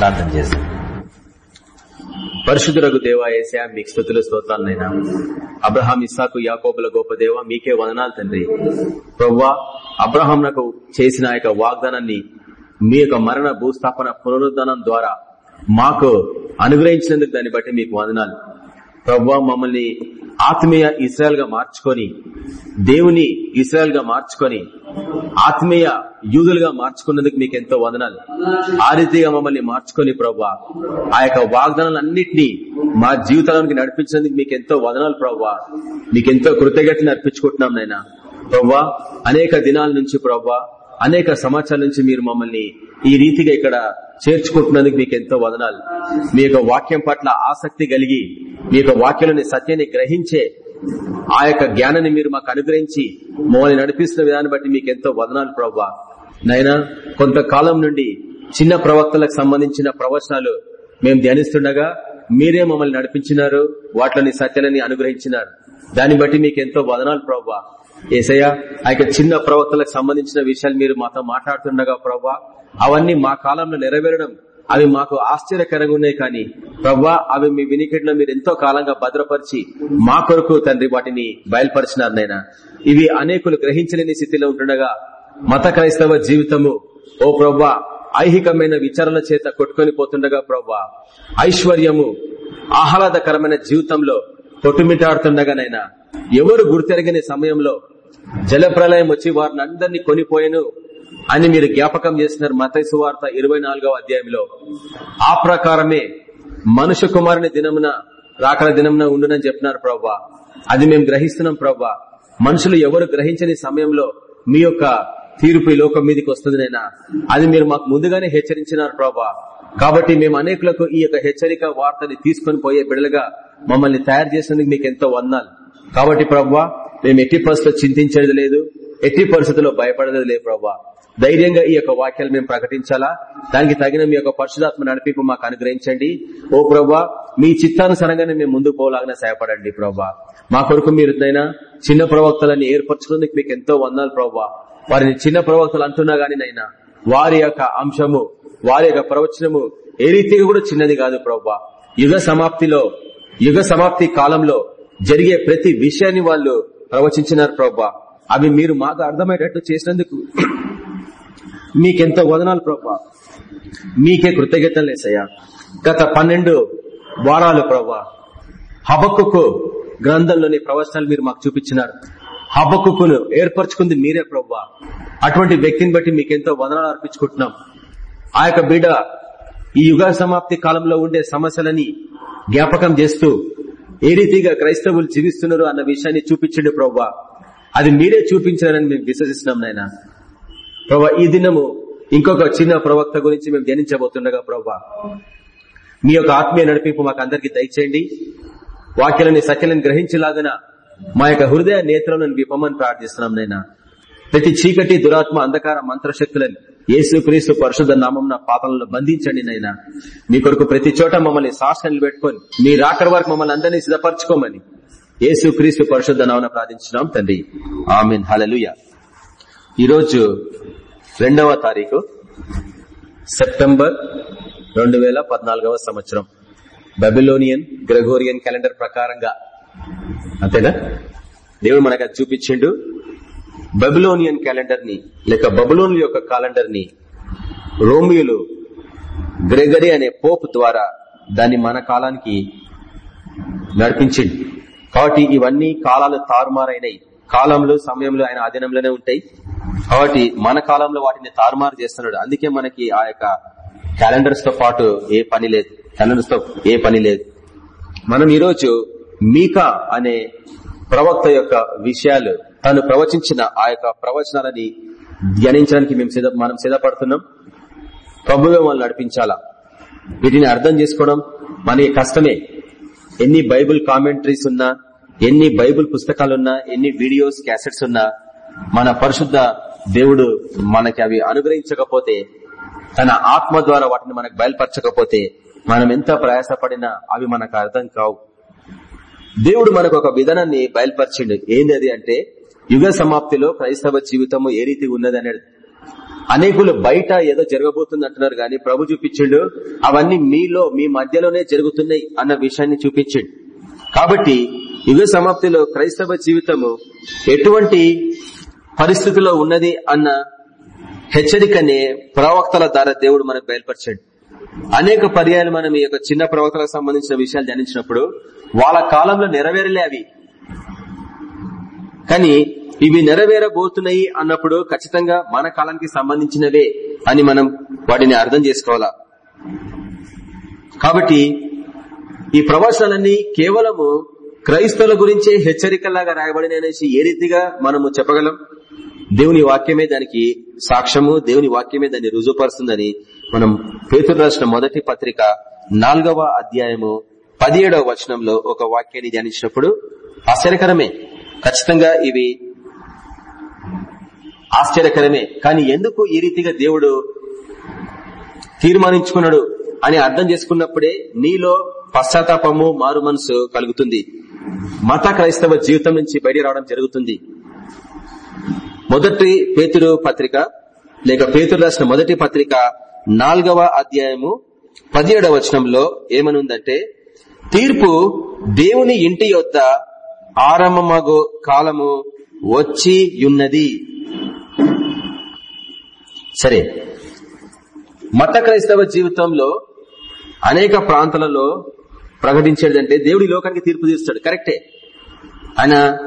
ప్రార్థన చేస్తాం. పరిశుద్ధులకు దేవ ఏసా మీకు స్థుతులు స్తోత్రాలనైనా. అబ్రహాం ఇస్సాకు యాకోబుల గొప్ప దేవ మీకే వదనాలు తండ్రి. ప్రవ్వా అబ్రహాం నాకు చేసిన యొక్క వాగ్దానాన్ని మీ యొక్క మరణ భూస్థాపన పునరుద్ధానం ద్వారా మాకు అనుగ్రహించినందుకు దాన్ని బట్టి మీకు వందనాలు. ప్రవ్వా మమ్మల్ని ఆత్మీయ ఇస్రాయల్గా మార్చుకొని దేవుని ఇస్రాయల్గా మార్చుకొని ఆత్మీయ యూదులుగా మార్చుకున్నందుకు మీకు ఎంతో వదనాలు. ఆ రీతిగా మమ్మల్ని మార్చుకొని ప్రవ్వా ఆ యొక్క వాగ్దానాలన్నింటినీ మా జీవితాలకి నడిపించినందుకు మీకు ఎంతో వదనాలు ప్రవ్వా మీకు ఎంతో కృతజ్ఞతలు అర్పించుకుంటున్నాం నాయన. ప్రవ్వా అనేక దినాల నుంచి ప్రవ్వా అనేక సమాచారాల నుంచి మీరు మమ్మల్ని ఈ రీతిగా ఇక్కడ చేర్చుకుంటున్నందుకు మీకు ఎంతో వదనాలు. మీ యొక్క వాక్యం పట్ల ఆసక్తి కలిగి మీ యొక్క వాక్యంలోని సత్యాన్ని గ్రహించే ఆ యొక్క జ్ఞానాన్ని మీరు మాకు అనుగ్రహించి మమ్మల్ని నడిపిస్తున్న విధాన్ని బట్టి మీకు ఎంతో వదనాలు ప్రవ్వా. నైనా కొంతకాలం నుండి చిన్న ప్రవక్తలకు సంబంధించిన ప్రవచనాలు మేము ధ్యానిస్తుండగా మీరే మమ్మల్ని నడిపించినారు వాటిలోని సత్యాలని అనుగ్రహించినారు. దాన్ని బట్టి మీకు ఎంతో వదనాలు ప్రవ్వా. ఏసయ్య ఆ యొక్క చిన్న ప్రవక్తలకు సంబంధించిన విషయాలు మీరు మాతో మాట్లాడుతుండగా ప్రవ్వా అవన్నీ మా కాలంలో నెరవేరడం అవి మాకు ఆశ్చర్యకరంగా ఉన్నాయి కానీ ప్రవ్వా అవి మీ వినికిడిలో మీరు ఎంతో కాలంగా భద్రపరిచి మా కొరకు తండ్రి వాటిని బయలుపరిచినారు నైనా ఇవి అనేకులు గ్రహించలేని స్థితిలో ఉంటుండగా మత క్రైస్తవ జీవితము ఓ ప్రవ్వా ఐహికమైన విచారణ చేత కొట్టుకొని పోతుండగా ప్రవ్వా ఐశ్వర్యము ఆహ్లాదకరమైన జీవితంలో కొట్టుమిటాడుతుండగానైనా ఎవరు గుర్తెరగని సమయంలో జల ప్రళయం వచ్చి వారిని అందరినీ కొనిపోయాను అని మీరు జ్ఞాపకం చేస్తున్నారు మతైసు వార్త ఇరవై నాలుగవ అధ్యాయంలో. ఆ ప్రకారమే మనుష్య కుమారుని దినమున రాకల దినమున ఉండునని చెప్పినారు ప్రవ్వా. అది మేము గ్రహిస్తున్నాం ప్రవ్వా. మనుషులు ఎవరు గ్రహించని సమయంలో మీ యొక్క తీర్పు ఈ లోకం మీదకి వస్తుంది నైనా అది మీరు మాకు ముందుగానే హెచ్చరించినారు ప్రభా కాబట్టి మేము అనేకులకు ఈ యొక్క హెచ్చరిక వార్తని తీసుకొని పోయే బిడలుగా మమ్మల్ని తయారు చేసినందుకు మీకు ఎంతో వందాలు. కాబట్టి ప్రవ్వా మేము ఎట్టి పరిస్థితుల్లో చింతించేది లేదు ఎట్టి పరిస్థితుల్లో భయపడేది లేదు ప్రవ్వా ధైర్యంగా ఈ యొక్క వాక్యాలు మేము ప్రకటించాలా? దానికి తగిన మీ యొక్క పరిశుధాత్మ నడిపింపు మాకు అనుగ్రహించండి. ఓ ప్రవ్వా మీ చిత్తానుసారంగానే మేము ముందుకు పోలాగానే సహాయపడండి ప్రవ్వా మా కొరకు మీరు చిన్న ప్రవక్తలని ఏర్పరచుకునేందుకు మీకు ఎంతో వందాలు ప్రభా వారిని చిన్న ప్రవక్తలు అంటున్నా గానీ నైనా వారి యొక్క అంశము వారి యొక్క ప్రవచనము ఏ రీతిగా కూడా చిన్నది కాదు ప్రభా. యుగ సమాప్తిలో యుగ సమాప్తి కాలంలో జరిగే ప్రతి విషయాన్ని వాళ్ళు ప్రవచించినారు ప్రభా. అవి మీరు మాకు అర్థమయ్యేటట్టు చేసినందుకు మీకెంతో వదనాలు ప్రభా. మీకే కృతజ్ఞతలు లేసయ్యా. గత పన్నెండు వారాలు ప్రభా హబక్కుకు గ్రంథంలోని ప్రవచనాలు మీరు మాకు చూపించినారు. హబక్కును ఏర్పరచుకుంది మీరే ప్రభా. అటువంటి వ్యక్తిని బట్టి మీకెంతో వదనాలు అర్పించుకుంటున్నాం. ఆ యొక్క బిడ్డ ఈ యుగ సమాప్తి కాలంలో ఉండే సమస్యలని జ్ఞాపకం చేస్తూ ఏ రీతిగా క్రైస్తవులు జీవిస్తున్నారు అన్న విషయాన్ని చూపించండి ప్రభా అది మీరే చూపించారని మేము విశ్వసిస్తున్నాం నాయన. ప్రభా ఈ దినము ఇంకొక చిన్న ప్రవక్త గురించి మేము ధ్యానించబోతుండగా ప్రభా మీ యొక్క ఆత్మీయ నడిపింపు మాకు అందరికీ దయచేయండి. వాక్యాలని సత్యాలను గ్రహించలాగన మా యొక్క హృదయ నేత్రాలను విపమని ప్రార్థిస్తున్నాం నైనా ప్రతి చీకటి దురాత్మ అంధకార మంత్రశక్తులని యేసు క్రీస్తు పరిశుద్ధ నామం పాపలను బంధించండి నైనా మీ కొరకు ప్రతి చోట మమ్మల్ని సాక్షణలు పెట్టుకొని మీ రాకర వరకు మమ్మల్ని అందరినీ సిద్ధపరచుకోమని యేసు క్రీస్తు పరిశుద్ధ నామన ప్రార్థించినాం తండ్రి. ఆమెన్. హలలుయ ఈరోజు రెండవ తారీఖు సెప్టెంబర్ రెండు వేల పద్నాలుగవ సంవత్సరం. బెబిలోనియన్ గ్రెగోరియన్ క్యాలెండర్ ప్రకారంగా. అంతేనా? దేవుడు మనకు చూపించిండు. బబులోనియన్ క్యాలెండర్ని లేక బబులోన్ యొక్క క్యాలెండర్ని రోమియోలు గ్రెగరీ అనే పోప్ ద్వారా దాన్ని మన కాలానికి నడిపించింది కాబట్టి ఇవన్నీ కాలాలు తారుమారైనవి కాలంలో సమయంలో ఆయన ఆధీనంలోనే ఉంటాయి. కాబట్టి మన కాలంలో వాటిని తారుమారు చేస్తున్నాడు. అందుకే మనకి ఆ యొక్క క్యాలెండర్స్తో పాటు ఏ పని లేదు. క్యాలెండర్స్తో ఏ పని లేదు. మనం ఈరోజు మీకా అనే ప్రవక్త యొక్క విషయాలు తను ప్రవచించిన ఆ యొక్క ప్రవచనాలని ధ్యానించడానికి మేము సిద్ధ మనం సిద్ధపడుతున్నాం. ప్రభువే వాళ్ళు నడిపించాలా? వీటిని అర్థం చేసుకోవడం మనకి కష్టమే. ఎన్ని బైబుల్ కామెంటరీస్ ఉన్నా ఎన్ని బైబుల్ పుస్తకాలున్నా ఎన్ని వీడియోస్ క్యాసెట్స్ ఉన్నా మన పరిశుద్ధ దేవుడు మనకి అవి అనుగ్రహించకపోతే తన ఆత్మ ద్వారా వాటిని మనకు బయలుపరచకపోతే మనం ఎంత ప్రయాసపడినా అవి మనకు అర్థం కావు. దేవుడు మనకు ఒక విధానాన్ని బయలుపరిచిండు. ఏంది అది అంటే యుగ సమాప్తిలో క్రైస్తవ జీవితము ఏ రీతి ఉన్నది అనేది అనేకులు బయట ఏదో జరగబోతుంది అంటున్నారు కానీ ప్రభు చూపించిండు అవన్నీ మీలో మీ మధ్యలోనే జరుగుతున్నాయి అన్న విషయాన్ని చూపించిండు. కాబట్టి యుగ సమాప్తిలో క్రైస్తవ జీవితము ఎటువంటి పరిస్థితిలో ఉన్నది అన్న హెచ్చరికనే ప్రవక్తల ద్వారా దేవుడు మనకు బయలుపరిచాడు. అనేక పర్యాయాలు మనం ఈ యొక్క చిన్న ప్రవక్తలకు సంబంధించిన విషయాలు ధ్యానించినప్పుడు వాళ్ళ కాలంలో నెరవేరలే అవి. కానీ ఇవి నెరవేరబోతున్నాయి అన్నప్పుడు ఖచ్చితంగా మన కాలానికి సంబంధించినవే అని మనం వాటిని అర్థం చేసుకోవాలా? కాబట్టి ఈ ప్రవచనాలన్నీ కేవలము క్రైస్తవుల గురించే హెచ్చరికలాగా రాయబడిన అనేసి ఏ రీతిగా మనము చెప్పగలం? దేవుని వాక్యమే దానికి సాక్ష్యము దేవుని వాక్యమే దాన్ని రుజువుపరుస్తుందని మనం పేతురు రాసిన మొదటి పత్రిక నాలుగవ అధ్యాయము పదిహేడవ వచనంలో ఒక వాక్యాన్ని ధ్యానించినప్పుడు ఆశ్చర్యకరమే. ఖచ్చితంగా ఇవి ఆశ్చర్యకరమే. కానీ ఎందుకు ఈ రీతిగా దేవుడు తీర్మానించుకున్నాడు అని అర్థం చేసుకున్నప్పుడే నీలో పశ్చాత్తాపము మారు మనసు కలుగుతుంది. మత క్రైస్తవ జీవితం నుంచి బయట రావడం జరుగుతుంది. మొదటి పేతురు పత్రిక లేక పేతురు రాసిన మొదటి పత్రిక నాలుగవ అధ్యాయము పదిహేడవ వచనంలో ఏమనుందంటే తీర్పు దేవుని ఇంటి యొద్ద ఆరంభమగు కాలము వచ్చి ఉన్నది. సరే. మత క్రైస్తవ జీవితంలో అనేక ప్రాంతాలలో ప్రకటించేదంటే దేవుడి లోకానికి తీర్పు తీరుస్తాడు. కరెక్టే. ఆయన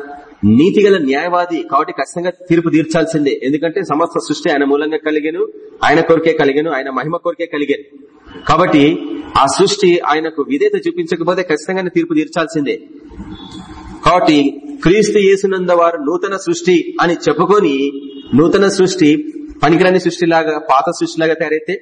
నీతిగల న్యాయవాది కాబట్టి ఖచ్చితంగా తీర్పు తీర్చాల్సిందే. ఎందుకంటే సమస్త సృష్టి ఆయన మూలంగా కలిగాను ఆయన కొరికే కలిగాను ఆయన మహిమ కొరికే కలిగాను. కాబట్టి ఆ సృష్టి ఆయనకు విధేత చూపించకపోతే ఖచ్చితంగా తీర్పు తీర్చాల్సిందే. కాబట్టి క్రీస్తు యేసునంద వారు నూతన సృష్టి అని చెప్పుకొని నూతన సృష్టి పనికిరాని సృష్టిలాగా పాత సృష్టిలాగా తయారైతే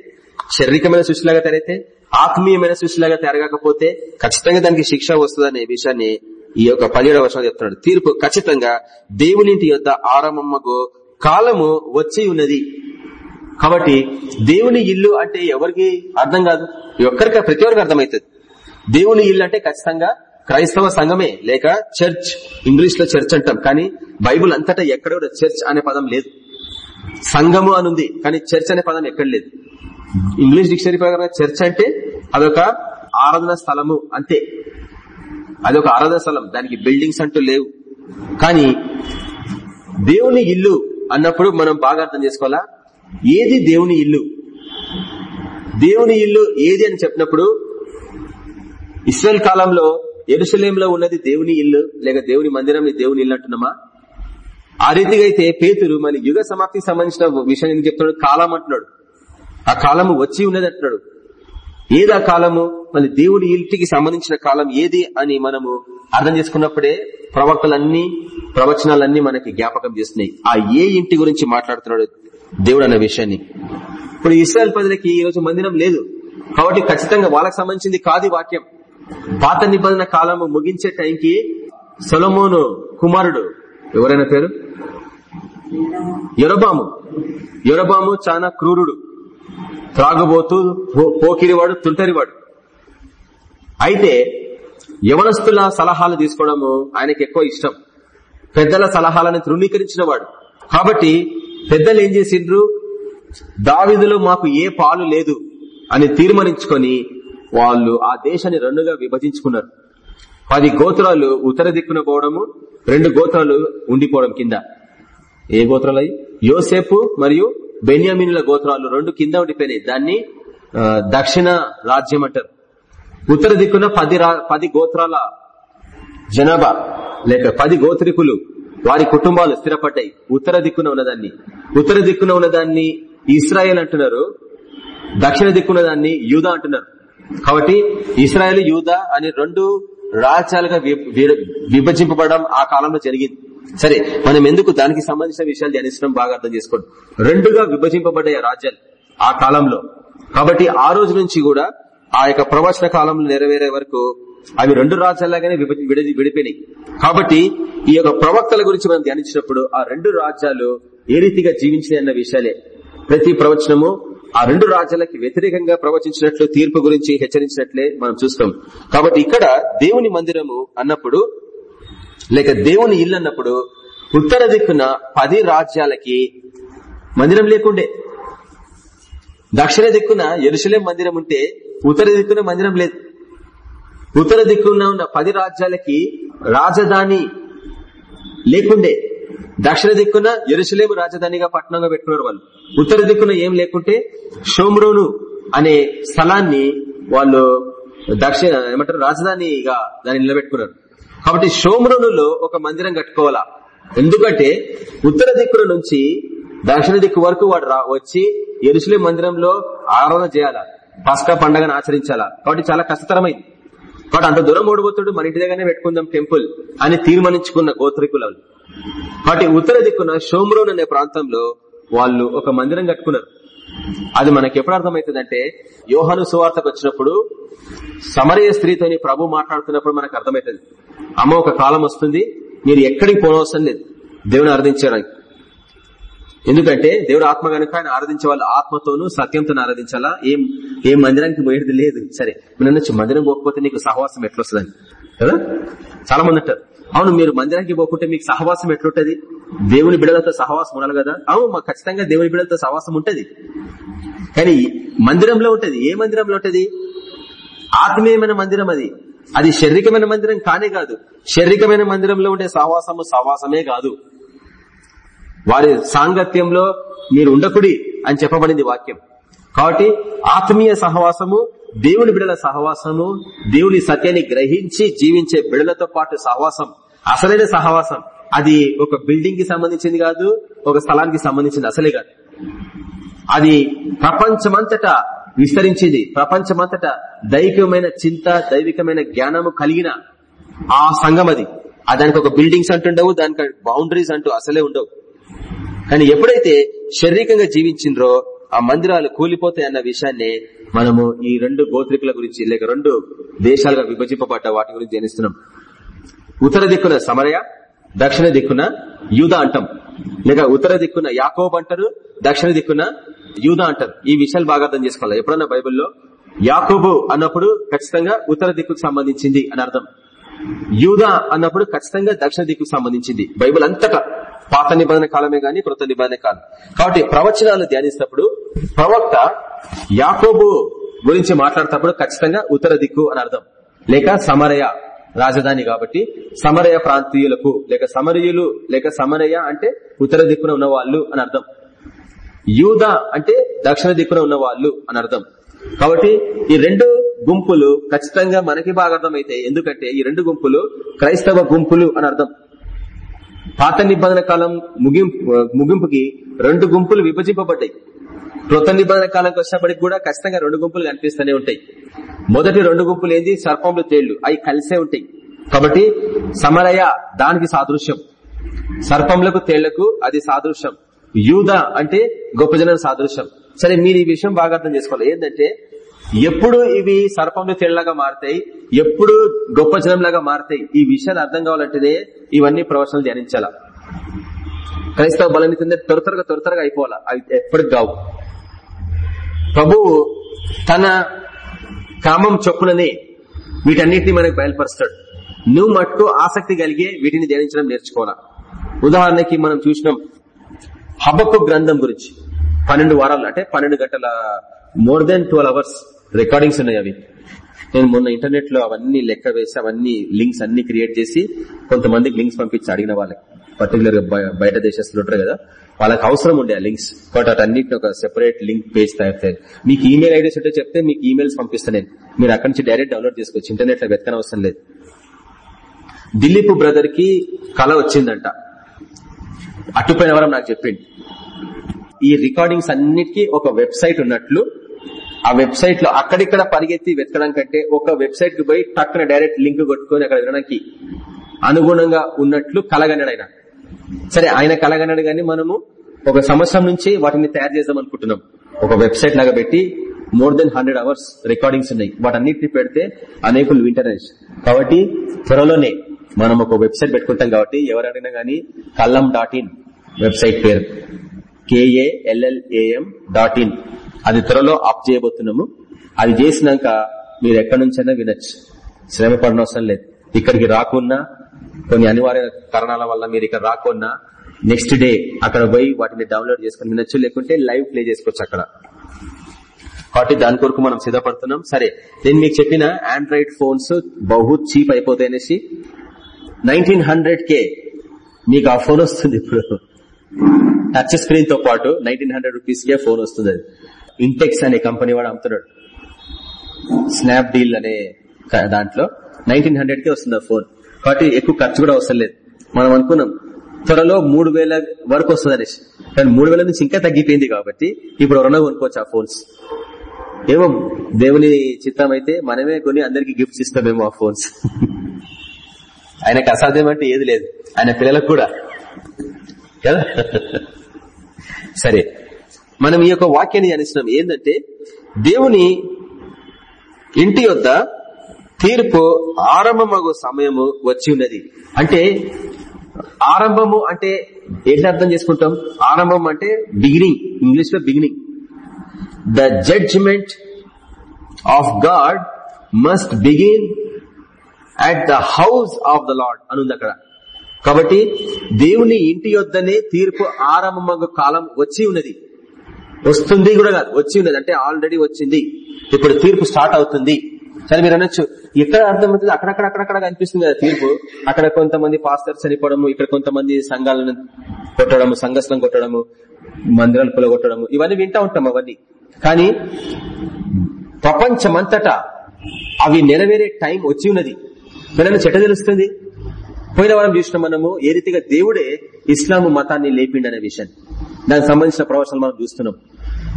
శారీరకమైన సృష్టిలాగా తయారైతే ఆత్మీయమైన సృష్టిలాగా తయారగాకపోతే ఖచ్చితంగా దానికి శిక్ష వస్తుందనే విషయాన్ని ఈ యొక్క పదిహేడవ వర్షాలు చెప్తున్నాడు. తీర్పు ఖచ్చితంగా దేవునింటి యొక్క ఆరంభమ్మకు కాలము వచ్చి ఉన్నది. కాబట్టి దేవుని ఇల్లు అంటే ఎవరికి అర్థం కాదు? ఒక్కరికి ప్రతి ఒక్కరికి అర్థమవుతుంది. దేవుని ఇల్లు అంటే ఖచ్చితంగా క్రైస్తవ సంఘమే లేక చర్చ్ ఇంగ్లీష్లో చర్చ్ అంటాం కానీ బైబుల్ అంతటా ఎక్కడ కూడా చర్చ్ అనే పదం లేదు. సంఘము అని ఉంది కానీ చర్చ్ అనే పదం ఎక్కడ లేదు. ఇంగ్లీష్ డిక్షనరీ ప్రకారం చర్చ్ అంటే అదొక ఆరాధన స్థలము అంతే. అదొక ఆరాధన స్థలం దానికి బిల్డింగ్స్ అంటూ లేవు. కానీ దేవుని ఇల్లు అన్నప్పుడు మనం బాగా అర్థం చేసుకోవాలా? ఏది దేవుని ఇల్లు? దేవుని ఇల్లు ఏది అని చెప్పినప్పుడు ఇస్రాయల్ కాలంలో ఎరుసలేంలో ఉన్నది దేవుని ఇల్లు లేక దేవుని మందిరం దేవుని ఇల్లు అంటున్నామా? ఆ రీతిగా అయితే పేతురు మన యుగ సమాప్తికి సంబంధించిన విషయం చెప్తున్నాడు? కాలం అంటున్నాడు. ఆ కాలము వచ్చి ఉన్నది అంటున్నాడు. ఏది ఆ కాలము? మళ్ళీ దేవుని ఇంటికి సంబంధించిన కాలం ఏది అని మనము అర్థం చేసుకున్నప్పుడే ప్రవక్తలన్నీ ప్రవచనాలన్నీ మనకి జ్ఞాపకం చేస్తున్నాయి. ఆ ఏ ఇంటి గురించి మాట్లాడుతున్నాడు దేవుడు అన్న విషయాన్ని. ఇప్పుడు ఇస్రాయల్ ప్రజలకి ఈ రోజు మందిరం లేదు. కాబట్టి ఖచ్చితంగా వాళ్ళకి సంబంధించింది కాదు వాక్యం. పాత నిబంధన కాలము ముగించే టైంకి సొలమోను కుమారుడు ఎవరైనా పేరు? యొరబాము. యొరబాము చాలా క్రూరుడు త్రాగుబోతూ పోకిరివాడు తుంటరివాడు. అయితే యవనస్తుల సలహాలు తీసుకోవడము ఆయనకి ఎక్కువ ఇష్టం. పెద్దల సలహాలను తృణీకరించిన వాడు. కాబట్టి పెద్దలు ఏం చేసిండ్రు? దావిదులో మాకు ఏ పాలు లేదు అని తీర్మానించుకొని వాళ్ళు ఆ దేశాన్ని రెండుగా విభజించుకున్నారు. పది గోత్రాలు ఉత్తర దిక్కున పోవడము రెండు గోత్రాలు ఉండిపోవడం కింద. ఏ గోత్రాలు యోసేపు మరియు బెన్యామినుల గోత్రాలు రెండు కింద ఉండిపోయినాయి. దాన్ని దక్షిణ రాజ్యం అంటారు. ఉత్తర దిక్కున పది పది గోత్రాల జనాభా లేక పది గోత్రికులు వారి కుటుంబాలు స్థిరపడ్డాయి. ఉత్తర దిక్కున ఉన్నదాన్ని. ఉత్తర దిక్కున ఉన్నదాన్ని ఇస్రాయేల్ అంటున్నారు. దక్షిణ దిక్కున దాన్ని యూదా అంటున్నారు. కాబట్టి ఇస్రాయల్ యూదా అని రెండు రాజ్యాలుగా విభజింపబడడం ఆ కాలంలో జరిగింది. సరే మనం ఎందుకు దానికి సంబంధించిన విషయాలు ధ్యానించడం బాగా అర్థం చేసుకోండి. రెండుగా విభజింపబడ్డాయి రాజ్యాలు ఆ కాలంలో. కాబట్టి ఆ రోజు నుంచి కూడా ఆ యొక్క ప్రవచన కాలంలో నెరవేరే వరకు అవి రెండు రాజ్యాలాగానే విడిపోయినాయి. కాబట్టి ఈ యొక్క ప్రవక్తల గురించి మనం ధ్యానించినప్పుడు ఆ రెండు రాజ్యాలు ఏ రీతిగా జీవించినాయి అన్న విషయాలే. ప్రతి ప్రవచనము ఆ రెండు రాజ్యాలకి వ్యతిరేకంగా ప్రవచించినట్లు తీర్పు గురించి హెచ్చరించినట్లే మనం చూస్తాం. కాబట్టి ఇక్కడ దేవుని మందిరము అన్నప్పుడు లేక దేవుని ఇల్లు అన్నప్పుడు ఉత్తర దిక్కున పది రాజ్యాలకి మందిరం లేకుండే. దక్షిణ దిక్కున ఎరుసలేం మందిరం ఉంటే ఉత్తర దిక్కున మందిరం లేదు. ఉత్తర దిక్కున ఉన్న పది రాజ్యాలకి రాజధాని లేకుండే. దక్షిణ దిక్కున ఎరుసలేము రాజధానిగా పట్టణంగా పెట్టుకున్నారు వాళ్ళు. ఉత్తర దిక్కున ఏం లేకుంటే షోమ్రోను అనే స్థలాన్ని వాళ్ళు దక్షిణ ఏమంటారు రాజధానిగా దాన్ని నిలబెట్టుకున్నారు. కాబట్టి షోమ్రోనులో ఒక మందిరం కట్టుకోవాలా? ఎందుకంటే ఉత్తర దిక్కుల నుంచి దక్షిణ దిక్కు వరకు వాడు రా వచ్చి ఎరుసలేం మందిరంలో ఆరాధన చేయాలా? పస్కా పండగను ఆచరించాలా? కాబట్టి చాలా కష్టతరమైంది. కాబట్టి అంత దూరం ఓడిపోతుడు మన ఇంటి దగ్గరనే పెట్టుకుందాం టెంపుల్ అని తీర్మానించుకున్న గోత్రికులు కాబట్టి ఉత్తర దిక్కున షోమ్రోన్ అనే ప్రాంతంలో వాళ్ళు ఒక మందిరం కట్టుకున్నారు. అది మనకి ఎప్పుడు అర్థమవుతుందంటే యోహాను సువార్తకు వచ్చినప్పుడు సమరయ స్త్రీతోని ప్రభు మాట్లాడుతున్నప్పుడు మనకు అర్థమవుతుంది. అమ్మ ఒక కాలం వస్తుంది మీరు ఎక్కడికి పోనవసరం లేదు దేవుని ఆరాధించడానికి. ఎందుకంటే దేవుడు ఆత్మ కనుక ఆయన ఆరాధించే వాళ్ళు ఆత్మతోనూ సత్యంతో ఆరాధించాలా? ఏం ఏం మందిరానికి పోయేది లేదు. సరే నేను మందిరం పోకపోతే నీకు సహవాసం ఎట్లొస్తుందని. కదా? చాలా మంది అంటారు. అవును మీరు మందిరానికి పోకుంటే మీకు సహవాసం ఎట్లుంటది? దేవుని బిడలతో సహవాసం ఉండాలి కదా? అవును మాకు ఖచ్చితంగా దేవుని బిడలతో సహవాసం ఉంటది. కానీ మందిరంలో ఉంటది. ఏ మందిరంలో ఉంటది? ఆత్మీయమైన మందిరం అది. అది శారీరకమైన మందిరం కానే కాదు. శారీరకమైన మందిరంలో ఉండే సహవాసము సహవాసమే కాదు. వారి సాంగత్యంలో మీరు ఉండకుడి అని చెప్పబడింది వాక్యం. కాబట్టి ఆత్మీయ సహవాసము దేవుని బిడల సహవాసము దేవుని సత్యాన్ని గ్రహించి జీవించే బిడలతో పాటు సహవాసం. అసలైన సహవాసం. అది ఒక బిల్డింగ్కి సంబంధించింది కాదు ఒక స్థలానికి సంబంధించింది అసలే కాదు. అది ప్రపంచమంతటా విస్తరించింది. ప్రపంచమంతటా దైవికమైన చింత దైవికమైన జ్ఞానము కలిగిన ఆ సంఘం అది. దానికి ఒక బిల్డింగ్స్ అంటుండవు దానికి బౌండరీస్ అంటూ అసలే ఉండవు. కానీ ఎప్పుడైతే శారీరకంగా జీవించిండ్రో ఆ మందిరాలు కూలిపోతాయి అన్న విషయాన్ని మనము ఈ రెండు గోత్రికుల గురించి లేక రెండు దేశాలుగా విభజింపబడ్డ వాటి గురించి ధ్యానిస్తున్నాం. ఉత్తర దిక్కున సమరయ దక్షిణ దిక్కున యూధ అంటాం. లేక ఉత్తర దిక్కున యాకోబ్ అంటారు దక్షిణ దిక్కున యూధ అంటారు. ఈ విషయాలు బాగా అర్థం చేసుకోవాలి. ఎప్పుడన్నా బైబిల్లో యాకోబు అన్నప్పుడు ఖచ్చితంగా ఉత్తర దిక్కుకు సంబంధించింది అని అర్థం. యూధ అన్నప్పుడు ఖచ్చితంగా దక్షిణ దిక్కుకు సంబంధించింది. బైబిల్ అంతటా పాత నిబంధన కాలమే గాని కృత నిబంధన కాలం కాబట్టి ప్రవచనాలు ధ్యానిస్తున్నప్పుడు ప్రవక్త యాకోబు గురించి మాట్లాడేటప్పుడు ఖచ్చితంగా ఉత్తర దిక్కు అని అర్థం. లేక సమరయ రాజధాని కాబట్టి సమరయ ప్రాంతీయులకు లేక సమరయులు లేక సమరయ అంటే ఉత్తర దిక్కున ఉన్న వాళ్ళు అని అర్థం. యూద అంటే దక్షిణ దిక్కున ఉన్న వాళ్ళు అని అర్థం. కాబట్టి ఈ రెండు గుంపులు ఖచ్చితంగా మనకి బాగా అర్థమైతే ఎందుకంటే ఈ రెండు గుంపులు క్రైస్తవ గుంపులు అని అర్థం. పాత నిబంధన కాలం ముగింపు ముగింపుకి రెండు గుంపులు విభజింపబడ్డాయి. కృత నిబంధన కాలంకి వచ్చినప్పటికి కూడా ఖచ్చితంగా రెండు గుంపులు కనిపిస్తూనే ఉంటాయి. మొదటి రెండు గుంపులు ఏంది? సర్పంలు తేళ్ళు. అవి కలిసే ఉంటాయి. కాబట్టి సమరయ దానికి సాదృశ్యం. సర్పంలకు తేళ్ళకు అది సాదృశ్యం. యూద అంటే గొప్ప జనం సాదృశ్యం. సరే మీరు ఈ విషయం బాగా అర్థం చేసుకోవాలి. ఏంటంటే ఎప్పుడు ఇవి సర్పంలు తేళ్ళగా మారుతాయి ఎప్పుడు గొప్ప జనంలాగా మారుతాయి ఈ విషయాలు అర్థం కావాలంటేనే ఇవన్నీ ప్రవచనాలు ధ్యానించాల. క్రైస్తవ బలం త్వర త్వరగా త్వర త్వరగా అయిపోవాలా? అవి ఎప్పటికి కావు. ప్రభువు తన కామం చొప్పుననే వీటన్నిటిని మనకు బయలుపరుస్తాడు. నువ్వు మట్టుకు ఆసక్తి కలిగే వీటిని ధ్యానించడం నేర్చుకోవాలా? ఉదాహరణకి మనం చూసినాం హబక్కు గ్రంథం గురించి. పన్నెండు వారాలు అంటే పన్నెండు గంటల more than twelve hours recordings ఉన్నాయి అవి. నేను మొన్న ఇంటర్నెట్లో అవన్నీ లెక్క వేసి అవన్నీ లింక్స్ అన్ని క్రియేట్ చేసి కొంతమందికి లింక్స్ పంపించి అడిగిన వాళ్ళకి. పర్టికులర్గా బయట దేశస్తులు ఉంటారు కదా వాళ్ళకి అవసరం ఉండే ఆ లింక్స్ బట్ అన్నింటిని ఒక సెపరేట్ లింక్ పేజ్ తయారు మీకు ఈమెయిల్ ఐడీస్ ఉంటే చెప్తే మీకు ఈమెయిల్స్ పంపిస్తాను నేను. మీరు అక్కడి నుంచి డైరెక్ట్ డౌన్లోడ్ చేసుకోవచ్చు. ఇంటర్నెట్లో వెతకన అవసరం లేదు. దిలీప్ బ్రదర్కి కళ వచ్చిందంట. అటుపోయిన వరం నాకు చెప్పింది ఈ రికార్డింగ్స్ అన్నిటికీ ఒక వెబ్సైట్ ఉన్నట్లు ఆ వెబ్సైట్లో అక్కడిక్కడ పరిగెత్తి వెతకడం కంటే ఒక వెబ్సైట్కి పోయి టక్కున డైరెక్ట్ లింక్ కొట్టుకుని అక్కడ వినడానికి అనుగుణంగా ఉన్నట్లు కలగన్నాడు ఆయన. సరే ఆయన కలగన్నాడు కానీ మనము ఒక సంవత్సరం నుంచి వాటిని తయారు చేద్దాం అనుకుంటున్నాం. ఒక వెబ్సైట్ లాగా పెట్టి more than hundred hours recordings ఉన్నాయి. వాటన్నిటిని పెడితే అనేకులు వింటారు కాబట్టి త్వరలోనే మనం ఒక వెబ్సైట్ పెట్టుకుంటాం కాబట్టి ఎవరైనా గానీ కల్లం డాట్ ఇన్ వెబ్సైట్ పేరు. K A L L A M dot in. అది త్వరలో అప్ చేయబోతున్నాము. అది చేసినాక మీరు ఎక్కడి నుంచైనా వినొచ్చు. శ్రమ పడనవసరం లేదు. ఇక్కడికి రాకున్నా కొన్ని అనివార్య కారణాల వల్ల మీరు ఇక్కడ రాకున్నా నెక్స్ట్ డే అక్కడ పోయి వాటిని డౌన్లోడ్ చేసుకుని వినొచ్చు లేకుంటే లైవ్ ప్లే చేసుకోవచ్చు అక్కడ. కాబట్టి దాని కొరకు మనం సిద్ధపడుతున్నాం. సరే నేను మీకు చెప్పిన ఆండ్రాయిడ్ ఫోన్స్ బహు చీప్ అయిపోతాయి అనేసి. నైన్టీన్ హండ్రెడ్ కే మీకు ఆ ఫోన్ వస్తుంది ఇప్పుడు. టచ్ స్క్రీన్తో పాటు నైన్టీన్ హండ్రెడ్ రూపీస్ కే ఫోన్ వస్తుంది. అది ఇంటెక్స్ అనే కంపెనీ వాడు అమ్ముతున్నాడు. స్నాప్ డీల్ అనే దాంట్లో నైన్టీన్ హండ్రెడ్ కే వస్తుంది ఆ ఫోన్ కాబట్టి ఎక్కువ ఖర్చు కూడా అవసరం లేదు. మనం అనుకున్నాం త్వరలో మూడు వేల వరకు వస్తుంది అనేసి. కానీ మూడు వేల నుంచి ఇంకా తగ్గిపోయింది కాబట్టి ఇప్పుడు ఎవరన్నా కొనుక్కోవచ్చు ఆ ఫోన్స్. ఏమో దేవుని చిత్తం అయితే మనమే కొని అందరికి గిఫ్ట్స్ ఇస్తామేమో ఆ ఫోన్స్. ఆయనకు అసాధ్యం అంటే ఏది లేదు. ఆయన పిల్లలకు కూడా. కదా? సరే. మనం ఈ యొక్క వాక్యాన్ని ధ్యానిస్తున్నాం. ఏంటంటే దేవుని ఇంటి యొద్ద తీర్పు ఆరంభమగు సమయము వచ్చి ఉన్నది అంటే ఆరంభము అంటే ఏంటి అర్థం చేసుకుంటాం? ఆరంభం అంటే బిగినింగ్ ఇంగ్లీష్లో beginning the judgement of God must begin at the house of the Lord అనుంది అక్కడ. కాబట్టి దేవుని ఇంటి యొద్దనే తీర్పు ఆరంభమగు కాలం వచ్చి ఉన్నది వస్తుంది కూడా కాదు వచ్చి ఉన్నది అంటే ఆల్రెడీ వచ్చింది. ఇప్పుడు తీర్పు స్టార్ట్ అవుతుంది. సరే మీరు అనొచ్చు. ఎక్కడ అర్థమవుతుంది అక్కడక్కడ అక్కడక్కడ కనిపిస్తుంది కదా తీర్పు. అక్కడ కొంతమంది పాస్టర్స్ చనిపోవడము ఇక్కడ కొంతమంది సంఘాలను కొట్టడము సంఘస్థలం కొట్టడము మందిరాలు కొట్టడము ఇవన్నీ వింటా ఉంటాం అవన్నీ. కానీ ప్రపంచమంతటా అవి నెరవేరే టైం వచ్చి ఉన్నది. పిల్లలు చెట్ట తెలుస్తుంది. పోయిన వారం చూసిన మనము ఏ రీతిగా దేవుడే ఇస్లాం మతాన్ని లేపిండి అనే విషయం. దానికి సంబంధించిన ప్రవచనాలు మనం చూస్తున్నాం.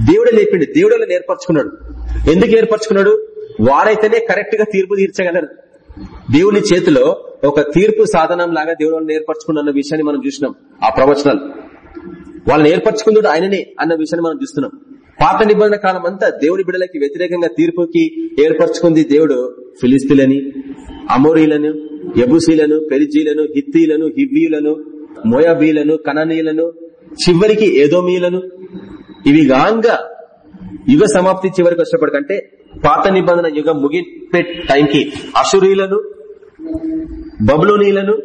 దేవుడే లేపిండి దేవుడే నేర్పరచుకున్నాడు ఏర్పరచుకున్నాడు. ఎందుకు ఏర్పరచుకున్నాడు? వారైతేనే కరెక్ట్గా తీర్పు తీర్చగలరు. దేవుని చేతిలో ఒక తీర్పు సాధనం లాగా దేవుడు వాళ్ళని ఏర్పరచుకున్న విషయాన్ని మనం చూసినాం. ఆ ప్రవచనాలు. వాళ్ళని ఏర్పరచుకున్నాడు ఆయననే అన్న విషయాన్ని మనం చూస్తున్నాం. పాత నిబంధన కాలం అంతా దేవుని బిడ్డలకి వ్యతిరేకంగా తీర్పుకి ఏర్పరచుకుంది దేవుడు ఫిలిస్తీలని అమోరీలను ఎబుసీలను పెరిజీలను హిత్తీలను హివ్వీలను మోయాబీలను కననీయులను చివరికి ఏదోమీలను ఇవి గాంగా యుగ సమాప్తి చివరికి వచ్చినప్పటికంటే పాత నిబంధన యుగం ముగిపే టైంకి అసురీలను బబులోనీలను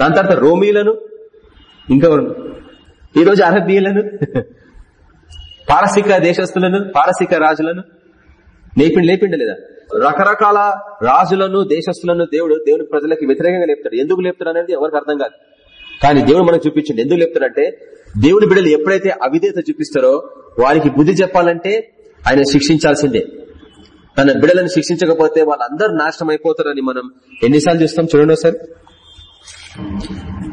దాని తర్వాత రోమీలను ఇంకా ఈరోజు రోజు అరబీలను పారసిక దేశస్తులను పారసిక రాజులను లేపిండి లేపిండి లేదా? రకరకాల రాజులను దేశస్తులను దేవుడు దేవుని ప్రజలకు వ్యతిరేకంగా లేపుతాడు. ఎందుకు లేపుతాడు అనేది ఎవరికి అర్థం కాదు. కానీ దేవుడు మనకు చూపించండి ఎందుకు లేపుతాడంటే దేవుని బిడ్డలు ఎప్పుడైతే అవిధేత చూపిస్తారో వారికి బుద్ధి చెప్పాలంటే ఆయన శిక్షించాల్సిందే. తన బిడ్డలను శిక్షించకపోతే వాళ్ళందరూ నాశనం అయిపోతారని మనం ఎన్నిసార్లు చూస్తాం చూడండి సార్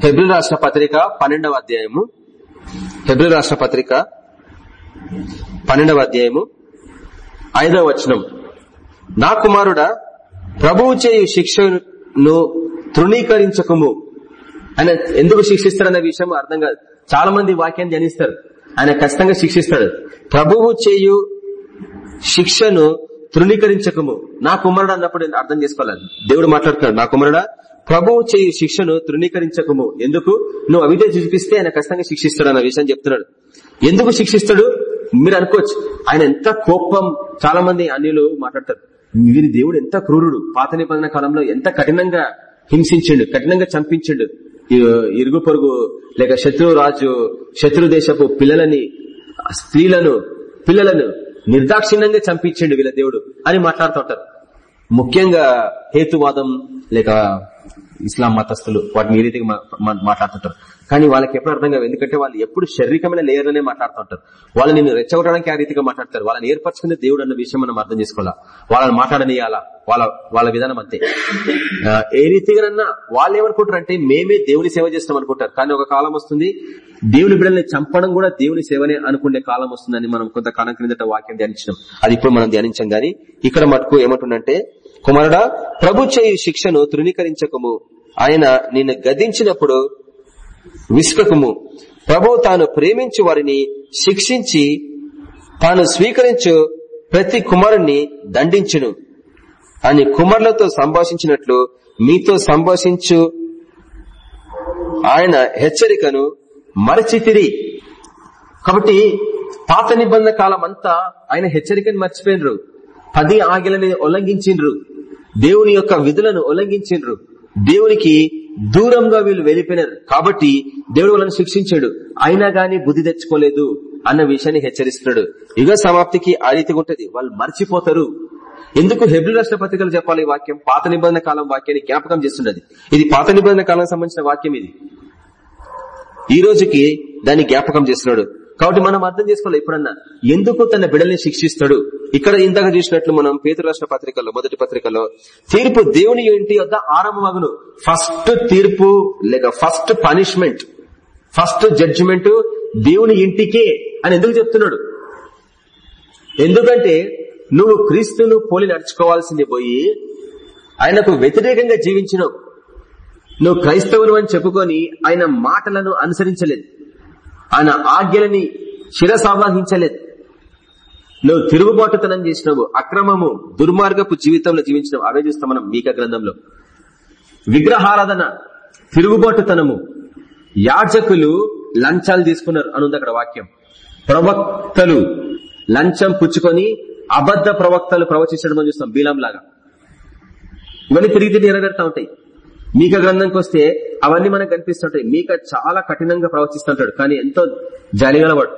హెబ్రి రాష్ట్ర పత్రిక పన్నెండవ అధ్యాయము. హెబ్రి రాష్ట్ర పత్రిక పన్నెండవ అధ్యాయము ఐదవ వచనం. నా కుమారుడా ప్రభువు చేయు శిక్షను తృణీకరించకము. ఆయన ఎందుకు శిక్షిస్తాడన్న విషయం అర్థం కాదు. చాలా మంది వాక్యాన్ని జనిస్తారు. ఆయన ఖచ్చితంగా శిక్షిస్తాడు. ప్రభువు చేయు శిక్షను తృణీకరించకము. నా కుమారుడు అన్నప్పుడు నేను అర్థం చేసుకోవాలి. దేవుడు మాట్లాడుతున్నాడు నా కుమారుడా ప్రభువు చేయి శిక్షను తృణీకరించకము. ఎందుకు? నువ్వు అవిదే చూపిస్తే ఆయన ఖచ్చితంగా శిక్షిస్తాడు అన్న విషయం చెప్తున్నాడు. ఎందుకు శిక్షిస్తాడు? మీరు అనుకోవచ్చు ఆయన ఎంత కోపం చాలా మంది అన్యులు మాట్లాడతారు. వీరి దేవుడు ఎంత క్రూరుడు. పాత నిబంధన కాలంలో ఎంత కఠినంగా హింసించిండు కఠినంగా చంపించిండు. ఈ ఇరుగు పొరుగు లేక శత్రురాజు శత్రు దేశపు పిల్లలని స్త్రీలను పిల్లలను నిర్దాక్షిణ్యంగా చంపించిండు వీళ్ళ దేవుడు అని మాట్లాడుతుంటారు ముఖ్యంగా హేతువాదం లేక ఇస్లాం మతస్థులు వాటిని ఈ రీతిగా మా- మాట్లాడుతుంటారు కానీ వాళ్ళకి ఎప్పుడు అర్థం కాదు ఎందుకంటే వాళ్ళు ఎప్పుడు శారీరకమైన లేయర్లోనే మాట్లాడుతుంటారు వాళ్ళని నేను రెచ్చగొట్టడానికి ఆ రీతిగా మాట్లాడతారు. వాళ్ళని ఏర్పరచుకునే దేవుడు అన్న విషయం మనం అర్థం చేసుకోవాలా? వాళ్ళని మాట్లాడనియాలా? వాళ్ళ వాళ్ళ విధానం అంతే. ఏ రీతిగానన్నా వాళ్ళు ఏమనుకుంటారు అంటే మేమే దేవుని సేవ చేస్తాం అనుకుంటారు. కానీ ఒక కాలం వస్తుంది దేవుని బిడ్డల్ని చంపడం కూడా దేవుని సేవనే అనుకునే కాలం వస్తుందని మనం కొంతకాలం క్రిందట వాక్యం ధ్యానించినాం. అది ఇప్పుడు మనం ధ్యానించాం గానీ ఇక్కడ మటుకు ఏమంటుండంటే కుమారుడా ప్రభు చేయి శిక్షను తృణీకరించకము. ఆయన నిన్ను గదించినప్పుడు విశ్వకము ప్రభు తాను ప్రేమించి వారిని శిక్షించి తాను స్వీకరించు ప్రతి కుమారుణ్ణి దండించును. అని కుమారులతో సంభాషించినట్లు మీతో సంభాషించు ఆయన హెచ్చరికను మరచితిరి. కాబట్టి పాత నిబంధన కాలం అంతా ఆయన హెచ్చరికను మర్చిపోయినరు. పది ఆగిలని ఉల్లంఘించిండ్రు దేవుని యొక్క విధులను ఉల్లంఘించిండ్రు దేవునికి దూరంగా వీళ్ళు వెళ్ళిపోయినారు. కాబట్టి దేవుడు వాళ్ళని శిక్షించాడు. అయినా గాని బుద్ధి తెచ్చుకోలేదు అన్న విషయాన్ని హెచ్చరిస్తున్నాడు. యుగ సమాప్తికి ఆ రీతిగా ఉంటది. వాళ్ళు మర్చిపోతారు. ఎందుకు హెబ్రి రాష్ట్ర పత్రికలు చెప్పాలి ఈ వాక్యం? పాత నిబంధన కాలం వాక్యాన్ని జ్ఞాపకం చేస్తున్నది. ఇది పాత నిబంధన కాలం సంబంధించిన వాక్యం ఇది. ఈ రోజుకి దాన్ని జ్ఞాపకం చేస్తున్నాడు. కాబట్టి మనం అర్థం చేసుకోవాలి ఎప్పుడన్నా. ఎందుకు తన బిడల్ని శిక్షిస్తాడు? ఇక్కడ ఇందాక చూసినట్లు మనం పేతు రాష్ట్ర పత్రికలో మొదటి పత్రికలో తీర్పు దేవుని ఇంటి వద్ద ఆరంభమగును. ఫస్ట్ తీర్పు లేక ఫస్ట్ పనిష్మెంట్ ఫస్ట్ జడ్జిమెంట్ దేవుని ఇంటికే అని ఎందుకు చెప్తున్నాడు? ఎందుకంటే నువ్వు క్రీస్తును పోలి నడుచుకోవాల్సింది పోయి ఆయనకు వ్యతిరేకంగా జీవించినావు. నువ్వు క్రైస్తవును అని చెప్పుకొని ఆయన మాటలను అనుసరించలేదు. ఆయన ఆజ్ఞలని శిరసావహించలేదు. నువ్వు తిరుగుబాటుతనం చేసినావు అక్రమము దుర్మార్గపు జీవితంలో జీవించినావు. అవే చూస్తాం మనం మీక గ్రంథంలో. విగ్రహారాధన తిరుగుబాటుతనము. యాజకులు లంచాలు తీసుకున్నారు అనుంది అక్కడ వాక్యం. ప్రవక్తలు లంచం పుచ్చుకొని అబద్ధ ప్రవక్తలు ప్రవచించడం చూస్తాం బీలం లాగా. ఇవన్నీ తిరిగి తిరిగి నెరవేరుతా ఉంటాయి. మీక గ్రంథంకి వస్తే అవన్నీ మనకు కనిపిస్తుంటాయి. మీక చాలా కఠినంగా ప్రవచిస్తుంటాడు కానీ ఎంతో జాలి గలవాడు.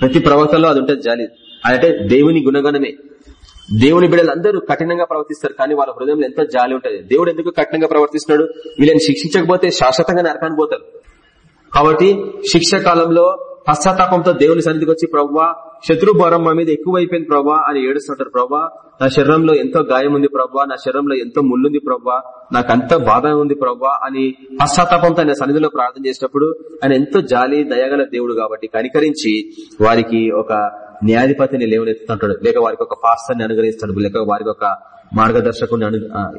ప్రతి ప్రవర్తనలో అది ఉంటుంది జాలి. అదంటే దేవుని గుణగణమే. దేవుని బిడ్డలందరూ కఠినంగా ప్రవర్తిస్తారు. కానీ వాళ్ళ హృదయంలో ఎంతో జాలి ఉంటుంది. దేవుడు ఎందుకు కఠినంగా ప్రవర్తిస్తున్నాడు? వీళ్ళని శిక్షించకపోతే శాశ్వతంగా నరకానికి పోతారు. కాబట్టి శిక్ష కాలంలో పశ్చాత్తాపంతో దేవుని సన్నిధికి వచ్చి ప్రవ్వా శత్రు భారం మా మీద ఎక్కువైపోయింది ప్రవ్వా అని ఏడుస్తుంటారు. ప్రవ్వా నా శరీరంలో ఎంతో గాయం ఉంది ప్రవ్వా నా శరీరంలో ఎంతో ముళ్ళుంది ప్రవ్వా నాకు అంత బాధ ఉంది ప్రవ్వా అని పశ్చాత్తాపంతో ఆయన సన్నిధిలో ప్రార్థన చేసినప్పుడు ఆయన ఎంతో జాలి దయగల దేవుడు కాబట్టి కనికరించి వారికి ఒక న్యాయాధిపతిని లేవనెత్తుంటాడు లేక వారికి ఒక పాస్తాన్ని అనుగ్రహిస్తాడు. లేక వారికి ఒక మార్గదర్శకుని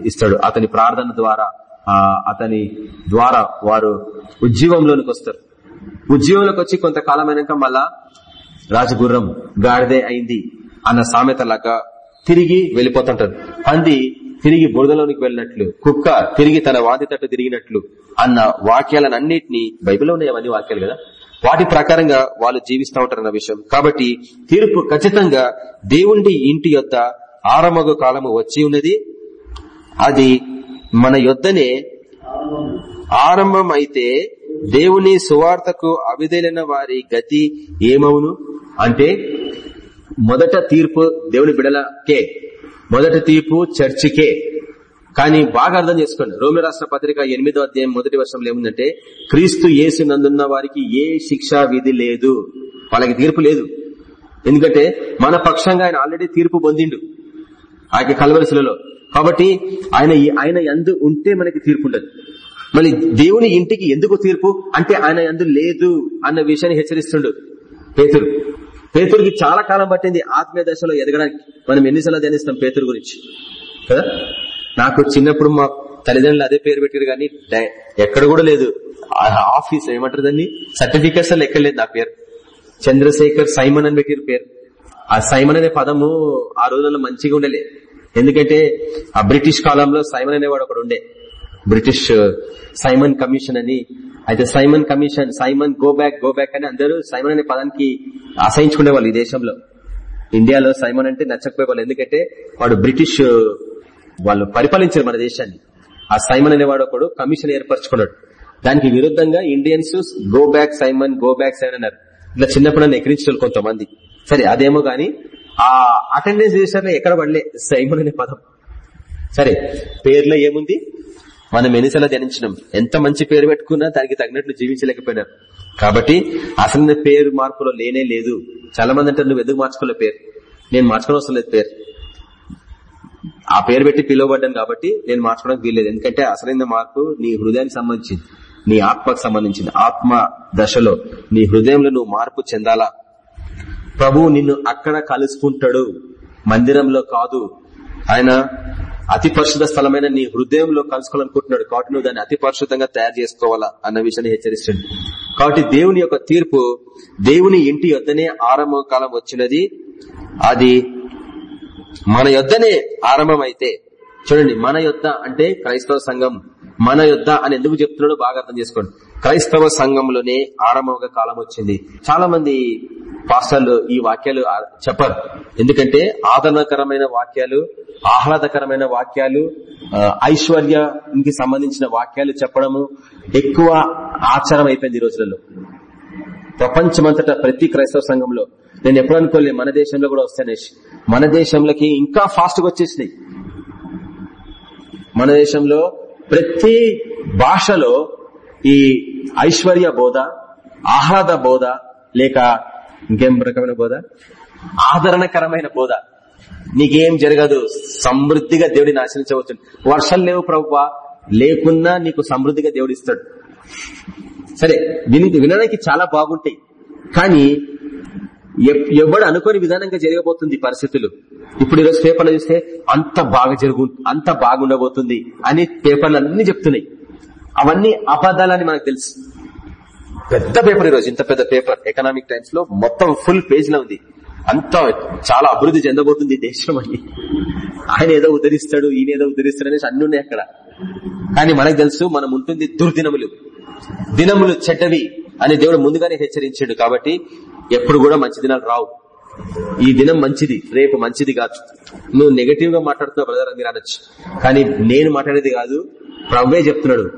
ఇస్తాడు. అతని ప్రార్థన ద్వారా అతని ద్వారా వారు ఉద్యోగంలోనికి వస్తారు. ఉద్యోగంలోకి వచ్చి కొంతకాలం అయినాక మళ్ళా రాజగుర్రం గాడిదే అయింది అన్న సామెత లాగా తిరిగి వెళ్ళిపోతుంటారు పంది తిరిగి బురదలోనికి వెళ్ళినట్లు కుక్క తిరిగి తన వాది తట్టు తిరిగినట్లు అన్న వాక్యాలన్నింటినీ బైబిల్లో ఉన్నాయి అవన్నీ వాక్యాలు కదా? వాటి ప్రకారంగా వాళ్ళు జీవిస్తూ ఉంటారన్న విషయం. కాబట్టి తీర్పు ఖచ్చితంగా దేవుడి ఇంటి యొద్ద ఆరంభ కాలము వచ్చి ఉన్నది. అది మన యొద్దనే ఆరంభం అయితే దేవుని సువార్తకు అవిధైన వారి గతి ఏమవును? అంటే మొదట తీర్పు దేవుని బిడలకే మొదటి తీర్పు చర్చికే. కానీ బాగా అర్థం చేసుకోండి. రోమి రాష్ట్ర పత్రిక ఎనిమిదో అధ్యాయం మొదటి వర్షంలో ఏముందంటే క్రీస్తు యేసు నందున్న వారికి ఏ శిక్షా విధి లేదు. వాళ్ళకి తీర్పు లేదు. ఎందుకంటే మన పక్షంగా ఆయన ఆల్రెడీ తీర్పు పొందిండు. ఆ యొక్క కాబట్టి ఆయన ఆయన ఎందు ఉంటే మనకి తీర్పు ఉండదు. మళ్ళీ దేవుని ఇంటికి ఎందుకు తీర్పు? అంటే ఆయన ఎందు లేదు అన్న విషయాన్ని హెచ్చరిస్తుండు పేతురు. పేతురికి చాలా కాలం పట్టింది ఆత్మీయ దశలో ఎదగడానికి. మనం ఎన్నిసార్లు ధ్యానిస్తాం పేతురు గురించి. కదా? నాకు చిన్నప్పుడు మా తల్లిదండ్రులు అదే పేరు పెట్టారు కానీ ఎక్కడ కూడా లేదు. ఆఫీస్ ఏమంటారు దాన్ని? సర్టిఫికేట్స్ ఎక్కడ లేదు నా పేరు. చంద్రశేఖర్ సైమన్ అని పెట్టారు పేరు. ఆ సైమన్ అనే పదము ఆ రోజుల్లో మంచిగా ఉండలే. ఎందుకంటే ఆ బ్రిటిష్ కాలంలో సైమన్ అనేవాడు ఒకడు ఉండే. బ్రిటిష్ uh, సైమన్ కమిషన్ అని. అయితే Simon commission Simon go back go back అని అందరూ సైమన్ అనే పదానికి అసహించుకునేవాళ్ళు ఈ దేశంలో. ఇండియాలో సైమన్ అంటే నచ్చకపోయేవాళ్ళు. ఎందుకంటే వాడు బ్రిటిష్ uh, వాళ్ళు పరిపాలించారు మన దేశాన్ని. ఆ సైమన్ అనేవాడు ఒకడు కమిషన్ ఏర్పరచుకున్నాడు. దానికి విరుద్ధంగా Indians go back Simon go back Simon అన్నారు. ఇట్లా చిన్నప్పుడు నన్ను ఎక్కిరించారు కొంతమంది. సరే అదేమో గాని ఆ అటెండెన్స్ రిజిస్టర్ ఎక్కడ పడలే. సైమన్ అనే పదం. సరే పేర్లో ఏముంది? మనం ఎన్నిసార్లు ధ్యానించినాం ఎంత మంచి పేరు పెట్టుకున్నా దానికి తగినట్లు జీవించలేకపోయినారు. కాబట్టి అసలు పేరు మార్పులో లేనే లేదు. చాలా మంది అంటారు నువ్వు ఎందుకు మార్చుకోలే పేరు? నేను మార్చుకోవడం అవసరం లేదు పేరు. ఆ పేరు పెట్టి పిలువబడ్డాను కాబట్టి నేను మార్చుకోవడానికి వీల్లేదు. ఎందుకంటే అసలైన మార్పు నీ హృదయానికి సంబంధించింది. నీ ఆత్మకు సంబంధించింది. ఆత్మ దశలో నీ హృదయంలో నువ్వు మార్పు చెందాలా? ప్రభు నిన్ను అక్కడ కలుసుకుంటాడు. మందిరంలో కాదు. ఆయన అతి పరిశుద్ధ స్థలమైన నీ హృదయంలో కలుసుకోవాలనుకుంటున్నాడు. కాబట్టి నువ్వు దాన్ని అతి పరిశుద్ధంగా తయారు చేసుకోవాలా అన్న విషయాన్ని హెచ్చరిస్తుంది. కాబట్టి దేవుని యొక్క తీర్పు దేవుని ఇంటి యొద్దనే ఆరంభ కాలం వచ్చినది. అది మన యొద్దనే ఆరంభమైతే చూడండి మన యొద్ద అంటే క్రైస్తవ సంఘం. మన యొద్ద అని ఎందుకు చెప్తున్నాడో బాగా అర్థం చేసుకోండి. క్రైస్తవ సంఘంలోనే ఆరంభంగా కాలం వచ్చింది. చాలా మంది పాస్టర్లు ఈ వాక్యాలు చెప్పరు. ఎందుకంటే ఆదరణకరమైన వాక్యాలు ఆహ్లాదకరమైన వాక్యాలు ఐశ్వర్యానికి సంబంధించిన వాక్యాలు చెప్పడము ఎక్కువ ఆచారం అయిపోయింది ఈ రోజులలో. ప్రపంచమంతటా ప్రతి క్రైస్తవ సంఘంలో. నేను ఎప్పుడు అనుకోలే మన దేశంలో కూడా వస్తానే మన దేశంలోకి ఇంకా ఫాస్ట్గా వచ్చేసినాయి. మన దేశంలో ప్రతి భాషలో ఈ ఐశ్వర్య బోధ ఆహ్లాద బోధ లేక ఇంకేం రకమైన బోధ? ఆదరణకరమైన బోధ. నీకేం జరగదు. సమృద్ధిగా దేవుడిని ఆశ్రయించవచ్చు వర్షం లేవు ప్రభువా. లేకున్నా నీకు సమృద్ధిగా దేవుడిస్తాడు సరే విని వినడానికి చాలా బాగుంటాయి. కానీ ఎవడు అనుకోని విధానంగా జరగబోతుంది పరిస్థితులు. ఇప్పుడు ఈరోజు పేపర్లు చూస్తే అంత బాగా జరుగు అంత బాగుండబోతుంది అని పేపర్లు అన్ని చెప్తున్నాయి. అవన్నీ అబద్దాలని మనకు తెలుసు. పెద్ద పేపర్ ఈరోజు ఇంత పెద్ద పేపర్. ఎకనామిక్ టైమ్స్లో మొత్తం ఫుల్ పేజ్లో ఉంది. అంత చాలా అభివృద్ధి చెందబోతుంది దేశం అని. ఆయన ఏదో ఉద్ధరిస్తాడు ఈయన ఏదో ఉద్ధరిస్తాడు అనేసి అన్ని ఉన్నాయి అక్కడ. కానీ మనకు తెలుసు మనం ఉంటుంది దుర్దినములు. దినములు చెడ్డవి అని దేవుడు ముందుగానే హెచ్చరించాడు కాబట్టి ఎప్పుడు కూడా మంచి దినాలు రావు. ఈ దినం మంచిది రేపు మంచిది కాదు. నువ్వు నెగటివ్గా మాట్లాడుతున్నావు బ్రదర్ అని అనొచ్చు. కానీ నేను మాట్లాడేది కాదు ప్రవ్వే చెప్తున్నాడు.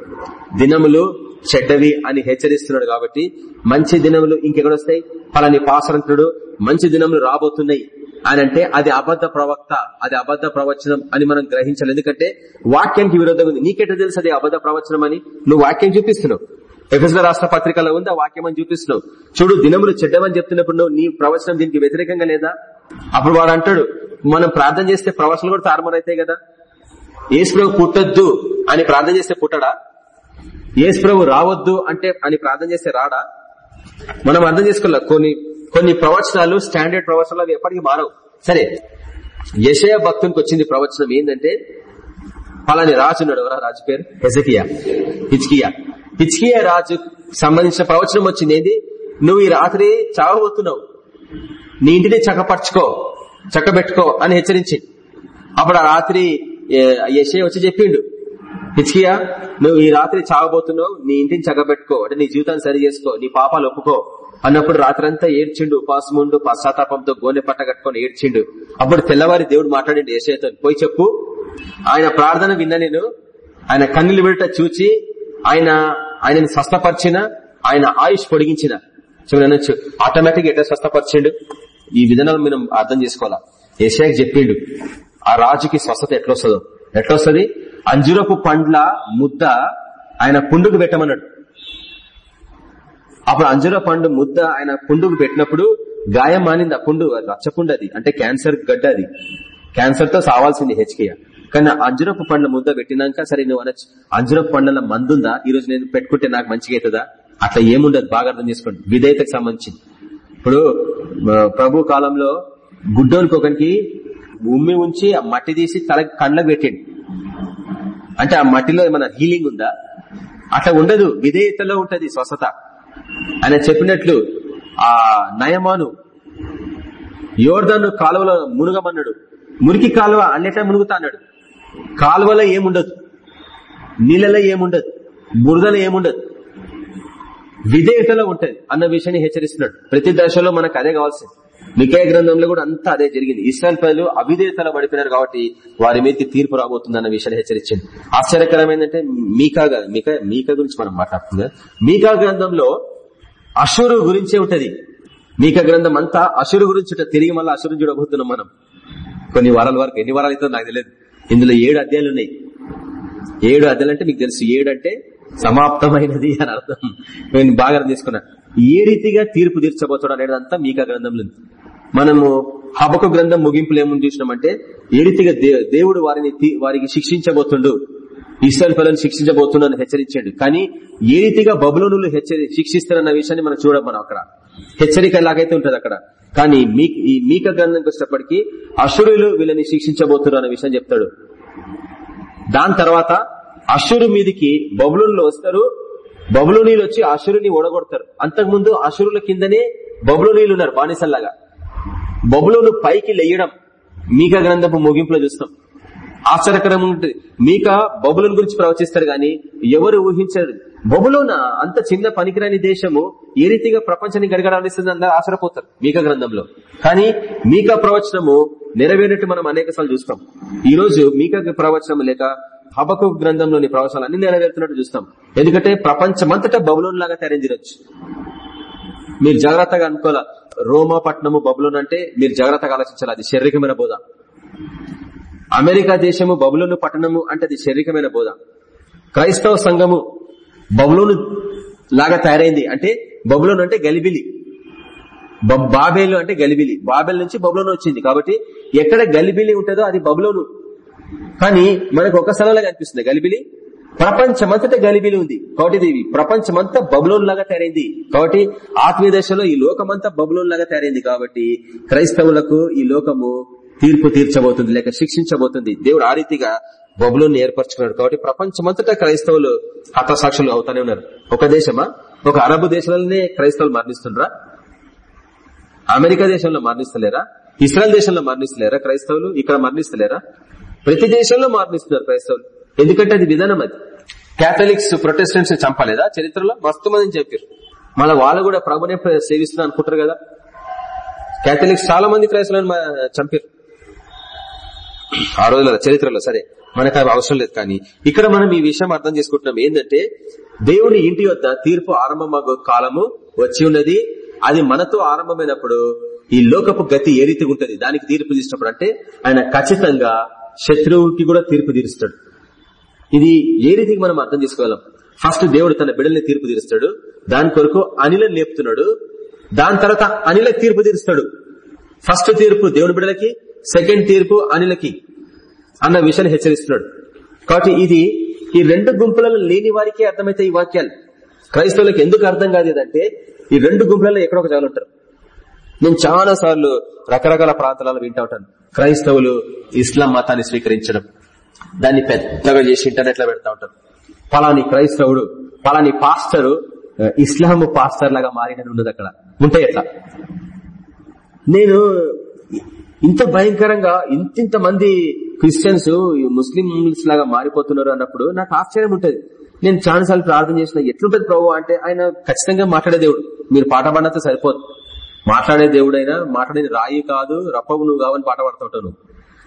దినములు చెడ్డవి అని హెచ్చరిస్తున్నాడు కాబట్టి మంచి దినములు ఇంకెక్కడొస్తాయి పలాని పాసరంతుడు మంచి దినములు రాబోతున్నాయి అని అంటే అది అబద్ధ ప్రవక్త అది అబద్ధ ప్రవచనం అని మనం గ్రహించాలి. ఎందుకంటే వాక్యానికి విరోధంగా ఉంది. నీకెట తెలుసు అది అబద్ధ ప్రవచనం అని? నువ్వు వాక్యం చూపిస్తున్నావు. ఎఫ్ఎస్ల రాష్ట్ర పత్రికలో ఉంది? ఆ వాక్యం అని చూపిస్తున్నావు. చూడు దినములు చెడ్డమని చెప్తున్నప్పుడు నువ్వు నీ ప్రవచనం దీనికి వ్యతిరేకంగా లేదా? అప్పుడు వాడు అంటాడు మనం ప్రార్థన చేస్తే ప్రవచనలు కూడా తారుమారైతాయి కదా? ఏసు పుట్టద్దు పుట్టొద్దు అని ప్రార్థన చేస్తే పుట్టడా? ఏసు ప్రభు రావద్దు అంటే అని ప్రార్థన చేస్తే రాడా? మనం అర్థం చేసుకోలే కొన్ని కొన్ని ప్రవచనాలు స్టాండర్డ్ ప్రవచనాలు అవి ఎప్పటికీ మారవు. సరే యశయ భక్తునికి వచ్చింది ప్రవచనం ఏంటంటే పలాని రాజు ఉన్నాడు ఎవరా? రాజు పేరు? హెజకియా. హిచ్కియా హిచ్కియా రాజు సంబంధించిన ప్రవచనం వచ్చింది ఏంది? నువ్వు ఈ రాత్రి చావబోతున్నావు. నీ ఇంటిని చక్కపరచుకో చక్కబెట్టుకో అని హెచ్చరించింది అప్పుడు ఆ రాత్రి యశయ వచ్చి చెప్పిండు. హిచ్కియా నువ్వు ఈ రాత్రి చావబోతున్నావు నీ ఇంటిని చగబెట్టుకో అంటే నీ జీవితాన్ని సరి చేసుకో నీ పాపాలు ఒప్పుకో. అన్నప్పుడు రాత్రంతా ఏడ్చిండు ఉపాసముండు పశ్చాత్తాపంతో గోనె పట్ట కట్టుకొని ఏడ్చిండు. అప్పుడు తెల్లవారి దేవుడు మాట్లాడి ఏసయ్యతో పోయి చెప్పు. ఆయన ప్రార్థన విన్న నేను ఆయన కన్నులు విడట చూచి ఆయన ఆయనని స్వస్థపరిచిన ఆయన ఆయుష్ పొడిగించిన. చూడనొచ్చు ఆటోమేటిక్ ఎట్లా స్వస్థపరిచిండు? ఈ విధానాలు మనం అర్థం చేసుకోవాలా? ఏషియాకి చెప్పిండు ఆ రాజుకి స్వస్థత ఎట్లొస్తుందో? ఎట్లొస్తుంది? అంజురపు పండ్ల ముద్ద ఆయన పుండుకు పెట్టమన్నాడు. అప్పుడు అంజుర పండు ముద్ద ఆయన పుండుకు పెట్టినప్పుడు గాయం మానింది ఆ పుండు రచ్చపుండు అది అంటే క్యాన్సర్ గడ్డ అది. క్యాన్సర్తో సావాల్సింది హెచ్కేయ కానీ అంజురపు పండ్ల ముద్ద పెట్టినాక సరే నువ్వు అనొచ్చు. అంజురపు పండ్ల మందుందా? ఈ రోజు నేను పెట్టుకుంటే నాకు మంచిగా అవుతుందా? అట్లా ఏముండదు బాగా అర్థం చేసుకోండి. విధేయతకు సంబంధించి ఇప్పుడు ప్రభు కాలంలో గుడ్డోనికి ఒకరికి ఉమ్మి ఉంచి ఆ మట్టి తీసి తల కండ్లకు పెట్టిండు. అంటే ఆ మట్టిలో ఏమైనా హీలింగ్ ఉందా? అట్లా ఉండదు. విధేయతలో ఉంటది స్వస్థత. ఆయన చెప్పినట్లు ఆ నయమాను యోర్ధను కాలువలో మునుగమన్నాడు. మురికి కాలువ అన్నిటా మునుగుతా అన్నాడు. కాలువలో ఏముండదు? నీళ్ళలో ఏముండదు? బురదలో ఏముండదు? విధేయతలో ఉంటది అన్న విషయాన్ని హెచ్చరిస్తున్నాడు. ప్రతి దశలో మనకు అదే కావాల్సింది. మికే గ్రంథంలో కూడా అంతా అదే జరిగింది. ఇస్రాయల్ ప్రజలు అవిధేయతలో పడిపోయినారు కాబట్టి వారి మీదకి తీర్పు రాబోతుంది అన్న విషయాన్ని హెచ్చరించింది ఆశ్చర్యకరమైందంటే మీకా మీక మీకా మీకా గురించి మనం మాట్లాడుతున్నాం మీకా గ్రంథంలో అశురు గురించే ఉంటది. మీకా గ్రంథం అంతా అశురు గురించి తిరిగి మళ్ళీ అశురు చూడబోతున్నాం మనం. కొన్ని వారాల వరకు ఎన్ని వారాలు అవుతుందో నాకు తెలియదు. ఇందులో ఏడు అధ్యాయాలు ఉన్నాయి. ఏడు అధ్యాయులు అంటే మీకు తెలుసు. ఏడు అంటే సమాప్తమైనది అని అర్థం. నేను బాగా తీసుకున్నా ఏ రీతిగా తీర్పు తీర్చబోతాడు అనేదంతా మీకు మీకా గ్రంథంలో ఉంది. మనము హబకు గ్రంథం ముగింపులు ఏముంది చూసినామంటే ఏ రీతిగా దే- దేవుడు వారిని తీ- వారికి శిక్షించబోతుండు ఇస్రాయల్ పిల్లలను శిక్షించబోతుండని హెచ్చరించాడు. కానీ ఏ రీతిగా బబులోనులు హెచ్చరి శిక్షిస్తారన్న విషయాన్ని మనం చూడం మనం అక్కడ. హెచ్చరిక లాగైతే ఉంటది అక్కడ. కానీ మీ ఈ మీక గ్రంథంకి వచ్చేటప్పటికి అసురులు వీళ్ళని శిక్షించబోతున్నారు అనే విషయం చెప్తాడు. దాని తర్వాత అశురు మీదికి బబులులు వస్తారు. బబులునీలు వచ్చి అశురుని ఓడగొడతారు. అంతకుముందు అశురుల కిందనే బబులునీలు ఉన్నారు బానిసల్లాగా. బబులును పైకి లేయడం మీక గ్రంథపు ముగింపులో చూస్తాం. ఆశ్చర్యకరం ఉంటుంది. మీక బబులను గురించి ప్రవచిస్తారు గాని ఎవరు ఊహించరు. బబులోన అంత చిన్న పనికిరాని దేశము ఏ రీతిగా ప్రపంచాన్ని గడగడాలిస్తుంది అందరూ ఆశ్చర్యపోతారు మీక గ్రంథంలో. కానీ మీక ప్రవచనము నెరవేరినట్టు మనం అనేక చూస్తాం. ఈ రోజు మీక ప్రవచనం లేక హబకు గ్రంథంలోని ప్రవచనాలు అన్ని నెరవేరుతున్నట్టు చూస్తాం. ఎందుకంటే ప్రపంచమంతటా బబులోన్ లాగా తయారైందిరొచ్చు మీరు జాగ్రత్తగా అనుకోవాలా? రోమా పట్టణము బబులోన్ అంటే మీరు జాగ్రత్తగా ఆలోచించాలి? అది శారీరకమైన బోధ. అమెరికా దేశము బబులోను పట్టణము అంటే అది శారీరకమైన బోధ. క్రైస్తవ సంఘము బబులోను లాగా తయారైంది అంటే బబులోన్ అంటే గలిబిలి. బాబేలు అంటే గలిబిలి. బాబేల్ నుంచి బబులోన్ వచ్చింది. కాబట్టి ఎక్కడ గలిబిలి ఉంటుందో అది బబులోను. కానీ మనకు ఒక స్థలంలో కనిపిస్తుంది గలిబిలి ప్రపంచమంతటా గలిబిలి ఉంది. కాబట్టి ఇది ప్రపంచమంతా బబులోన్ లాగా తయారైంది. కాబట్టి ఆత్మీయ దశలో ఈ లోకమంతా బబులోన్ లాగా తయారైంది. కాబట్టి క్రైస్తవులకు ఈ లోకము తీర్పు తీర్చబోతుంది లేక శిక్షించబోతుంది. దేవుడు ఆ రీతిగా బబులోన్ ఏర్పరచుకున్నాడు. కాబట్టి ప్రపంచమంతటా క్రైస్తవులు హతసాక్షులు అవుతానే ఉన్నారు. ఒక దేశమా? ఒక అరబు దేశాలనే క్రైస్తవులు మరణిస్తుండ్రా? అమెరికా దేశంలో మరణిస్తలేరా? ఇస్రాయల్ దేశంలో మరణిస్తలేరా క్రైస్తవులు? ఇక్కడ మరణిస్తలేరా? ప్రతి దేశంలో మరణిస్తున్నారు క్రైస్తవులు. ఎందుకంటే అది విధానం అది. కేథలిక్స్ ప్రొటెస్టెంట్స్ చంపలేదా చరిత్రలో? మస్తు మంది చెప్పారు. మళ్ళీ వాళ్ళు కూడా ప్రభునే సేవిస్తున్నారు అనుకుంటారు కదా. కేథలిక్స్ చాలా మంది క్రైస్తవులను చంపారు. ఆ రోజుల చరిత్రలో సరే. మనకు అవి అవసరం లేదు కానీ ఇక్కడ మనం ఈ విషయం అర్థం చేసుకుంటున్నాం. ఏంటంటే దేవుని ఇంటి వద్ద తీర్పు ఆరంభమగు కాలము వచ్చి ఉన్నది. అది మనతో ఆరంభమైనప్పుడు ఈ లోకపు గతి ఏ రీతిగా ఉంటుంది? దానికి తీర్పు తీసినప్పుడు అంటే ఆయన ఖచ్చితంగా శత్రువుకి కూడా తీర్పు తీరుస్తాడు. ఇది ఏ రీతికి మనం అర్థం చేసుకోగలం? ఫస్ట్ దేవుడు తన బిడ్డల్ని తీర్పు తీరుస్తాడు. దాని కొరకు అనిలని లేపుతున్నాడు. దాని తర్వాత అనిలకు తీర్పు తీరుస్తాడు. ఫస్ట్ తీర్పు దేవుడి బిడ్డలకి సెకండ్ తీర్పు అనిలకి అన్న విషయాన్ని హెచ్చరిస్తున్నాడు. కాబట్టి ఇది ఈ రెండు గుంపులలో లేని వారికే అర్థమైతే ఈ వాక్యాలు. క్రైస్తవులకు ఎందుకు అర్థం కాదేదంటే ఈ రెండు గుంపులలో ఎక్కడో ఒక ఉంటారు. నేను చాలా సార్లు రకరకాల ప్రాంతాలలో వింటా ఉంటాను. క్రైస్తవులు ఇస్లాం మతాన్ని స్వీకరించడం. దాన్ని పెద్దగా చేసి ఇంటర్నెట్లో పెడతా ఉంటారు. పలాని క్రైస్తవుడు పలాని పాస్టరు ఇస్లాం పాస్టర్ లాగా మారినని ఉన్నది అక్కడ. ఉంటాయి ఎట్లా? నేను ఇంత భయంకరంగా ఇంతింత మంది క్రిస్టియన్స్ ముస్లింస్ లాగా మారిపోతున్నారు అన్నప్పుడు నాకు ఆశ్చర్యం ఉంటుంది. నేను చాలాసార్లు ప్రార్థన చేసిన ఎట్లుంటది ప్రభు అంటే ఆయన ఖచ్చితంగా మాట్లాడే దేవుడు. మీరు పాట పాడినంత సరిపోదు. మాట్లాడే దేవుడైనా మాట్లాడేది రాయి కాదు రప్పవు నువ్వు కావని పాట పాడుతుంటావు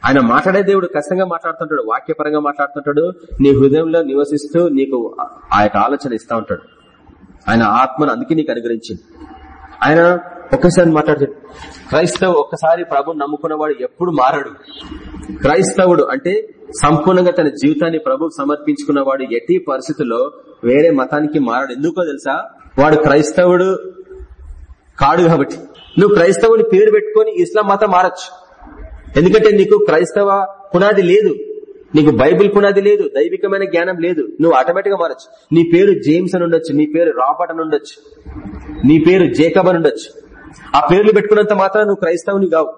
ఆయన మాట్లాడే దేవుడు ఖచ్చితంగా మాట్లాడుతుంటాడు వాక్యపరంగా మాట్లాడుతుంటాడు నీ హృదయంలో నివసిస్తూ నీకు ఆ యొక్క ఆలోచన ఇస్తా ఉంటాడు. ఆయన ఆత్మను అందుకే నీకు అనుగ్రహించింది. ఆయన ఒక్కసారి మాట్లాడతాడు క్రైస్తవు ఒక్కసారి ప్రభు నమ్ముకున్నవాడు ఎప్పుడు మారడు. క్రైస్తవుడు అంటే సంపూర్ణంగా తన జీవితాన్ని ప్రభు సమర్పించుకున్నవాడు ఎట్టి పరిస్థితుల్లో వేరే మతానికి మారడు. ఎందుకో తెలుసా? వాడు క్రైస్తవుడు కాడు కాబట్టి. నువ్వు క్రైస్తవుని పేరు పెట్టుకుని ఇస్లాం మతం మారచ్చు. ఎందుకంటే నీకు క్రైస్తవ పునాది లేదు. నీకు బైబిల్ పునాది లేదు. దైవికమైన జ్ఞానం లేదు. నువ్వు ఆటోమేటిక్గా మారచ్చు. నీ పేరు జేమ్స్ అని ఉండొచ్చు. నీ పేరు రాబర్ట్ అని ఉండొచ్చు. నీ పేరు జేకబ్ అని ఉండొచ్చు. ఆ పేర్లు పెట్టుకున్నంత మాత్రం నువ్వు క్రైస్తవుని కావు.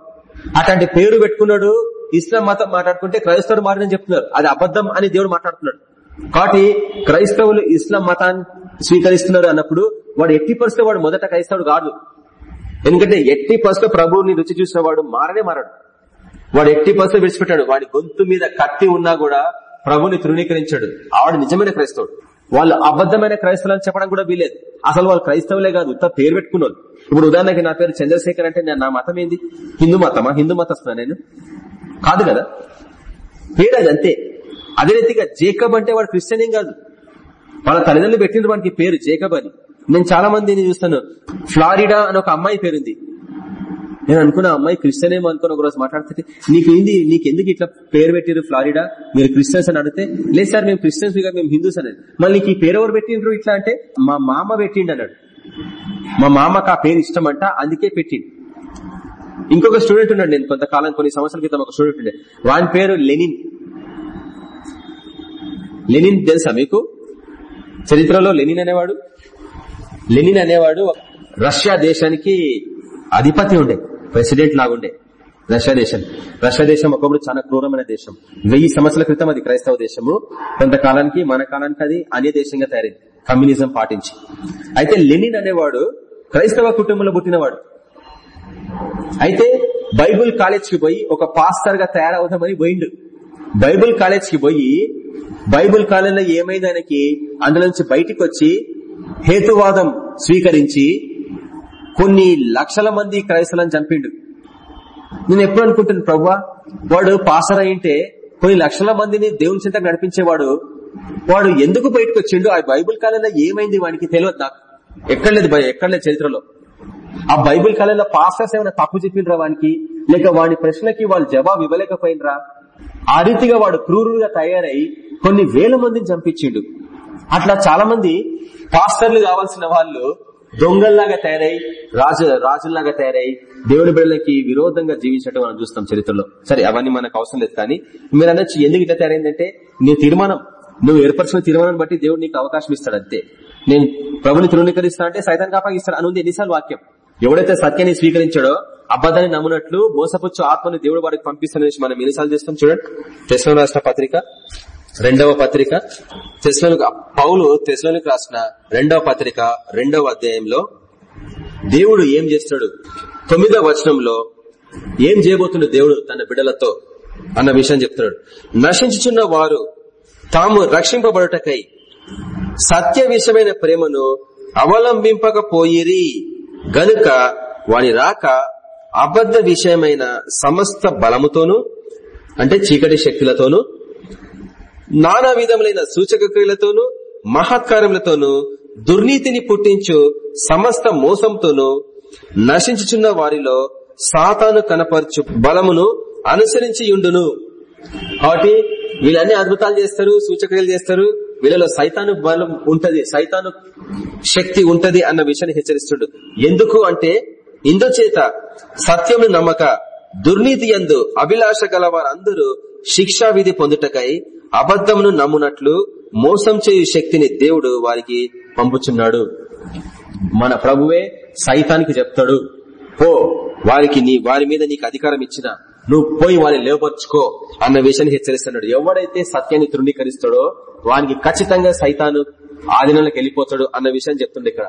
అట్లాంటి పేరు పెట్టుకున్నాడు ఇస్లాం మతం మాట్లాడుకుంటే క్రైస్తవుడు మారని చెప్తున్నారు. అది అబద్ధం అని దేవుడు మాట్లాడుతున్నాడు. కాబట్టి క్రైస్తవులు ఇస్లాం మతాన్ని స్వీకరిస్తున్నారు అన్నప్పుడు వాడు ఎట్టి పరిస్థితి వాడు మొదట క్రైస్తవుడు కాదు. ఎందుకంటే ఎట్టి పసులో ప్రభువుని రుచి చూసేవాడు మారనే మారడు. వాడు ఎట్టి పరిస్థితి విడిచిపెట్టాడు. వాడి గొంతు మీద కత్తి ఉన్నా కూడా ప్రభుని తృణీకరించాడు. ఆవిడ నిజమైన క్రైస్తవుడు. వాళ్ళు అబద్ధమైన క్రైస్తవులు చెప్పడం కూడా వీలేదు అసలు వాళ్ళు క్రైస్తవులే కాదు ఉత్త పేరు పెట్టుకున్నారు ఇప్పుడు ఉదాహరణకి నా పేరు చంద్రశేఖర్ అంటే నా మతం ఏంది? హిందూ మతమా? హిందూ మతస్తున్నా నేను? కాదు కదా? పేరు అది అంతే. అదే రీతిగా జేకబ్ అంటే వాడు క్రిస్టియన్ ఏం కాదు. వాళ్ళ తల్లిదండ్రులు పెట్టిన వాడికి పేరు జేకబ్ అని. నేను చాలా మందిని చూస్తాను. ఫ్లారిడా అని ఒక అమ్మాయి పేరుంది. నేను అనుకున్న అమ్మాయి క్రిస్టియన్ ఏమో అనుకుని ఒకరోజు మాట్లాడుతుంటే నీకు ఏంది నీకు ఎందుకు ఇట్లా పేరు పెట్టారు ఫ్లారిడా? మీరు క్రిస్టియన్స్ అని అడిగితే లేదు సార్ మేము క్రిస్టియన్స్ మేము హిందూస్ అనేది. మళ్ళీ నీకు ఈ పేరు ఎవరు పెట్టిండ్రు ఇట్లా అంటే మా మామ పెట్టిండు అన్నాడు. మా మామకు ఆ పేరు ఇష్టం అంట అందుకే పెట్టిండు. ఇంకొక స్టూడెంట్ ఉన్నాడు నేను కొంతకాలం కొన్ని సంవత్సరాల క్రితం ఒక స్టూడెంట్ ఉండే. వాని పేరు లెనిన్. లెనిన్ తెలుసా మీకు? చరిత్రలో లెనిన్ అనేవాడు? లెనిన్ అనేవాడు రష్యా దేశానికి అధిపతి ఉండే ప్రెసిడెంట్ లాగుండే రష్యా దేశం. రష్యా దేశం ఒకప్పుడు చాలా క్రూరమైన దేశం. వెయ్యి సంవత్సరాల క్రితం అది క్రైస్తవ దేశము. కొంతకాలానికి మన కాలానికి అది అన్య దేశంగా తయారైంది. కమ్యూనిజం పాటించి. అయితే లెనిన్ అనేవాడు క్రైస్తవ కుటుంబంలో పుట్టినవాడు. అయితే బైబుల్ కాలేజ్కి పోయి ఒక పాస్టర్గా తయారవుదామని పోయిండు. బైబుల్ కాలేజ్కి పోయి బైబుల్ కాలేజ్లో ఏమైంది ఆయనకి? అందులో నుంచి బయటికి వచ్చి హేతువాదం స్వీకరించి కొన్ని లక్షల మంది క్రైస్తలను చంపిండు. నేను ఎప్పుడు అనుకుంటున్నాను ప్రవ్వా వాడు పాసర్ అయింటే కొన్ని లక్షల మందిని దేవుని చింత నడిపించేవాడు వాడు ఎందుకు బయటకు వచ్చిండు? ఆ బైబుల్ కాలంలో ఏమైంది వానికి తెలియదు నాకు. ఎక్కడలేదు ఎక్కడలేదు చరిత్రలో. ఆ బైబిల్ కాలంలో పాస్టర్స్ ఏమైనా తప్పు చెప్పిండ్రా వానికి? లేక వాడి ప్రశ్నకి వాళ్ళు జవాబు ఇవ్వలేకపోయినరా? ఆ రీతిగా వాడు క్రూరుగా తయారై కొన్ని వేల మందిని చంపించిండు. అట్లా చాలా మంది పాస్టర్లు కావాల్సిన వాళ్ళు దొంగల్లాగా తయారై రాజు రాజుల్లాగా తయారై దేవుడి బిడ్డలకి విరోధంగా జీవించడం మనం చూస్తాం చరిత్రలో. సరే అవన్నీ మనకు అవసరం లేదు కానీ మీరు అనొచ్చు ఎందుకు ఇట్లా తయారైందంటే నీ తీర్మానం నువ్వు ఏర్పరిచిన తీర్మానం బట్టి దేవుడు నీకు అవకాశం ఇస్తాడు అంతే. నేను ప్రభుని తృణీకరిస్తా అంటే సైతానికి అప్పగిస్తాడు అని ఉంది ఎన్నిసార్లు వాక్యం. ఎవడైతే సత్యాన్ని స్వీకరించాడో అబద్దాన్ని నమ్మునట్లు మోసపుచ్చు ఆత్మని దేవుడు వాడికి పంపిస్తానని మనం ఎన్నిసార్లు చేస్తాం చూడండి. తెస్లో రాష్ట్ర పత్రిక రెండవ పత్రిక తెస్లోనికి పౌలు తెస్లోనికి రాసిన రెండవ పత్రిక రెండవ అధ్యాయంలో దేవుడు ఏం చేస్తాడు? తొమ్మిదవ వచనంలో ఏం చేయబోతుండే దేవుడు తన బిడ్డలతో అన్న విషయం చెప్తున్నాడు. నశించుచున్న వారు తాము రక్షింపబడుటకై సత్య విషయమైన ప్రేమను అవలంబింపకపోయిరి. గనుక వాని రాక అబద్ధ విషయమైన సమస్త బలముతోను అంటే చీకటి శక్తులతోనూ నానా విధములైన సూచక క్రియలతోనూ మహత్కారములతోనూ దుర్నీతిని పుట్టించు సమస్త మోసంతోనూ నశించుచున్న వారిలో సాతాను కనపరచు బలమును అనుసరించి ఉండును. కాబట్టి వీళ్ళన్ని అద్భుతాలు చేస్తారు సూచక్రియలు చేస్తారు. వీళ్ళలో సైతాను బలం ఉంటది సైతాను శక్తి ఉంటది అన్న విషయాన్ని హెచ్చరిస్తుండు. ఎందుకు అంటే ఇందుచేత సత్యమును నమ్మక దుర్నీతి ఎందు అభిలాష గల వారందరూ శిక్షా విధి పొందుటకై అబద్ధమును నమ్మునట్లు మోసం చేయు శక్తిని దేవుడు వారికి పంపుచున్నాడు. మన ప్రభువే సైతానికి చెప్తాడు. పో వారికి నీ వారి మీద నీకు అధికారం ఇచ్చిన. నువ్వు పోయి వారిని లేవపరుచుకో అన్న విషయాన్ని హెచ్చరిస్తున్నాడు. ఎవడైతే సత్యాన్ని తృణీకరిస్తాడో వానికి ఖచ్చితంగా సైతాను ఆధీనంలోకి వెళ్ళిపోతాడు అన్న విషయం చెప్తుండే ఇక్కడ.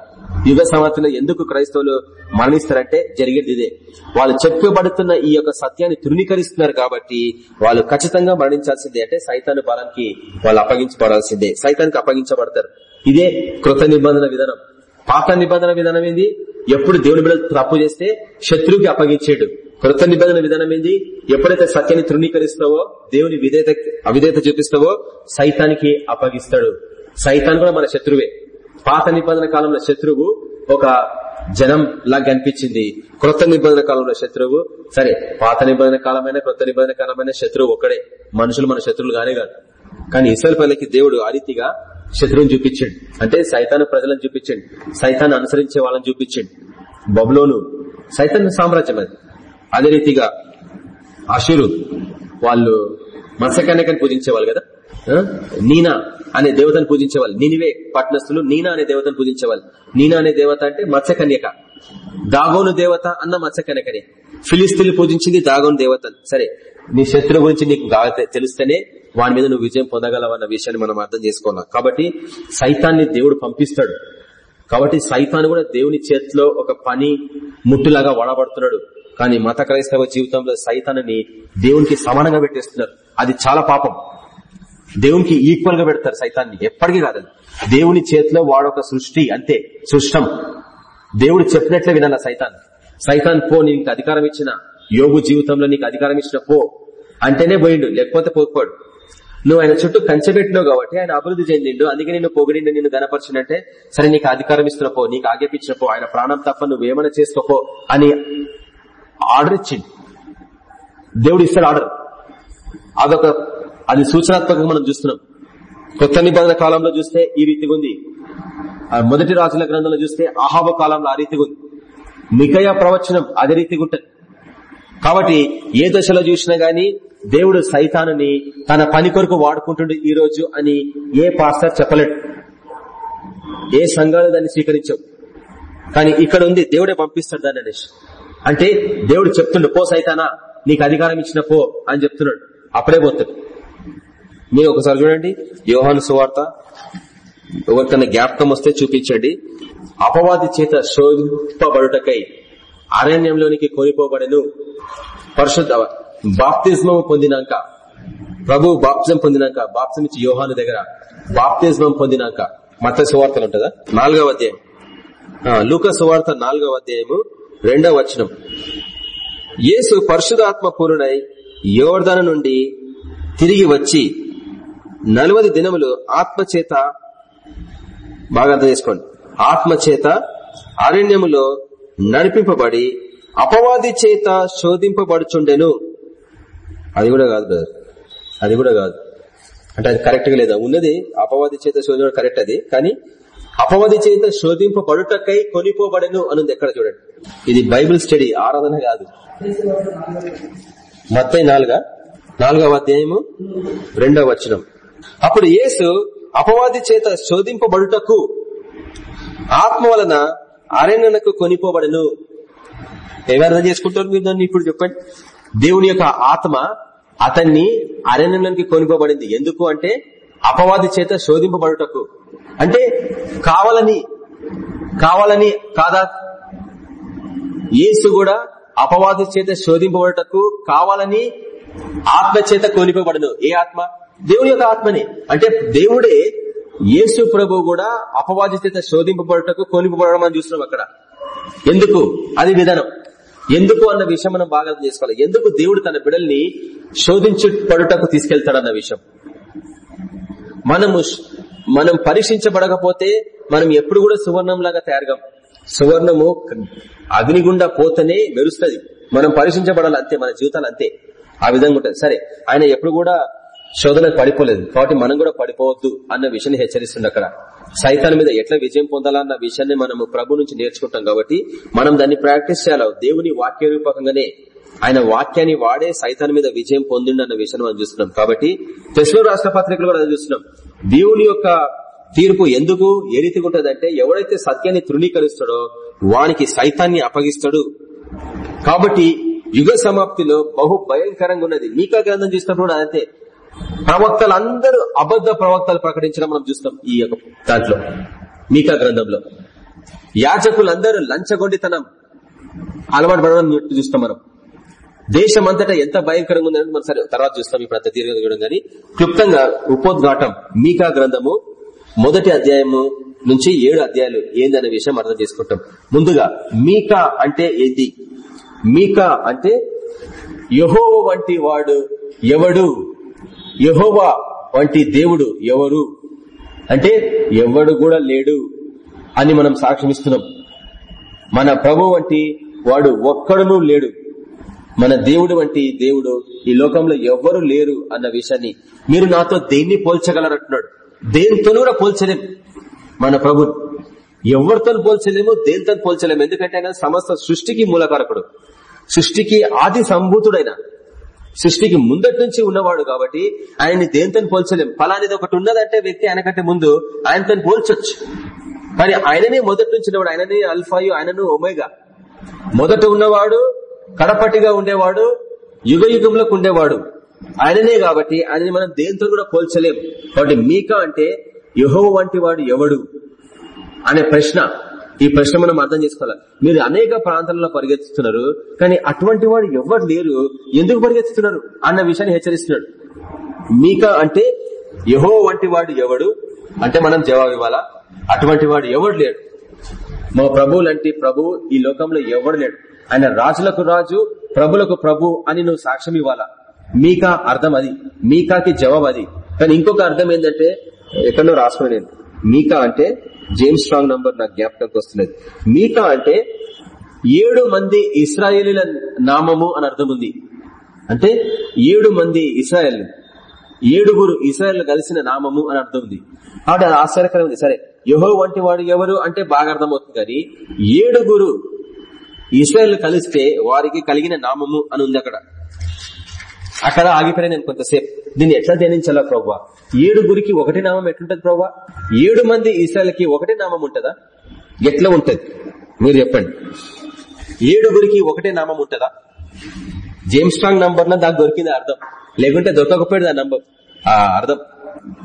యుగ సమాప్తిలో ఎందుకు క్రైస్తవులు మరణిస్తారంటే జరిగేది ఇదే. వాళ్ళు చెప్పబడుతున్న ఈ యొక్క సత్యాన్ని తృణీకరిస్తున్నారు కాబట్టి వాళ్ళు ఖచ్చితంగా మరణించాల్సిందే. అంటే సైతాను బలానికి వాళ్ళు అప్పగించబడాల్సిందే. సైతానికి అప్పగించబడతారు. ఇదే కృత నిబంధన విధానం. పాత నిబంధన విధానం ఏంది? ఎప్పుడు దేవుని బిడ్డలు తప్పు చేస్తే శత్రువుకి అప్పగించేడు. కృత నిబంధన విధానం ఏంది? ఎప్పుడైతే సత్యాన్ని తృణీకరిస్తావో దేవుని విధేత అవిధేత చూపిస్తావో సైతానికి అప్పగిస్తాడు. సైతాన్ కూడా మన శత్రువే. పాత నిబంధన కాలంలో శత్రువు ఒక జనం లాగా కనిపించింది క్రొత్త నిబంధన కాలంలో శత్రువు సరే పాత నిబంధన కాలమైన క్రొత్త నిబంధన కాలమైన శత్రువు ఒక్కడే. మనుషులు మన శత్రువులు గానే కాదు. కానీ ఇసల్ పల్లెకి దేవుడు ఆ రీతిగా శత్రువుని చూపించండి. అంటే సైతాను ప్రజలను చూపించండి. సైతాన్ని అనుసరించే వాళ్ళని చూపించండి. బబులోను సైతాన్ సామ్రాజ్యం అది. అదే రీతిగా అశురు వాళ్ళు మత్స్యకన్యకని పూజించేవాళ్ళు కదా? నీనా అనే దేవతను పూజించేవాళ్ళు. నినివే పట్నస్తులు నీనా అనే దేవతను పూజించేవాళ్ళు. నీనా అనే దేవత అంటే మత్స్యకన్యక. దాగోను దేవత అన్న మత్స్యకన్యకనే. ఫిలిస్తీన్లు పూజించింది దాగోను దేవత సరే నీ శత్రువు గురించి నీకు గా- తెలిస్తేనే వాని మీద నువ్వు విజయం పొందగలవన్న విషయాన్ని మనం అర్థం చేసుకోవాలి కాబట్టి సైతాన్ని దేవుడు పంపిస్తాడు. కాబట్టి సైతాన్ కూడా దేవుని చేతిలో ఒక పని ముట్టులాగా వాడబడుతున్నాడు. కానీ మత క్రైస్తవ జీవితంలో సైతాన్ని దేవునికి సమానంగా పెట్టేస్తున్నారు. అది చాలా పాపం. దేవునికి ఈక్వల్గా పెడతారు సైతాన్ని. ఎప్పటికీ కాదు దేవుని చేతిలో వాడొక సృష్టి అంతే. సృష్టం. దేవుడు చెప్పినట్లే వినాల సైతాన్. సైతాన్ పో నీకు అధికారం ఇచ్చిన. యోగు జీవితంలో నీకు అధికారం ఇచ్చిన పో. అంటేనే పోయిండు. లేకపోతే పోకపోడు. నువ్వు ఆయన చుట్టూ కంచెబెట్టినావు కాబట్టి ఆయన అభివృద్ధి చెందిండు. అందుకే నిన్ను పొగిడిండు నిన్ను గనపరిచినంటే సరే నీకు అధికారం ఇస్తున్నపో నీకు ఆజ్ఞాపించినపో ఆయన ప్రాణం తప్ప నువ్వేమైనా చేసుకోపో అని ఆర్డర్ ఇచ్చిండు. దేవుడు ఇస్తాడు ఆర్డర్ అదొక అది సూచనాత్మకంగా మనం చూస్తున్నాం. కొత్త నిబంధన కాలంలో చూస్తే ఈ రీతిగా ఉంది. ఆ మొదటి రాజుల గ్రంథంలో చూస్తే అహాబ కాలంలో ఆ రీతిగా ఉంది. మికయ ప్రవచనం అదే రీతిగా ఉంటుంది. కాబట్టి ఏ దశలో చూసినా గానీ దేవుడు సైతానుని తన పని కొరకు వాడుకుంటుండే ఈ రోజు అని ఏ పాస్టర్ చెప్పలేడు. ఏ సంఘాలు దాన్ని స్వీకరించవు. కానీ ఇక్కడ ఉంది దేవుడే పంపిస్తాడు దాన్ని అనేసి అంటే దేవుడు చెప్తుండు పో సైతానా నీకు అధికారం ఇచ్చిన పో అని చెప్తున్నాడు. అప్పుడే పోతాడు. మీరు ఒకసారి చూడండి యోహాను సువార్త. ఎవరికన్నా జ్ఞాపకం వస్తే చూపించండి. అపవాది చేత శోధింపబడుటకై అరణ్యంలోనికి కొనిపోబడను పరిశుద్ధ బాప్తిజమం పొందినాక ప్రభు బాప్తిజం పొందినాక బాప్తిజం ఇచ్చి యోహాను దగ్గర బాప్తిజమం పొందినాక మత సువార్తలు ఉంటుందా? నాలుగవ అధ్యాయం. లూక సువార్త నాలుగవ అధ్యాయము రెండవ వచనం. యేసు పరిశుధాత్మ పూర్ణై యోర్ధన నుండి తిరిగి వచ్చి నలవది దినములు ఆత్మచేత బాగా అర్థం చేసుకోండి. ఆత్మచేత అరణ్యములో నడిపింపబడి అపవాది చేత శోధింపబడుచుండెను. అది కూడా కాదు బ్రదర్ అది కూడా కాదు. అంటే అది కరెక్ట్గా లేదా? ఉన్నది అపవాది చేత శోధన కరెక్ట్ అది. కానీ అపవాది చేత శోధింపబడుటకై కొనిపోబడను అనుంది ఎక్కడ చూడండి. ఇది బైబిల్ స్టడీ ఆరాధన కాదు. మొత్తం నాలుగా? నాలుగవ అధ్యాయము రెండవ వచనం. అప్పుడు యేసు అపవాది చేత శోధింపబడుటకు ఆత్మ వలన అరణ్యనకు కొనిపోబడను. ఏమి చేసుకుంటారు మీరు దాన్ని ఇప్పుడు చెప్పండి? దేవుని యొక్క ఆత్మ అతన్ని అరణ్యానికి కొనుకోబడింది ఎందుకు అంటే అపవాది చేత శోధింపబడుటకు. అంటే కావాలని కావాలని కాదా? యేసు కూడా అపవాది చేత శోధింపబడటకు కావాలని ఆత్మ చేత కొనిపోబడను ఏ ఆత్మ? దేవుని యొక్క ఆత్మని. అంటే దేవుడే యేసు ప్రభు కూడా అపవాది చేత శోధింపబడటకు కొనిపోబడడం అని చూస్తున్నాం అక్కడ. ఎందుకు? అది విధానం. ఎందుకు అన్న విషయం మనం బాగా చేసుకోవాలి. ఎందుకు దేవుడు తన బిడల్ని శోధించబడుటకు తీసుకెళ్తాడన్న విషయం. మనము మనం పరీక్షించబడకపోతే మనం ఎప్పుడు కూడా సువర్ణం లాగా తయారుగాం. సువర్ణము అగ్నిగుండా పోతేనే మెరుస్తుంది. మనం పరీక్షించబడాలి అంతే మన జీవితాలు అంతే. ఆ విధంగా ఉంటుంది. సరే ఆయన ఎప్పుడు కూడా శోధనకు పడిపోలేదు. కాబట్టి మనం కూడా పడిపోవద్దు అన్న విషయాన్ని హెచ్చరిస్తుంది అక్కడ సైతాన్ మీద ఎట్లా విజయం పొందాలన్న విషయాన్ని మనం ప్రభు నుంచి నేర్చుకుంటాం కాబట్టి మనం దాన్ని ప్రాక్టీస్ చేయాలి. దేవుని వాక్య రూపకంగానే ఆయన వాక్యాన్ని వాడే సైతాన్ మీద విజయం పొందిండు అన్న విషయాన్ని మనం చూస్తున్నాం. కాబట్టి తెస్లో రాష్ట్ర పత్రికలు కూడా చూస్తున్నాం. దేవుని యొక్క తీర్పు ఎందుకు ఏ రీతిగా ఉంటుందంటే ఎవడైతే సత్యాన్ని తృణీకరిస్తాడో వానికి సైతాన్ని అప్పగిస్తాడు. కాబట్టి యుగ సమాప్తిలో బహు భయంకరంగా ఉన్నది. మీకా గ్రంథం చూసినప్పుడు అంతే. ప్రవక్తలందరూ అబద్ధ ప్రవక్తలు ప్రకటించడం మనం చూస్తాం ఈ యొక్క దాంట్లో మీకా గ్రంథంలో. యాజకులందరూ లంచగొండితనం అలవాటు పడడం చూస్తాం మనం. దేశం అంతటా ఎంత భయంకరంగా ఉందని మనం సరే తర్వాత చూస్తాం ఇప్పుడు అంత తీరుగా చూడడం కానీ. క్లుప్తంగా ఉపోద్ఘాటం మీకా గ్రంథము మొదటి అధ్యాయము నుంచి ఏడు అధ్యాయాలు ఏందనే విషయం అర్థం చేసుకుంటాం. ముందుగా మీకా అంటే ఏంది? మీకా అంటే యహో వంటి వాడు ఎవడు? యహోవా వంటి దేవుడు ఎవరు? అంటే ఎవడు కూడా లేడు అని మనం సాక్ష్యమిస్తున్నాం. మన ప్రభు వంటి వాడు ఒక్కడునూ లేడు. మన దేవుడు వంటి దేవుడు ఈ లోకంలో ఎవ్వరు లేరు అన్న విషయాన్ని మీరు నాతో దేన్ని పోల్చగలరంటున్నాడు దేనితోనూ కూడా పోల్చలేం. మన ప్రభు ఎవరితో పోల్చలేము దేనితో పోల్చలేము. ఎందుకంటే ఆయన సమస్త సృష్టికి మూలకారకుడు. సృష్టికి ఆది సంభూతుడైన సృష్టికి ముందటి నుంచి ఉన్నవాడు కాబట్టి ఆయన్ని దేనితో పోల్చలేం. ఫలానిది ఒకటి ఉన్నదంటే వ్యక్తి ఆయనకంటే ముందు ఆయనతో పోల్చొచ్చు. కానీ ఆయననే మొదటి నుంచి ఉన్నవాడు. ఆయననే అల్ఫాయు ఆయనను ఒమేగా. మొదట ఉన్నవాడు కడపటిగా ఉండేవాడు యుగ యుగంలోకి ఉండేవాడు. ఆయననే కాబట్టి ఆయనని మనం దేంతో కూడా పోల్చలేం. కాబట్టి మీకా అంటే యహో వంటి వాడు ఎవడు? అనే ప్రశ్న. ఈ ప్రశ్న మనం అర్థం చేసుకోవాలి? మీరు అనేక ప్రాంతాలలో పరిగెత్తుతున్నారు కానీ అటువంటి వాడు ఎవరు లేరు. ఎందుకు పరిగెత్తుతున్నారు? అన్న విషయాన్ని హెచ్చరిస్తున్నాడు. మీకా అంటే యహో వంటి వాడు ఎవడు? అంటే మనం జవాబు ఇవ్వాలా? అటువంటి వాడు ఎవడు లేడు? మా ప్రభు లాంటి ప్రభు ఈ లోకంలో ఎవడు లేడు? ఆయన రాజులకు రాజు ప్రభులకు ప్రభు అని నువ్వు సాక్ష్యం ఇవ్వాలా? మీకా అర్థం అది. మీకాకి జవాబు అది. కానీ ఇంకొక అర్థం ఏంటంటే ఎక్కడో రాసుకోలేదు నేను. మీకా అంటే జేమ్స్ స్ట్రాంగ్ నంబర్ నాకు జ్ఞాపకంకి వస్తున్నది. మీకా అంటే ఏడు మంది ఇస్రాయేలీల నామము అని అర్థం ఉంది. అంటే ఏడు మంది ఇస్రాయల్ ఏడుగురు ఇస్రాయల్ కలిసిన నామము అని అర్థం ఉంది. కాబట్టి అది ఆశ్చర్యకరం ఉంది. సరే యహో వంటి వాడు ఎవరు అంటే బాగా అర్థమవుతుంది కానీ ఏడుగురు ఇస్రాయల్ కలిస్తే వారికి కలిగిన నామము అని ఉంది అక్కడ. అక్కడ ఆగిపోయినా నేను కొంతసేపు. దీన్ని ఎట్లా ధ్యానించాలా ప్రభా? ఏడుగురికి ఒకటి నామం ఎట్లుంటది ప్రభా? ఏడు మంది ఇస్రాయల్కి ఒకటే నామం ఉంటదా? ఎట్లా ఉంటది? మీరు చెప్పండి. ఏడుగురికి ఒకటే నామం ఉంటదా? జేమ్స్ స్ట్రాంగ్ నంబర్ నా దానికి దొరికింది అర్థం. లేకుంటే దొరకకపోయాడు ఆ నంబర్ ఆ అర్థం.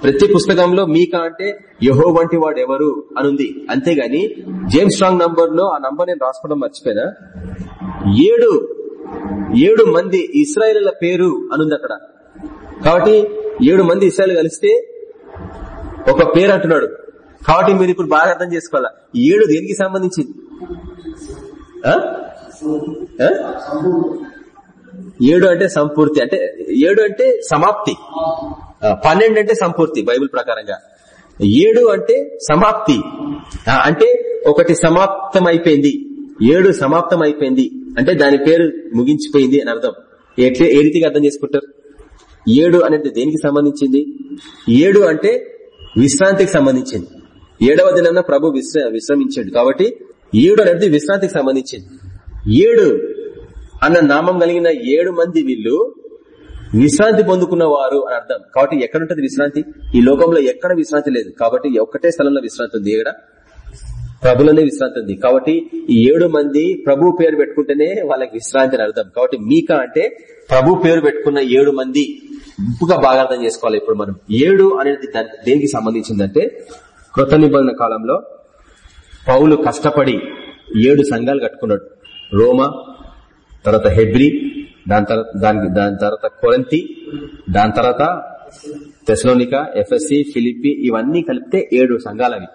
ప్రతి పుస్తకంలో మీకా అంటే యహో వంటి వాడు ఎవరు అనుంది. అంతేగాని జేమ్స్ స్ట్రాంగ్ నంబర్లో ఆ నంబర్ నేను రాసుకోవడం మర్చిపోయినా. ఏడు ఏడు మంది ఇస్రాయేళ్ళ పేరు అనుంది అక్కడ. కాబట్టి ఏడు మంది ఇస్రాయల్ కలిస్తే ఒక పేరు అంటున్నాడు. కాబట్టి మీరు ఇప్పుడు బాగా అర్థం చేసుకోవాలా? ఏడు దేనికి సంబంధించింది? ఆ? ఏడు అంటే సంపూర్తి. అంటే ఏడు అంటే సమాప్తి. పన్నెండు అంటే సంపూర్తి బైబిల్ ప్రకారంగా. ఏడు అంటే సమాప్తి. అంటే ఒకటి సమాప్తం అయిపోయింది ఏడు సమాప్తం అయిపోయింది అంటే దాని పేరు ముగించిపోయింది అని అర్థం. ఎట్లే ఏ రీతిగా అర్థం చేసుకుంటారు? ఏడు అనేది దేనికి సంబంధించింది? ఏడు అంటే విశ్రాంతికి సంబంధించింది. ఏడవ దిన ప్రభు విశ్రమించాడు. కాబట్టి ఏడు అనేది విశ్రాంతికి సంబంధించింది. ఏడు అన్న నామం కలిగిన ఏడు మంది వీళ్ళు విశ్రాంతి పొందుకున్న వారు అని అర్థం. కాబట్టి ఎక్కడుంటది విశ్రాంతి? ఈ లోకంలో ఎక్కడ విశ్రాంతి లేదు. కాబట్టి ఒక్కటే స్థలంలో విశ్రాంతి ఉంది. ఇక్కడ ప్రభులనే విశ్రాంతి ఉంది. కాబట్టి ఈ ఏడు మంది ప్రభు పేరు పెట్టుకుంటేనే వాళ్ళకి విశ్రాంతి అని అర్థం. కాబట్టి మీక అంటే ప్రభు పేరు పెట్టుకున్న ఏడు మంది ఇంపుగా బాగా అర్థం చేసుకోవాలి. ఇప్పుడు మనం ఏడు అనేది దేనికి సంబంధించిందంటే కృత నిబంధన కాలంలో పౌలు కష్టపడి ఏడు సంఘాలు కట్టుకున్నాడు. రోమా తర్వాత హెబ్రి దాని తర్వాత దానికి దాని తర్వాత కొరంతి దాని తర్వాత తెసలోనిక ఎఫ్ఎస్సి ఫిలిపి ఇవన్నీ కలిపితే ఏడు సంఘాలు అవి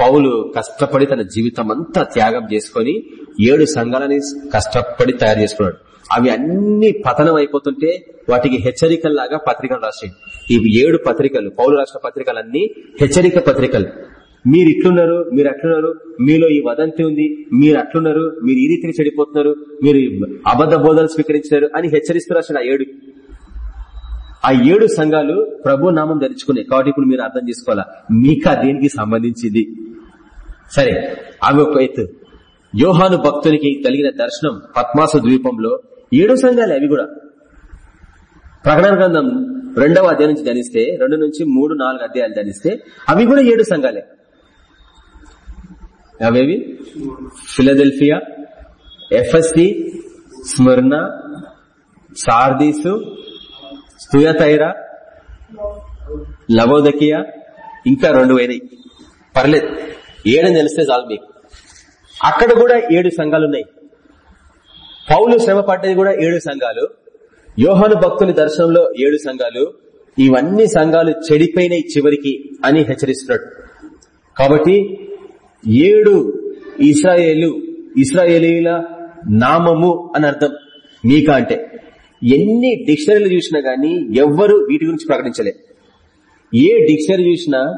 పౌలు కష్టపడి తన జీవితం అంతా త్యాగం చేసుకొని ఏడు సంఘాలని కష్టపడి తయారు చేసుకున్నాడు. అవి అన్ని పతనం అయిపోతుంటే వాటికి హెచ్చరికల్లాగా పత్రికలు రాసాయి ఇవి ఏడు పత్రికలు పౌలు రాష్ట్ర పత్రికలన్నీ హెచ్చరిక పత్రికలు. మీరు ఇట్లున్నారు మీరు అట్లున్నారు మీలో ఈ వదంతి ఉంది మీరు అట్లున్నారు మీరు ఈ రీతికి చెడిపోతున్నారు మీరు అబద్ధ బోధలు స్వీకరించారు అని హెచ్చరిస్తూ రాసిన ఏడు ఆ ఏడు సంఘాలు ప్రభు నామం ధరించుకున్నాయి కాబట్టి ఇప్పుడు మీరు అర్థం చేసుకోవాలా? మీకా దేనికి సంబంధించింది? సరే అవి ఒక ఎత్తు. యోహాను భక్తునికి కలిగిన దర్శనం పద్మాస ద్వీపంలో ఏడు సంఘాలే అవి కూడా. ప్రకటన గ్రంథం రెండవ అధ్యాయం నుంచి ధనిస్తే రెండు నుంచి మూడు నాలుగు అధ్యాయాలు ధనిస్తే అవి కూడా ఏడు సంఘాలే. అవేవి? Philadelphia Ephesus Smyrna Sardis Thyatira Laodicea ఇంకా రెండు అయినాయి పర్లేదు. ఏడని తెలిస్తే చాలు మీకు. అక్కడ కూడా ఏడు సంఘాలు ఉన్నాయి పౌలు శ్రమ పడ్డది కూడా ఏడు సంఘాలు. యోహాను భక్తుని దర్శనంలో ఏడు సంఘాలు. ఇవన్నీ సంఘాలు చెడిపోయినాయి చివరికి అని హెచ్చరిస్తున్నాడు. కాబట్టి ఏడు ఇస్రాయేలు ఇస్రాయేలీల నామము అని అర్థం. మీకా అంటే? ఎన్ని డిక్షనరీలు చూసినా గానీ ఎవ్వరు వీటి గురించి ప్రకటించలే. ఏ డిక్షనరీ చూసినా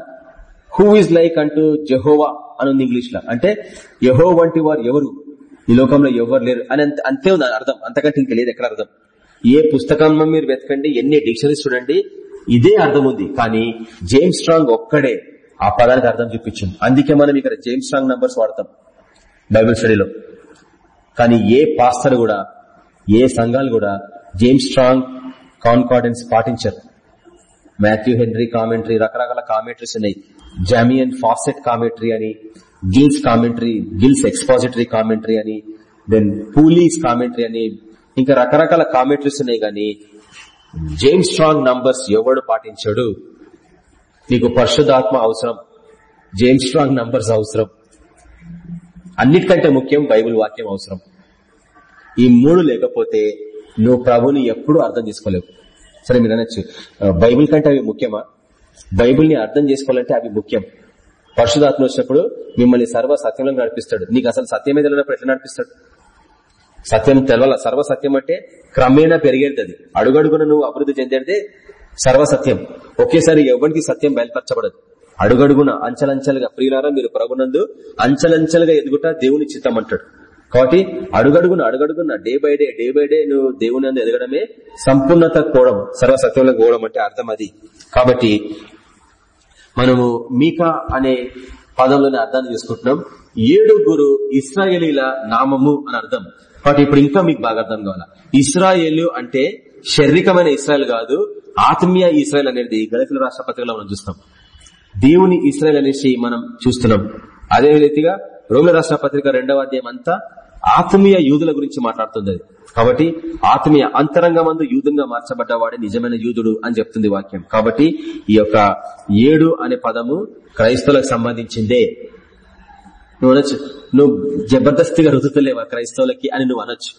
హూ ఇస్ లైక్ అంటూ జెహోవా అని ఉంది ఇంగ్లీష్లో అంటే యహో వంటి వారు ఎవరు? ఈ లోకంలో ఎవరు లేరు? అని అంత- అంతే ఉంది అర్థం. అంతకంటే ఇంకా లేదు ఎక్కడ అర్థం? ఏ పుస్తకంలో మీరు వెతకండి ఎన్ని డిక్షనరీస్ చూడండి ఇదే అర్థం ఉంది. కానీ జేమ్స్ స్ట్రాంగ్ ఒక్కడే ఆ పదానికి అర్థం చూపించింది. అందుకే మనం ఇక్కడ జేమ్స్ స్ట్రాంగ్ నంబర్స్ వాడతాం బైబిల్ స్టడీలో. కానీ ఏ పాస్టర్ కూడా ఏ సంఘాలు కూడా జేమ్స్ స్ట్రాంగ్ కాన్కార్డెన్స్ పాటించరు మాథ్యూ హెన్రీ కామెంటరీ రకరకాల కామెంటరీస్ ఉన్నాయి. జామియన్ ఫాసెట్ కామెంటరీ అని Gill's commentary Gill's expository commentary అని దెన్ పూలీస్ కామెంటరీ అని ఇంకా రకరకాల కామెంటరీస్ ఉన్నాయి కానీ జేమ్స్ స్ట్రాంగ్ నంబర్స్ ఎవడు పాటించాడు? నీకు పరిశుధాత్మ అవసరం. జేమ్స్ స్ట్రాంగ్ నంబర్స్ అవసరం. అన్నిటికంటే ముఖ్యం బైబిల్ వాక్యం అవసరం. ఈ మూడు లేకపోతే నువ్వు ప్రభుని ఎప్పుడూ అర్థం చేసుకోలేవు. సరే మీరు అనొచ్చు. బైబిల్ కంటే అవి ముఖ్యమా? బైబిల్ని అర్థం చేసుకోవాలంటే అవి ముఖ్యం. పరిశుధాత్మ వచ్చినప్పుడు మిమ్మల్ని సర్వ సత్యంలో నడిపిస్తాడు. నీకు అసలు సత్యమే తెలియనప్పుడు ఎట్లా నడిపిస్తాడు? సత్యం తెలవాల? సర్వసత్యం అంటే క్రమేణా పెరిగేది అది. అడుగడుగున నువ్వు అభివృద్ధి చెందేదే సర్వసత్యం ఒకేసారి ఎవరికి సత్యం బయలుపరచబడదు. అడుగడుగున అంచలంచలుగా ప్రియులారా మీరు ప్రభునందు అంచలంచలుగా ఎదుగుట దేవుని చిత్తం అంటాడు. కాబట్టి అడుగడుగున అడుగడుగున day by day day by day నువ్వు దేవుని అందు ఎదగడమే సంపూర్ణత కోవడం సర్వసత్యంలో కోవడం అంటే అర్థం అది. కాబట్టి మనము మీకా అనే పదంలోని అర్థాన్ని చూసుకుంటున్నాం ఏడుగురు ఇస్రాయేలీల నామము అని అర్థం. కాబట్టి ఇప్పుడు ఇంకా మీకు బాగా అర్థం కావాలా? ఇస్రాయేలు అంటే శారీరకమైన ఇస్రాయల్ కాదు ఆత్మీయ ఇస్రాయల్ అనేది గణితుల రాష్ట్ర పత్రికలో మనం చూస్తాం. దేవుని ఇస్రాయల్ అనేసి మనం చూస్తున్నాం. అదే రీతిగా రోమిల రాష్ట్ర పత్రిక రెండవ అధ్యాయం అంతా ఆత్మీయ యూదుల గురించి మాట్లాడుతుంది కాబట్టి ఆత్మీయ అంతరంగమందు యూదంగా మార్చబడ్డవాడే నిజమైన యూదుడు అని చెప్తుంది వాక్యం. కాబట్టి ఈ యొక్క ఏడు అనే పదము క్రైస్తవులకు సంబంధించిందే. నువ్వు అనొచ్చు. నువ్వు జబర్దస్తిగా రుద్దుతలేవా క్రైస్తవులకి అని నువ్వు అనొచ్చు.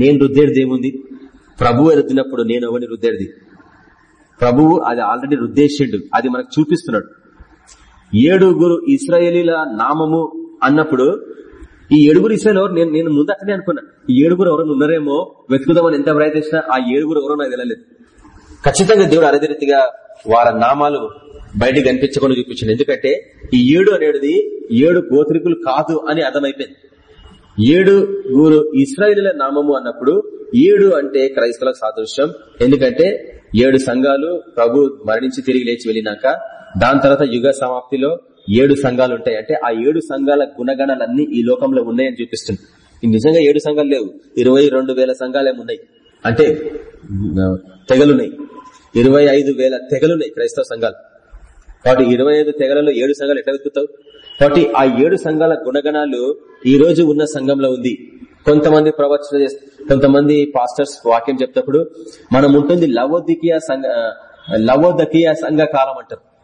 నేను రుద్దేది ఏముంది? ప్రభువు రుద్దినప్పుడు నేను ఎవరిని రుద్దేది? ప్రభువు అది ఆల్రెడీ రుద్దేశిండు అది మనకు చూపిస్తున్నాడు. ఏడుగురు ఇస్రాయేలీల నామము అన్నప్పుడు ఈ ఏడుగురు ఇస్రాయల్ ఎవరు? నేను నేను ముందు అట్లనే అనుకున్నా. ఈ ఏడుగురు ఎవరైనా ఉన్నారేమో వెతుకుదామని ఎంత ప్రయత్నించినా ఆ ఏడుగురు ఎవరో నాకు తెలియలేదు. ఖచ్చితంగా దేవుడు అదే రీతిగా వారి నామాలు బయటకు కనిపించకుండా చూపించింది. ఎందుకంటే ఈ ఏడు అనేది ఏడు గోత్రికులు కాదు అని అర్థమైపోయింది. ఏడు గురు ఇస్రాయిల నామము అన్నప్పుడు ఏడు అంటే క్రైస్తవ సాదృశ్యం. ఎందుకంటే ఏడు సంఘాలు ప్రభు మరణించి తిరిగి లేచి వెళ్ళినాక దాని తర్వాత యుగ సమాప్తిలో ఏడు సంఘాలు ఉంటాయి అంటే ఆ ఏడు సంఘాల గుణగణాలన్నీ ఈ లోకంలో ఉన్నాయని చూపిస్తుంది. నిజంగా ఏడు సంఘాలు లేవు. ఇరవై రెండు వేల సంఘాలు అంటే తెగలున్నాయి. ఇరవై ఐదు వేల తెగలున్నాయి క్రైస్తవ సంఘాలు. కాబట్టి ఇరవై ఐదు తెగలలో ఏడు సంఘాలు ఎట్లా వెతుకుతావు? కాబట్టి ఆ ఏడు సంఘాల గుణగణాలు ఈ రోజు ఉన్న సంఘంలో ఉంది. కొంతమంది ప్రవచన కొంతమంది పాస్టర్స్ వాక్యం చెప్తప్పుడు మనం ఉంటుంది లవోదికీయ సంఘ లవోదకీయ సంఘ కాలం అంటారు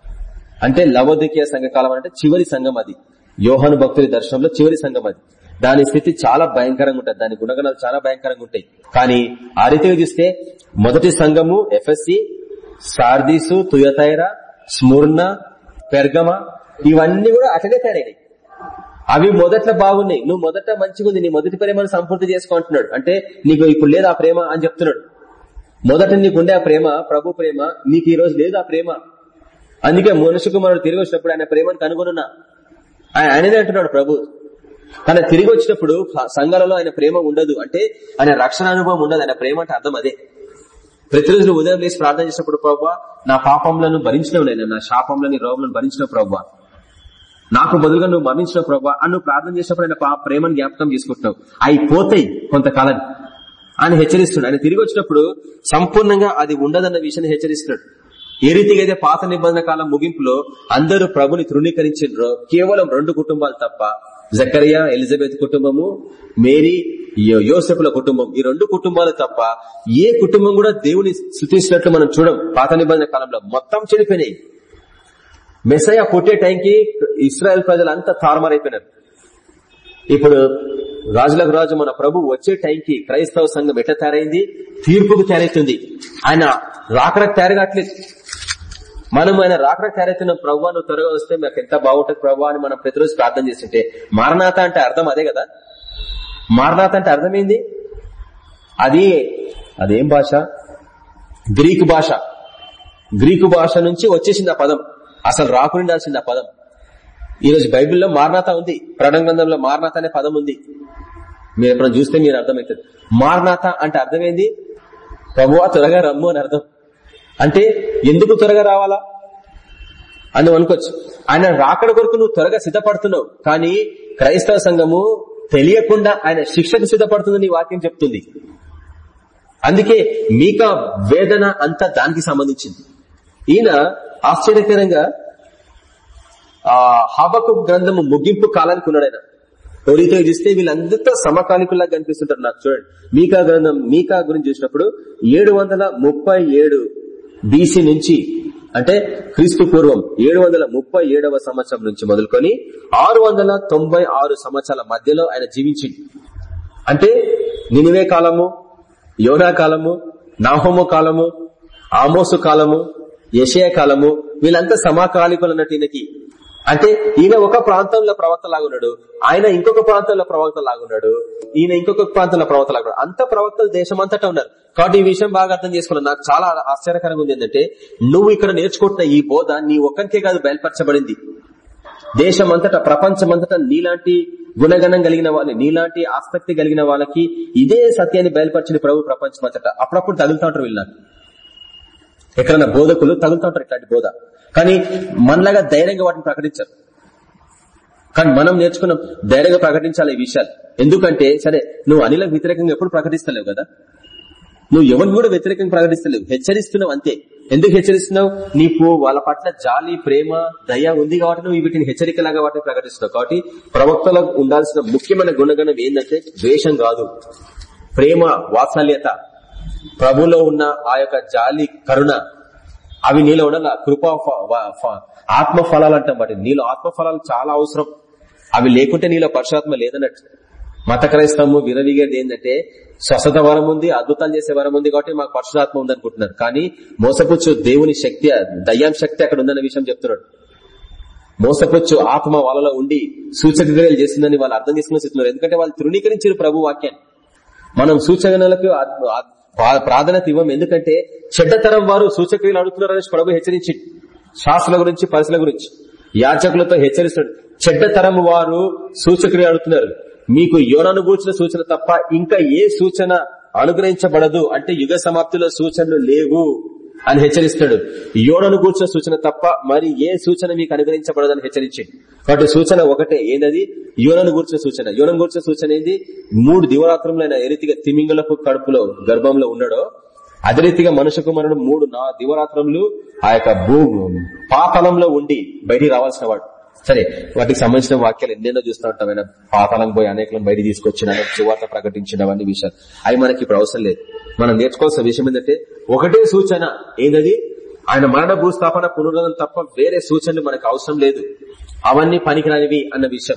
అంటే లవోదికీయ సంఘ కాలం అంటే చివరి సంఘం అది. యోహాను భక్తుల దర్శనంలో చివరి సంఘం అది. దాని స్థితి చాలా భయంకరంగా ఉంటుంది. దాని గుణగణాలు చాలా భయంకరంగా ఉంటాయి. కానీ ఆ రీతిగా చూస్తే మొదటి సంఘము ఎఫ్ఎస్సి సార్దీసు తుయతైరా స్మూర్ణ పెర్గమ ఇవన్నీ కూడా అట్లనే తయారైనాయి. అవి మొదట్లో బాగున్నాయి. నువ్వు మొదట మంచిగా ఉంది. నీ మొదటి ప్రేమను సంపూర్తి చేసుకుంటున్నాడు అంటే నీకు ఇప్పుడు లేదు ఆ ప్రేమ అని చెప్తున్నాడు. మొదట నీకుండే ఆ ప్రేమ ప్రభు ప్రేమ నీకు ఈ రోజు లేదు ఆ ప్రేమ. అందుకే మనుషు కుమారుడు తిరిగి వచ్చినప్పుడు ఆయన ప్రేమను కనుగొనున్నా ఆయన ఆయననే అంటున్నాడు ప్రభు. తన తిరిగి వచ్చినప్పుడు సంఘాలలో ఆయన ప్రేమ ఉండదు. అంటే ఆయన రక్షణ అనుభవం ఉండదు. ఆయన ప్రేమ అంటే అర్థం అదే. ప్రతిరోజు ఉదయం లేచి ప్రార్థన చేసినప్పుడు ప్రభు నా పాపంలను భరించినవు నేను. నా శాపంలోని రోగులను భరించిన ప్రభు. నాకు బదులుగా నువ్వు మరణించిన ప్రభా అని నువ్వు ప్రార్థన చేసినప్పుడు ఆయన పా- ప్రేమను జ్ఞాపకం చేసుకుంటున్నావు. అవి పోతాయి కొంతకాలం. ఆయన హెచ్చరిస్తున్నాడు. ఆయన తిరిగి వచ్చినప్పుడు సంపూర్ణంగా అది ఉండదన్న విషయాన్ని హెచ్చరిస్తున్నాడు. ఏ రీతిగా అయితే పాత నిబంధన కాలం ముగింపులో అందరూ ప్రభుని తృణీకరించారో కేవలం రెండు కుటుంబాలు తప్ప జకరియా ఎలిజబెత్ కుటుంబము మేరీ యోసెఫ్ల కుటుంబం ఈ రెండు కుటుంబాలు తప్ప ఏ కుటుంబం కూడా దేవుని స్థుతించినట్లు మనం చూడం. పాత నిబంధన కాలంలో మొత్తం చెడిపోయినాయి. మెసయ పుట్టే టైంకి ఇస్రాయల్ ప్రజలు అంతా తారుమారైపోయినారు. ఇప్పుడు రాజులకు రాజు మన ప్రభు వచ్చే టైంకి క్రైస్తవ సంఘం ఎట్లా తయారైంది? తీర్పుకు తయారైతుంది. ఆయన రాకడకు తయారుగాట్లేదు మనం ఆయన రాకడ తయారైతున్న ప్రభు నువ్వు త్వరగా వస్తే మాకు ఎంత బాగుంటుంది ప్రభు అని మనం ప్రతిరోజు ప్రార్థన చేస్తుంటే మారనాథ అంటే అర్థం అదే కదా? మారనాథ అంటే అర్థమైంది? అది అదేం భాష? గ్రీకు భాష. గ్రీకు భాష నుంచి వచ్చేసింది ఆ పదం. అసలు రాకుండాల్సింది ఆ పదం. ఈ రోజు బైబిల్లో మారనాథ ఉంది. ప్రణంగంధంలో మారనాథ అనే పదం ఉంది. మీరు ఎప్పుడైనా చూస్తే మీరు అర్థమవుతుంది. మారనాథ అంటే అర్థమైంది? ప్రభువా త్వరగా రమ్ము అని అర్థం. అంటే ఎందుకు త్వరగా రావాలా? అని అనుకోవచ్చు. ఆయన రాకడ కొరకు నువ్వు త్వరగా సిద్ధపడుతున్నావు. కానీ క్రైస్తవ సంఘము తెలియకుండా ఆయన శిక్షకు సిద్ధపడుతుందని వాక్యం చెప్తుంది. అందుకే మీక వేదన అంతా దానికి సంబంధించింది. ఈయన ఆశ్చర్యకరంగా ఆ హబకు గ్రంథము ముగింపు కాలానికి ఉన్నాడు ఆయన ఓ రీతిగా చూస్తే వీళ్ళందరితో సమకాలికుల్లా కనిపిస్తుంటారు నాకు చూడండి. మీకా గ్రంథం మీకా గురించి చూసినప్పుడు ఏడు వందల ముప్పై ఏడు బీసీ నుంచి అంటే క్రీస్తు పూర్వం ఏడు వందల ముప్పై ఏడవ సంవత్సరం నుంచి మొదలుకొని ఆరు వందల తొంభై ఆరు సంవత్సరాల మధ్యలో ఆయన జీవించింది అంటే నినివే కాలము యోనా కాలము నాహోము కాలము ఆమోసు కాలము యషయ కాలము వీళ్ళంతా సమాకాలికులు అన్నట్టు ఈయనకి అంటే ఈయన ఒక ప్రాంతంలో ప్రవక్త లాగున్నాడు ఆయన ఇంకొక ప్రాంతంలో ప్రవక్త లాగున్నాడు ఈయన ఇంకొక ప్రాంతంలో ప్రవక్త లాగున్నాడు అంత ప్రవక్తలు దేశమంతటా ఉన్నారు. కాబట్టి ఈ విషయం బాగా అర్థం చేసుకున్నాను నాకు చాలా ఆశ్చర్యకరంగా ఉంది ఏంటంటే నువ్వు ఇక్కడ నేర్చుకుంటున్న ఈ బోధ నీ ఒక్కరికే కాదు బయలుపరచబడింది. దేశమంతటా ప్రపంచమంతటా నీలాంటి గుణగణం కలిగిన వాళ్ళని నీలాంటి ఆసక్తి కలిగిన వాళ్ళకి ఇదే సత్యాన్ని బయలుపరిచిన ప్రభు ప్రపంచమంతటా. అప్పుడప్పుడు తగులుతా ఉంటారు వీళ్ళు ఎక్కడన్నా బోధకులు తగులుతా ఉంటారు ఇట్లాంటి బోధ. కానీ మనలాగా ధైర్యంగా వాటిని ప్రకటించారు. కానీ మనం నేర్చుకున్నాం ధైర్యంగా ప్రకటించాలి ఈ విషయాలు. ఎందుకంటే సరే నువ్వు అనిలకు వ్యతిరేకంగా ఎప్పుడు ప్రకటిస్తలేవు కదా? నువ్వు ఎవరిని కూడా వ్యతిరేకంగా ప్రకటిస్తలేవు. హెచ్చరిస్తున్నావు అంతే. ఎందుకు హెచ్చరిస్తున్నావు? నీకు వాళ్ళ పట్ల జాలి ప్రేమ దయ ఉంది కాబట్టి నువ్వు వీటిని హెచ్చరికలాగా వాటిని ప్రకటిస్తున్నావు. కాబట్టి ప్రవక్తలకు ఉండాల్సిన ముఖ్యమైన గుణగణం ఏంటంటే ద్వేషం కాదు. ప్రేమ వాత్సల్యత. ప్రభులో ఉన్న ఆ యొక్క జాలి కరుణ. అవి నీలో ఉండాల కృప ఫ- ఫ- ఆత్మ ఫలాలు అంటాం వాటి నీలో ఆత్మ ఫలాలు చాలా అవసరం. అవి లేకుంటే నీలో పరుషాత్మ లేదన్నట్టు. మత క్రైస్తవము విరవిగేది ఏంటంటే స్వస్థత వరం ఉంది అద్భుతాలు చేసే వరం ఉంది కాబట్టి మాకు పరుషాత్మ ఉంది అనుకుంటున్నారు కానీ మోసపుచ్చు దేవుని శక్తి దయ్యాం శక్తి అక్కడ ఉందన్న విషయం చెప్తున్నాడు. మోసపుచ్చు ఆత్మ వాళ్ళలో ఉండి సూచక క్రియలు చేసిందని వాళ్ళు అర్థం చేసుకున్న చెప్తున్నారు ఎందుకంటే వాళ్ళు తృణీకరించారు ప్రభు వాక్యాన్ని. మనం సూచనలకు ప్రాధాన్యత ఇవ్వం ఎందుకంటే చెడ్డతరం వారు సూచక్రియలు అడుగుతున్నారని ప్రభు హెచ్చరించి శాస్త్రాల గురించి పరిశీల గురించి యాచకులతో హెచ్చరిస్తాడు. చెడ్డతరం వారు సూచక్రియలు అడుగుతున్నారు. మీకు యోనను గూర్చిన సూచన తప్ప ఇంకా ఏ సూచన అనుగ్రహించబడదు అంటే యుగ సమాప్తిలో సూచనలు లేవు. అని హెచ్చరిస్తాడు. యోనను కూర్చిన సూచన తప్ప మరి ఏ సూచన మీకు అనుగ్రహించబడదని హెచ్చరించింది కాబట్టి సూచన ఒకటే. ఏంటది యోనను కూర్చిన సూచన. యోనను కూర్చిన సూచన ఏంది? మూడు దివరాత్రంలో ఆయన ఏ రీతిగా తిమింగలపు కడుపులో గర్భంలో ఉన్నాడో అదే రీతిగా మనుష్య కుమారుడు మూడు నా దివరాత్రములు ఆ యొక్క భూ పాతలంలో ఉండి బయటికి రావాల్సిన వాడు. సరే వాటికి సంబంధించిన వాక్యాలు ఎన్నెన్నో చూస్తూ ఉంటాం ఆయన పోయి అనేకలను బయట తీసుకొచ్చిన సువార్త ప్రకటించిన అవన్నీ విషయాలు. అవి మనకి ఇప్పుడు అవసరం లేదు. మనం నేర్చుకోవాల్సిన విషయం ఏంటంటే ఒకటే సూచన ఏంటది ఆయన మరణ భూస్థాపన పునరుద్ధరణ తప్ప వేరే సూచనలు మనకు అవసరం లేదు. అవన్నీ పనికిరానివి అన్న విషయం.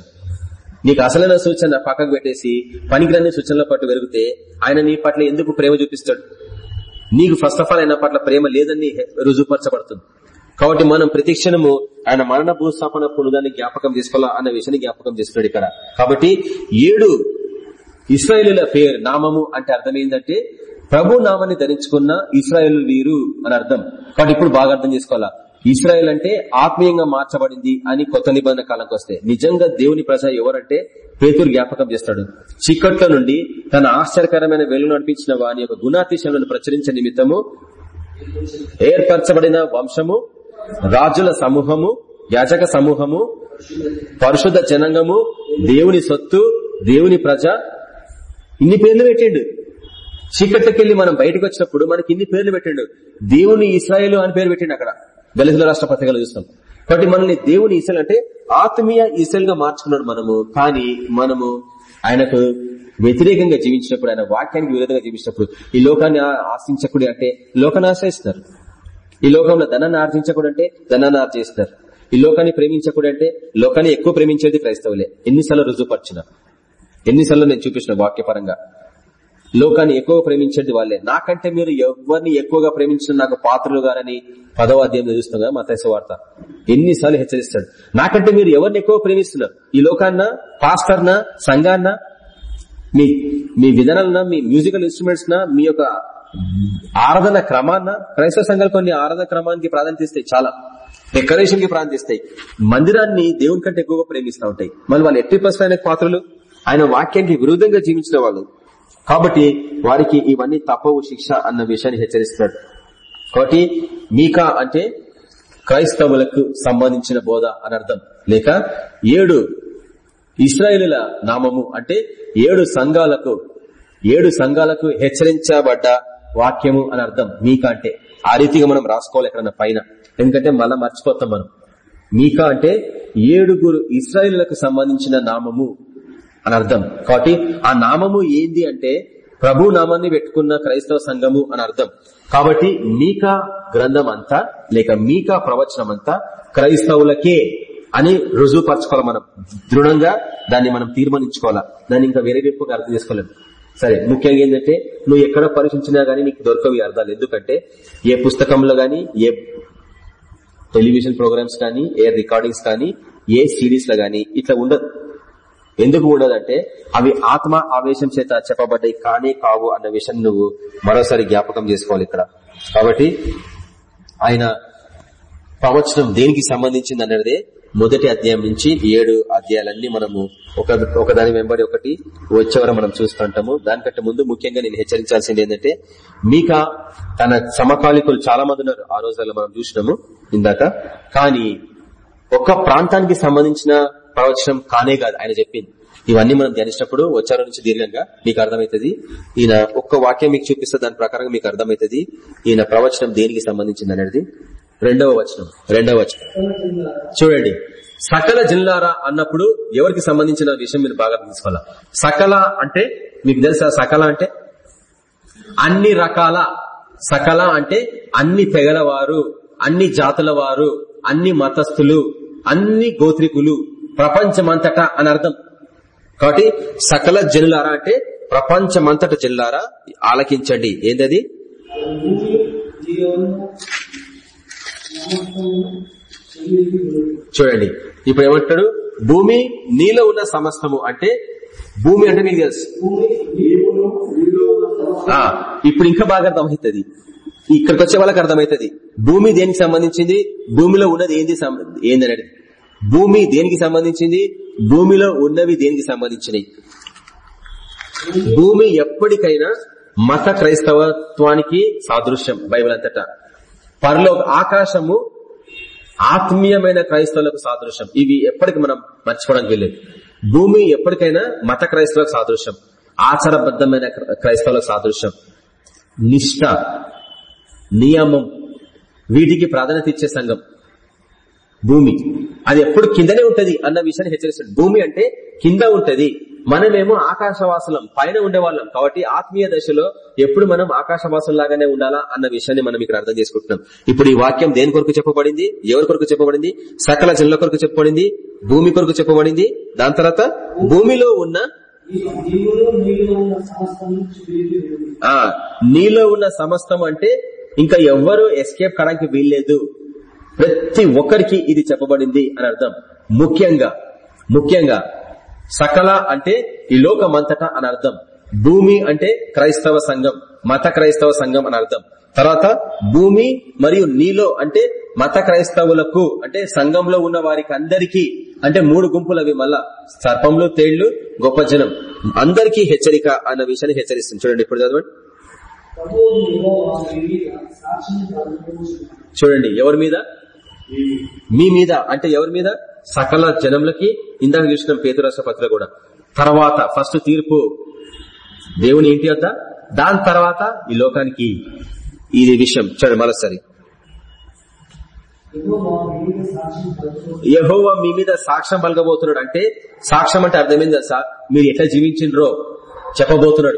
నీకు అసలైన సూచన పక్కకు పెట్టేసి పనికిరాని సూచనల పట్టు పెరిగితే ఆయన నీ పట్ల ఎందుకు ప్రేమ చూపిస్తాడు? నీకు ఫస్ట్ ఆఫ్ ఆల్ ఆయన పట్ల ప్రేమ లేదని రుజువుపరచబడుతుంది. కాబట్టి మనం ప్రతిక్షణము ఆయన మరణ భూస్థాపన పునరుదాన్ని జ్ఞాపకం చేసుకోవాలా అన్న విషయాన్ని జ్ఞాపకం చేస్తున్నాడు ఇక్కడ. కాబట్టి ఏడు ఇస్రాయేలుల పేరు నామము అంటే అర్థమైందంటే ప్రభు నామాన్ని ధరించుకున్న ఇస్రాయేల్ వీరు అని అర్థం. కాబట్టి ఇప్పుడు బాగా అర్థం చేసుకోవాలా? ఇస్రాయల్ అంటే ఆత్మీయంగా మార్చబడింది అని కొత్త నిబంధన కాలంకి వస్తే. నిజంగా దేవుని ప్రజ ఎవరంటే పేతురు జ్ఞాపకం చేస్తాడు. చిక్కట్లో నుండి తన ఆశ్చర్యకరమైన వెలు నడిపించిన వాని యొక్క గుణాతిశయాలను ప్రచురించే నిమిత్తము ఏర్పరచబడిన వంశము రాజుల సమూహము యాజక సమూహము పరిశుద్ధ జనంగము దేవుని సొత్తు దేవుని ప్రజ. ఇన్ని పేర్లు పెట్టిండు. చీకట్లకెళ్ళి మనం బయటకు వచ్చినప్పుడు మనకి ఇన్ని పేర్లు పెట్టిండు. దేవుని ఇస్రాయేల్ అని పేరు పెట్టిండు అక్కడ. దళితుల రాష్ట్ర పత్రికలు చూస్తాం. కాబట్టి మనల్ని దేవుని ఇసలు అంటే ఆత్మీయ ఇసల్గా మార్చుకున్నాడు మనము. కానీ మనము ఆయనకు వ్యతిరేకంగా జీవించినప్పుడు ఆయన వాక్యానికి విరోధంగా జీవించినప్పుడు ఈ లోకాన్ని ఆశించకూడదు అంటే లోకాన్ని ఆశ్రయిస్తారు. ఈ లోకంలో ధనాన్ని ఆర్జించకూడదు అంటే ధనాన్ని ఆర్జిస్తారు. ఈ లోకాన్ని ప్రేమించకూడదు అంటే లోకాన్ని ఎక్కువ ప్రేమించేది క్రైస్తవులే. ఎన్నిసార్లు రుజువుపరిచిన. ఎన్నిసార్లు నేను చూపించిన వాక్యపరంగా. లోకాన్ని ఎక్కువ ప్రేమించేది వాళ్ళే. నాకంటే మీరు ఎవరిని ఎక్కువగా ప్రేమించిన నాకు పాత్రలు గారని పదవ అధ్యాయం చూస్తున్నాం కదా వార్త. ఎన్నిసార్లు హెచ్చరిస్తాడు. నాకంటే మీరు ఎవరిని ఎక్కువ ప్రేమిస్తున్నారు? ఈ లోకాన్న పాస్టర్న సంఘాన్న? మీ మీ విధానాలన మీ మ్యూజికల్ ఇన్స్ట్రుమెంట్స్ నా మీ యొక్క ఆరాధన క్రమాన్న? క్రైస్తవ సంఘాలు కొన్ని ఆరాధన క్రమానికి ప్రాధాన్యత ఇస్తాయి చాలా. డెకరేషన్కి ప్రాంతిస్తాయి మందిరాన్ని దేవుని కంటే ఎక్కువగా ప్రేమిస్తూ ఉంటాయి. మళ్ళీ వాళ్ళు ఎట్టి పర్సెంట్ పాత్రలు ఆయన వాక్యానికి విరుద్ధంగా జీవించిన వాళ్ళు. కాబట్టి వారికి ఇవన్నీ తప్పవు శిక్ష అన్న విషయాన్ని హెచ్చరిస్తున్నాడు కాబట్టి మీకా అంటే క్రైస్తవులకు సంబంధించిన బోధ అని అర్థం. లేక ఏడు ఇస్రాయేలుల నామము అంటే ఏడు సంఘాలకు ఏడు సంఘాలకు హెచ్చరించబడ్డ వాక్యము అని అర్థం. మీకా అంటే ఆ రీతిగా మనం రాసుకోవాలి ఎక్కడన్నా పైన. ఎందుకంటే మళ్ళా మర్చిపోతాం మనం. మీకా అంటే ఏడుగురు ఇస్రాయేలులకు సంబంధించిన నామము అని అర్థం. కాబట్టి ఆ నామము ఏంది అంటే ప్రభు నామాన్ని పెట్టుకున్న క్రైస్తవ సంఘము అని అర్థం. కాబట్టి మీకా గ్రంథం అంతా లేక మీకా ప్రవచనం అంతా క్రైస్తవులకే అని రుజువుపరచుకోవాలి మనం? దృఢంగా దాన్ని మనం తీర్మానించుకోవాలా? దాన్ని ఇంకా వేరే రేపుగా అర్థం చేసుకోలేము. సరే ముఖ్యంగా ఏంటంటే నువ్వు ఎక్కడ పరీక్షించినా గానీ నీకు దొరకవి అర్థాలు. ఎందుకంటే ఏ పుస్తకంలో గానీ ఏ టెలివిజన్ ప్రోగ్రామ్స్ కానీ ఏ రికార్డింగ్స్ కానీ ఏ సిరీస్లో గానీ ఇట్లా ఉండదు. ఎందుకు ఉండదంటే అవి ఆత్మ ఆవేశం చేత చెప్పబడ్డాయి కానే కావు అన్న విషయం నువ్వు మరోసారి జ్ఞాపకం చేసుకోవాలి ఇక్కడ. కాబట్టి ఆయన ప్రవచనం దేనికి సంబంధించింది అన్నది మొదటి అధ్యాయం నుంచి ఏడు అధ్యాయాలన్నీ మనము ఒక ఒకదాని వెంబడి ఒకటి వచ్చేవరం మనం చూస్తుంటాము దానికంటే ముందు ముఖ్యంగా నేను హెచ్చరించాల్సింది ఏంటంటే మీక తన సమకాలికులు చాలా మంది ఉన్నారు. ఆ రోజుల్లో మనం చూసినాము ఇందాక. కానీ ఒక్క ప్రాంతానికి సంబంధించిన ప్రవచనం కానే కాదు. ఆయన చెప్పింది. ఇవన్నీ మనం ధ్యానించినప్పుడు వచ్చారు నుంచి దీర్ఘంగా మీకు అర్థమవుతుంది. ఈయన ఒక్క వాక్యం మీకు చూపిస్తే దాని ప్రకారం మీకు అర్థమవుతుంది. ఈయన ప్రవచనం దేనికి సంబంధించింది అనేది. రెండవ వచనం. రెండవ వచనం. చూడండి. సకల జిల్లారా అన్నప్పుడు ఎవరికి సంబంధించిన విషయం మీరు బాగా తీసుకోవాలా సకల అంటే మీకు తెలుసా సకల అంటే? అన్ని రకాల సకల అంటే అన్ని తెగల వారు అన్ని జాతుల వారు అన్ని మతస్థులు అన్ని గోత్రికులు ప్రపంచమంతటా అని అర్థం. కాబట్టి సకల జనులారా అంటే ప్రపంచమంతట జనులారా ఆలకించండి. ఏంటది చూడండి. ఇప్పుడు ఏమంటాడు? భూమి నీలో ఉన్న సమస్తము అంటే భూమి అంటే నీకు తెలుసు. ఇప్పుడు ఇంకా బాగా అర్థమవుతుంది. ఇక్కడికి వచ్చే వాళ్ళకి అర్థమవుతుంది. భూమి దేనికి సంబంధించింది? భూమిలో ఉన్నది ఏంది ఏందనేది? భూమి దేనికి సంబంధించింది? భూమిలో ఉన్నవి దేనికి సంబంధించినవి భూమి ఎప్పటికైనా మత క్రైస్తవత్వానికి సాదృశ్యం బైబిల్ అంతటా. పరలో ఆకాశము ఆత్మీయమైన క్రైస్తవులకు సాదృశ్యం. ఇవి ఎప్పటికి మనం మర్చిపోవడానికి వెళ్ళేది భూమి ఎప్పటికైనా మత క్రైస్తవులకు సాదృశ్యం. ఆచారబద్ధమైన క్రైస్తవులకు సాదృశ్యం. నిష్ట నియమం వీటికి ప్రాధాన్యత ఇచ్చే సంఘం. భూమి. అది ఎప్పుడు కిందనే ఉంటది అన్న విషయాన్ని హెచ్చరిస్తుంది భూమి అంటే కింద ఉంటది. మనమేమో ఆకాశవాసులం పైన ఉండేవాళ్ళం. కాబట్టి ఆత్మీయ దశలో ఎప్పుడు మనం ఆకాశవాసం లాగానే ఉండాలా అన్న విషయాన్ని మనం ఇక్కడ అర్థం చేసుకుంటున్నాం. ఇప్పుడు ఈ వాక్యం దేని కొరకు చెప్పబడింది? ఎవరి కొరకు చెప్పబడింది? సకల జనుల కొరకు చెప్పబడింది? భూమి కొరకు చెప్పబడింది? దాని తర్వాత భూమిలో ఉన్న నీలో ఉన్న ఆ నీలో ఉన్న సమస్తం అంటే ఇంకా ఎవ్వరు ఎస్కేప్ కావడానికి వీల్లేదు. ప్రతి ఒక్కరికి ఇది చెప్పబడింది అని అర్థం. ముఖ్యంగా ముఖ్యంగా సకల అంటే ఈ లోకమంతటా అని అర్థం. భూమి అంటే క్రైస్తవ సంఘం మత క్రైస్తవ సంఘం అని అర్థం. తర్వాత భూమి మరియు నీలో అంటే మత క్రైస్తవులకు అంటే సంఘంలో ఉన్న వారికి అందరికీ అంటే మూడు గుంపులు అవి మళ్ళా. సర్పంలు తేళ్ళు గొప్ప జనం. అందరికీ హెచ్చరిక అన్న విషయాన్ని హెచ్చరిస్తుంది. చూడండి ఇప్పుడు చదవండి. చూడండి ఎవరి మీద? మీ మీద అంటే ఎవరి మీద? సకల జనములకి ఇందాక చూసిన పేతురాష్ట్ర పత్రిక కూడా. తర్వాత ఫస్ట్ తీర్పు దేవుని ఇంటి వద్ద దాని తర్వాత ఈ లోకానికి ఇది విషయం. చూడండి మరోసారి. మీ మీద యహోవా మీ మీద సాక్ష్యం పలకబోతున్నాడు. అంటే సాక్ష్యం అంటే అర్థమైంది తెలుసా? మీరు ఎట్లా జీవించిండ్రో చెప్పబోతున్నాడు.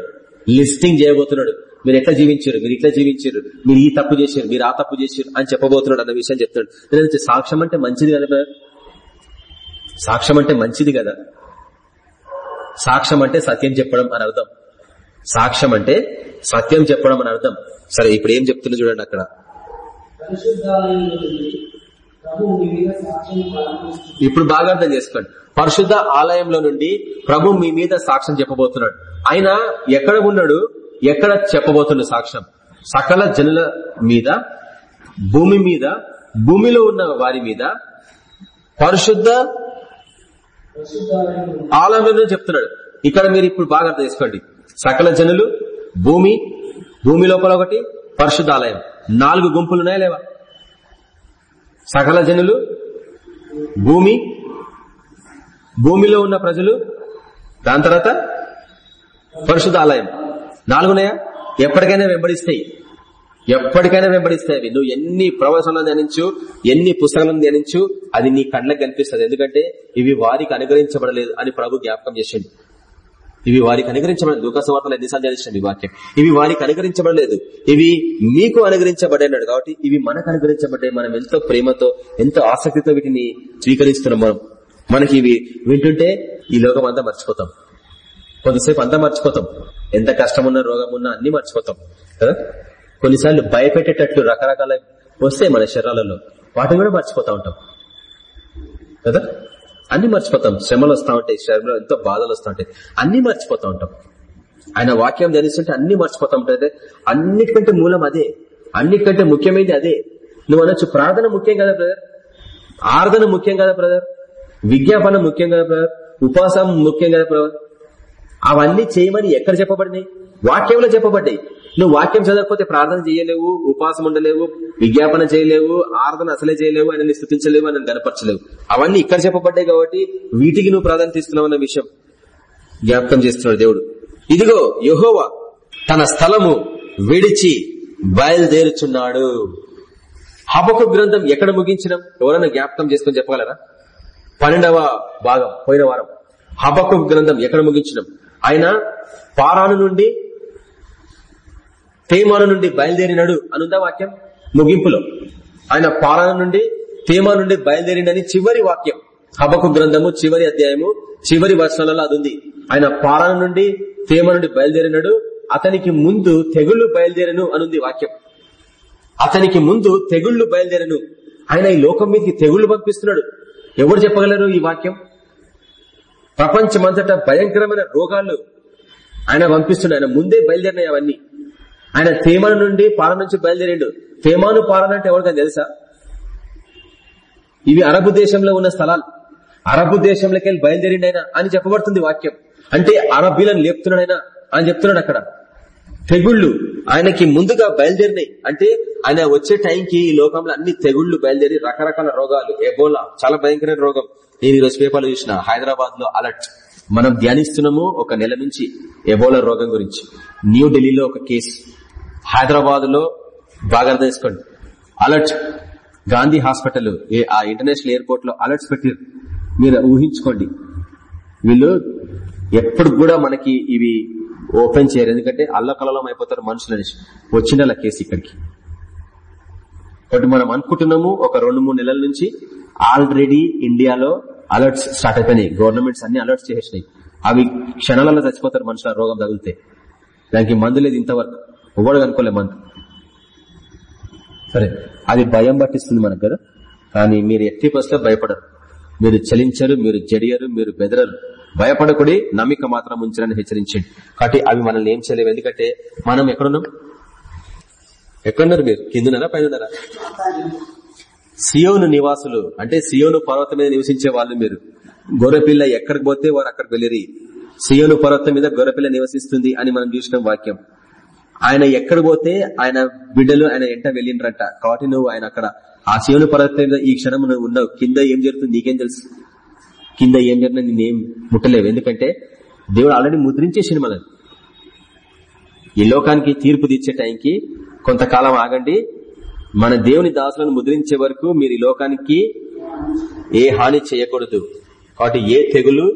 లిస్టింగ్ చేయబోతున్నాడు. మీరు ఎట్లా జీవించారు? మీరు ఇట్లా జీవించారు? మీరు ఈ తప్పు చేశారు మీరు ఆ తప్పు చేశారు అని చెప్పబోతున్నాడు అన్న విషయం చెప్తాడు ఎందుకంటే సాక్ష్యం అంటే మంచిది కదా సాక్ష్యం అంటే మంచిది కదా? సాక్ష్యం అంటే సత్యం చెప్పడం అని అర్థం. సాక్ష్యం అంటే సత్యం చెప్పడం అని అర్థం. సరే ఇప్పుడు ఏం చెప్తున్నా చూడండి అక్కడ. ఇప్పుడు బాగా అర్థం చేసుకోండి. పరిశుద్ధ ఆలయంలో నుండి ప్రభు మీ మీద సాక్ష్యం చెప్పబోతున్నాడు. ఆయన ఎక్కడ ఉన్నాడు? ఎక్కడ చెప్పబోతున్న సాక్ష్యం? సకల జనుల మీద భూమి మీద భూమిలో ఉన్న వారి మీద పరిశుద్ధ పరిశుద్ధాలయంలో చెప్తున్నాడు. ఇక్కడ మీరు ఇప్పుడు బాగా అర్థం చేసుకోండి. సకల జనులు భూమి భూమి లోపల ఒకటి పరిశుద్ధాలయం. నాలుగు గుంపులు ఉన్నాయా లేవా? సకల జనులు భూమి భూమిలో ఉన్న ప్రజలు దాని తర్వాత పరిశుద్ధాలయం. నాలుగున్నాయా? ఎప్పటికైనా వెంబడిస్తాయి. ఎప్పటికైనా వెంబడిస్తాయి అవి. నువ్వు ఎన్ని ప్రవచనాలను ధ్యానించు ఎన్ని పుస్తకాలను ధ్యానించు అది నీ కళ్ళకు కనిపిస్తుంది. ఎందుకంటే ఇవి వారికి అనుగ్రహించబడలేదు అని ప్రభు జ్ఞాపకం చేసింది ఇవి వారికి అనుగ్రహించబడలేదు. దుఃఖసవార్తలు ఎన్నిసార్లు ధ్యానించండి ఈ వాక్యం. ఇవి వారికి అనుగ్రహించబడలేదు. ఇవి మీకు అనుగ్రహించబడ్డాడు కాబట్టి ఇవి మనకు అనుగ్రహించబడ్డాయి. మనం ఎంతో ప్రేమతో ఎంతో ఆసక్తితో వీటిని స్వీకరిస్తున్నాం మనం. మనకి ఇవి వింటుంటే ఈ లోకం అంతా మర్చిపోతాం. కొంతసేపు అంతా మర్చిపోతాం. ఎంత కష్టమున్నా రోగమున్నా అన్ని మర్చిపోతాం కదా? కొన్నిసార్లు భయపెట్టేటట్లు రకరకాల వస్తాయి మన శరీరాలలో. వాటిని కూడా మర్చిపోతా ఉంటాం కదా? అన్ని మర్చిపోతాం. శ్రమలు వస్తూ ఉంటాయి శరీరంలో ఎంతో బాధలు వస్తూ ఉంటాయి. అన్ని మర్చిపోతా ఉంటాం. ఆయన వాక్యం ధ్యానిస్తుంటే అన్ని మర్చిపోతా ఉంటాయి. అన్నిటికంటే మూలం అదే. అన్నిటికంటే ముఖ్యమైనది అదే. నువ్వు అనొచ్చు ప్రార్థన ముఖ్యం కదా బ్రదర్? ఆరాధన ముఖ్యం కదా బ్రదర్? విజ్ఞాపన ముఖ్యం కదా బ్రదర్? ఉపాసం ముఖ్యం కదా బ్రదర్? అవన్నీ చేయమని ఎక్కడ చెప్పబడినాయి? వాక్యంలో చెప్పబడ్డాయి. నువ్వు వాక్యం చదవకపోతే ప్రార్థన చేయలేవు ఉపాసం ఉండలేవు విజ్ఞాపన చేయలేవు ఆరాధన అసలే చేయలేవు అని స్థుతించలేవు అని కనపరచలేవు అవన్నీ ఇక్కడ చెప్పబడ్డాయి కాబట్టి వీటికి నువ్వు ప్రాధాన్యత ఇస్తున్నావు అన్న విషయం జ్ఞాపకం చేస్తున్నాడు దేవుడు. ఇదిగో యహోవా తన స్థలము విడిచి బయలుదేరుచున్నాడు. హబకు గ్రంథం ఎక్కడ ముగించినాం? ఎవరైనా జ్ఞాపకం చేసుకుని చెప్పగలరా? పన్నెండవ భాగం పోయిన వారం. హబకు గ్రంథం ఎక్కడ ముగించినాం? ఆయన పారాను నుండి తేమాను నుండి బయలుదేరినాడు అనుందా వాక్యం? ముగింపులో. ఆయన పారాను నుండి తేమా నుండి బయలుదేరిండని చివరి వాక్యం. హబకు గ్రంథము చివరి అధ్యాయము చివరి వర్షాలలో అది ఉంది. ఆయన పారాను నుండి తేమ నుండి బయలుదేరినాడు అతనికి ముందు తెగుళ్ళు బయలుదేరను అనుంది వాక్యం. అతనికి ముందు తెగుళ్ళు బయలుదేరను. ఆయన ఈ లోకం మీదకి తెగుళ్ళు పంపిస్తున్నాడు. ఎవరు చెప్పగలరు ఈ వాక్యం? ప్రపంచమంతటా భయంకరమైన రోగాలు ఆయన పంపిస్తున్నాడు ఆయన ముందే బయలుదేరినాయి అవన్నీ. ఆయన తేమాను నుండి పాల నుంచి బయలుదేరిండు. తేమాను పాలనంటే ఎవరికైనా తెలుసా? ఇవి అరబు దేశంలో ఉన్న స్థలాలు. అరబు దేశంలోకి వెళ్ళి బయలుదేరిండైనా అని చెప్పబడుతుంది వాక్యం. అంటే అరబీలను లేపుతున్నాడైనా అని చెప్తున్నాడు అక్కడ. తెగుళ్ళు ఆయనకి ముందుగా బయలుదేరినాయి. అంటే ఆయన వచ్చే టైంకి ఈ లోకంలో అన్ని తెగుళ్ళు బయలుదేరి రకరకాల రోగాలు. ఎబోలా చాలా భయంకరమైన రోగం. నేను ఈరోజు పేపర్లు చూసిన హైదరాబాద్లో అలర్ట్. మనం ధ్యానిస్తున్నాము ఒక నెల నుంచి ఎబోలా రోగం గురించి. న్యూ ఢిల్లీలో ఒక కేసు. హైదరాబాద్లో బాగా అర్థం చేసుకోండి. అలర్ట్. గాంధీ హాస్పిటల్ ఏ- ఆ ఇంటర్నేషనల్ ఎయిర్పోర్ట్లో అలర్ట్స్ పెట్టారు. మీరు ఊహించుకోండి. వీళ్ళు ఎప్పుడు కూడా మనకి ఇవి ఓపెన్ చేయరు. ఎందుకంటే అల్లకలలం అయిపోతారు మనుషులు అనేసి. వచ్చిండ కేసు ఇక్కడికి. కాబట్టి మనం అనుకుంటున్నాము ఒక రెండు మూడు నెలల నుంచి ఆల్రెడీ ఇండియాలో అలర్ట్స్ స్టార్ట్ అయిపోయినాయి. గవర్నమెంట్స్ అన్ని అలర్ట్స్ చేసేసినాయి. అవి క్షణాలలో చచ్చిపోతారు మనుషుల రోగం తగిలితే. దానికి మందు లేదు ఇంతవరకు. ఎవడు అనుకోలే మందు. సరే అది భయం పట్టిస్తుంది మనకు కదా. కానీ మీరు ఎట్టి పరిస్థితిలో భయపడరు. మీరు చలించరు మీరు జడియరు మీరు బెదరరు. భయపడకుడి నమ్మిక మాత్రం ఉంచాలని హెచ్చరించండి. కాబట్టి అవి మనల్ని ఏం చేయలేవు. ఎందుకంటే మనం ఎక్కడున్నాం? ఎక్కడున్నారు మీరు? కిందనరా పైన సియోను నివాసులు అంటే సియోను పర్వతం మీద నివసించే వాళ్ళు మీరు. గొర్రెపిల్ల ఎక్కడికి పోతే వారు అక్కడికి వెళ్ళిరి. సియోను పర్వతం మీద గొర్రెపిల్ల నివసిస్తుంది అని మనం చూసిన వాక్యం. ఆయన ఎక్కడ పోతే ఆయన బిడ్డలు ఆయన ఎంట వెళ్ళిండ్రంట. కాబట్టి నువ్వు ఆయన అక్కడ ఆ శివుని పర్వతం మీద ఈ క్షణం నువ్వు ఉన్నావు. కింద ఏం జరుగుతుంది? నీకేం తెలుసు? కింద ఏం జరిగినా నేనేం ముట్టలేవు. ఎందుకంటే దేవుడు ఆల్రెడీ ముద్రించేసింది మనల్ని. ఈ లోకానికి తీర్పు తీర్చే టైంకి కొంతకాలం ఆగండి. మన దేవుని దాసులను ముద్రించే వరకు మీరు ఈ లోకానికి ఏ హాని చేయకూడదు. కాబట్టి ఏ తెగులు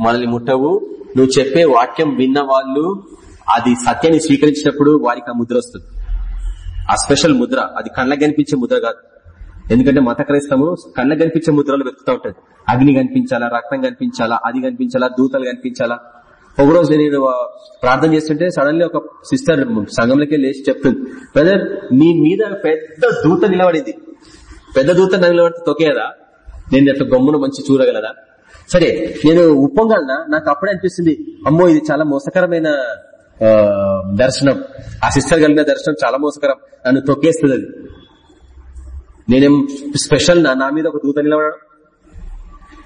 మనల్ని ముట్టవు. నువ్వు చెప్పే వాక్యం విన్న వాళ్ళు అది సత్యాన్ని స్వీకరించినప్పుడు వారికి ఆ ముద్ర వస్తుంది. ఆ స్పెషల్ ముద్ర. అది కళ్ళకు కనిపించే ముద్ర కాదు. ఎందుకంటే మత క్రైస్తము కళ్ళకు కనిపించే ముద్రలు వెతుకుతూ ఉంటుంది. అగ్ని కనిపించాలా రక్తం కనిపించాలా అది కనిపించాలా దూతలు కనిపించాలా? ఒక రోజు నేను ప్రార్థన చేస్తుంటే సడన్లీ ఒక సిస్టర్ సంఘంలోకి లేచి చెప్తుంది బ్రదర్ నీ మీద పెద్ద దూత నిలబడింది. పెద్ద దూత నిలబడితే తొకేదా నేను అట్లా గమ్మున మంచి చూడగలదా? సరే నేను ఉప్పొంగలనా నాకు అప్పుడే అనిపిస్తుంది అమ్మో ఇది చాలా మోసకరమైన దర్శనం. ఆ సిస్టర్ కలిగిన దర్శనం చాలా మోసకరం. నన్ను తొక్కేస్తుంది అది. నేనేం స్పెషల్ నా నా మీద ఒక దూత నిలబడడం?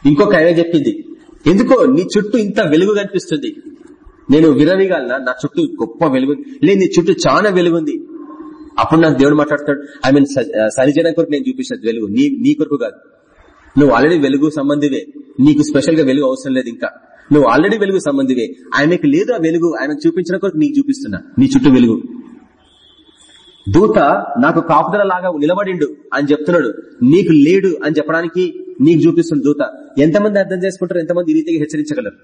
ఇంకొక ఆయన చెప్పింది ఎందుకో నీ చుట్టూ ఇంత వెలుగు కనిపిస్తుంది నేను విరవిగలన నా చుట్టూ గొప్ప వెలుగు లేదు నీ చుట్టూ చాలా వెలుగుంది. అప్పుడు నాకు దేవుడు మాట్లాడతాడు ఐ మీన్ సరిజన కొరకు నేను చూపించిన వెలుగు నీ నీ కొరకు కాదు. నువ్వు ఆల్రెడీ వెలుగు సంబంధివే. నీకు స్పెషల్గా వెలుగు అవసరం లేదు ఇంకా. నువ్వు ఆల్రెడీ వెలుగు సంబంధివే. ఆయనకి లేదు ఆ వెలుగు ఆయనకు చూపించిన కొరకు నీకు చూపిస్తున్నా. నీ చుట్టూ వెలుగు. దూత నాకు కాపుదల లాగా నిలబడిండు అని చెప్తున్నాడు. నీకు లేడు అని చెప్పడానికి నీకు చూపిస్తుంది దూత. ఎంతమంది అర్థం చేసుకుంటారు ఎంతమంది ఈ రీతిగా హెచ్చరించగలరు?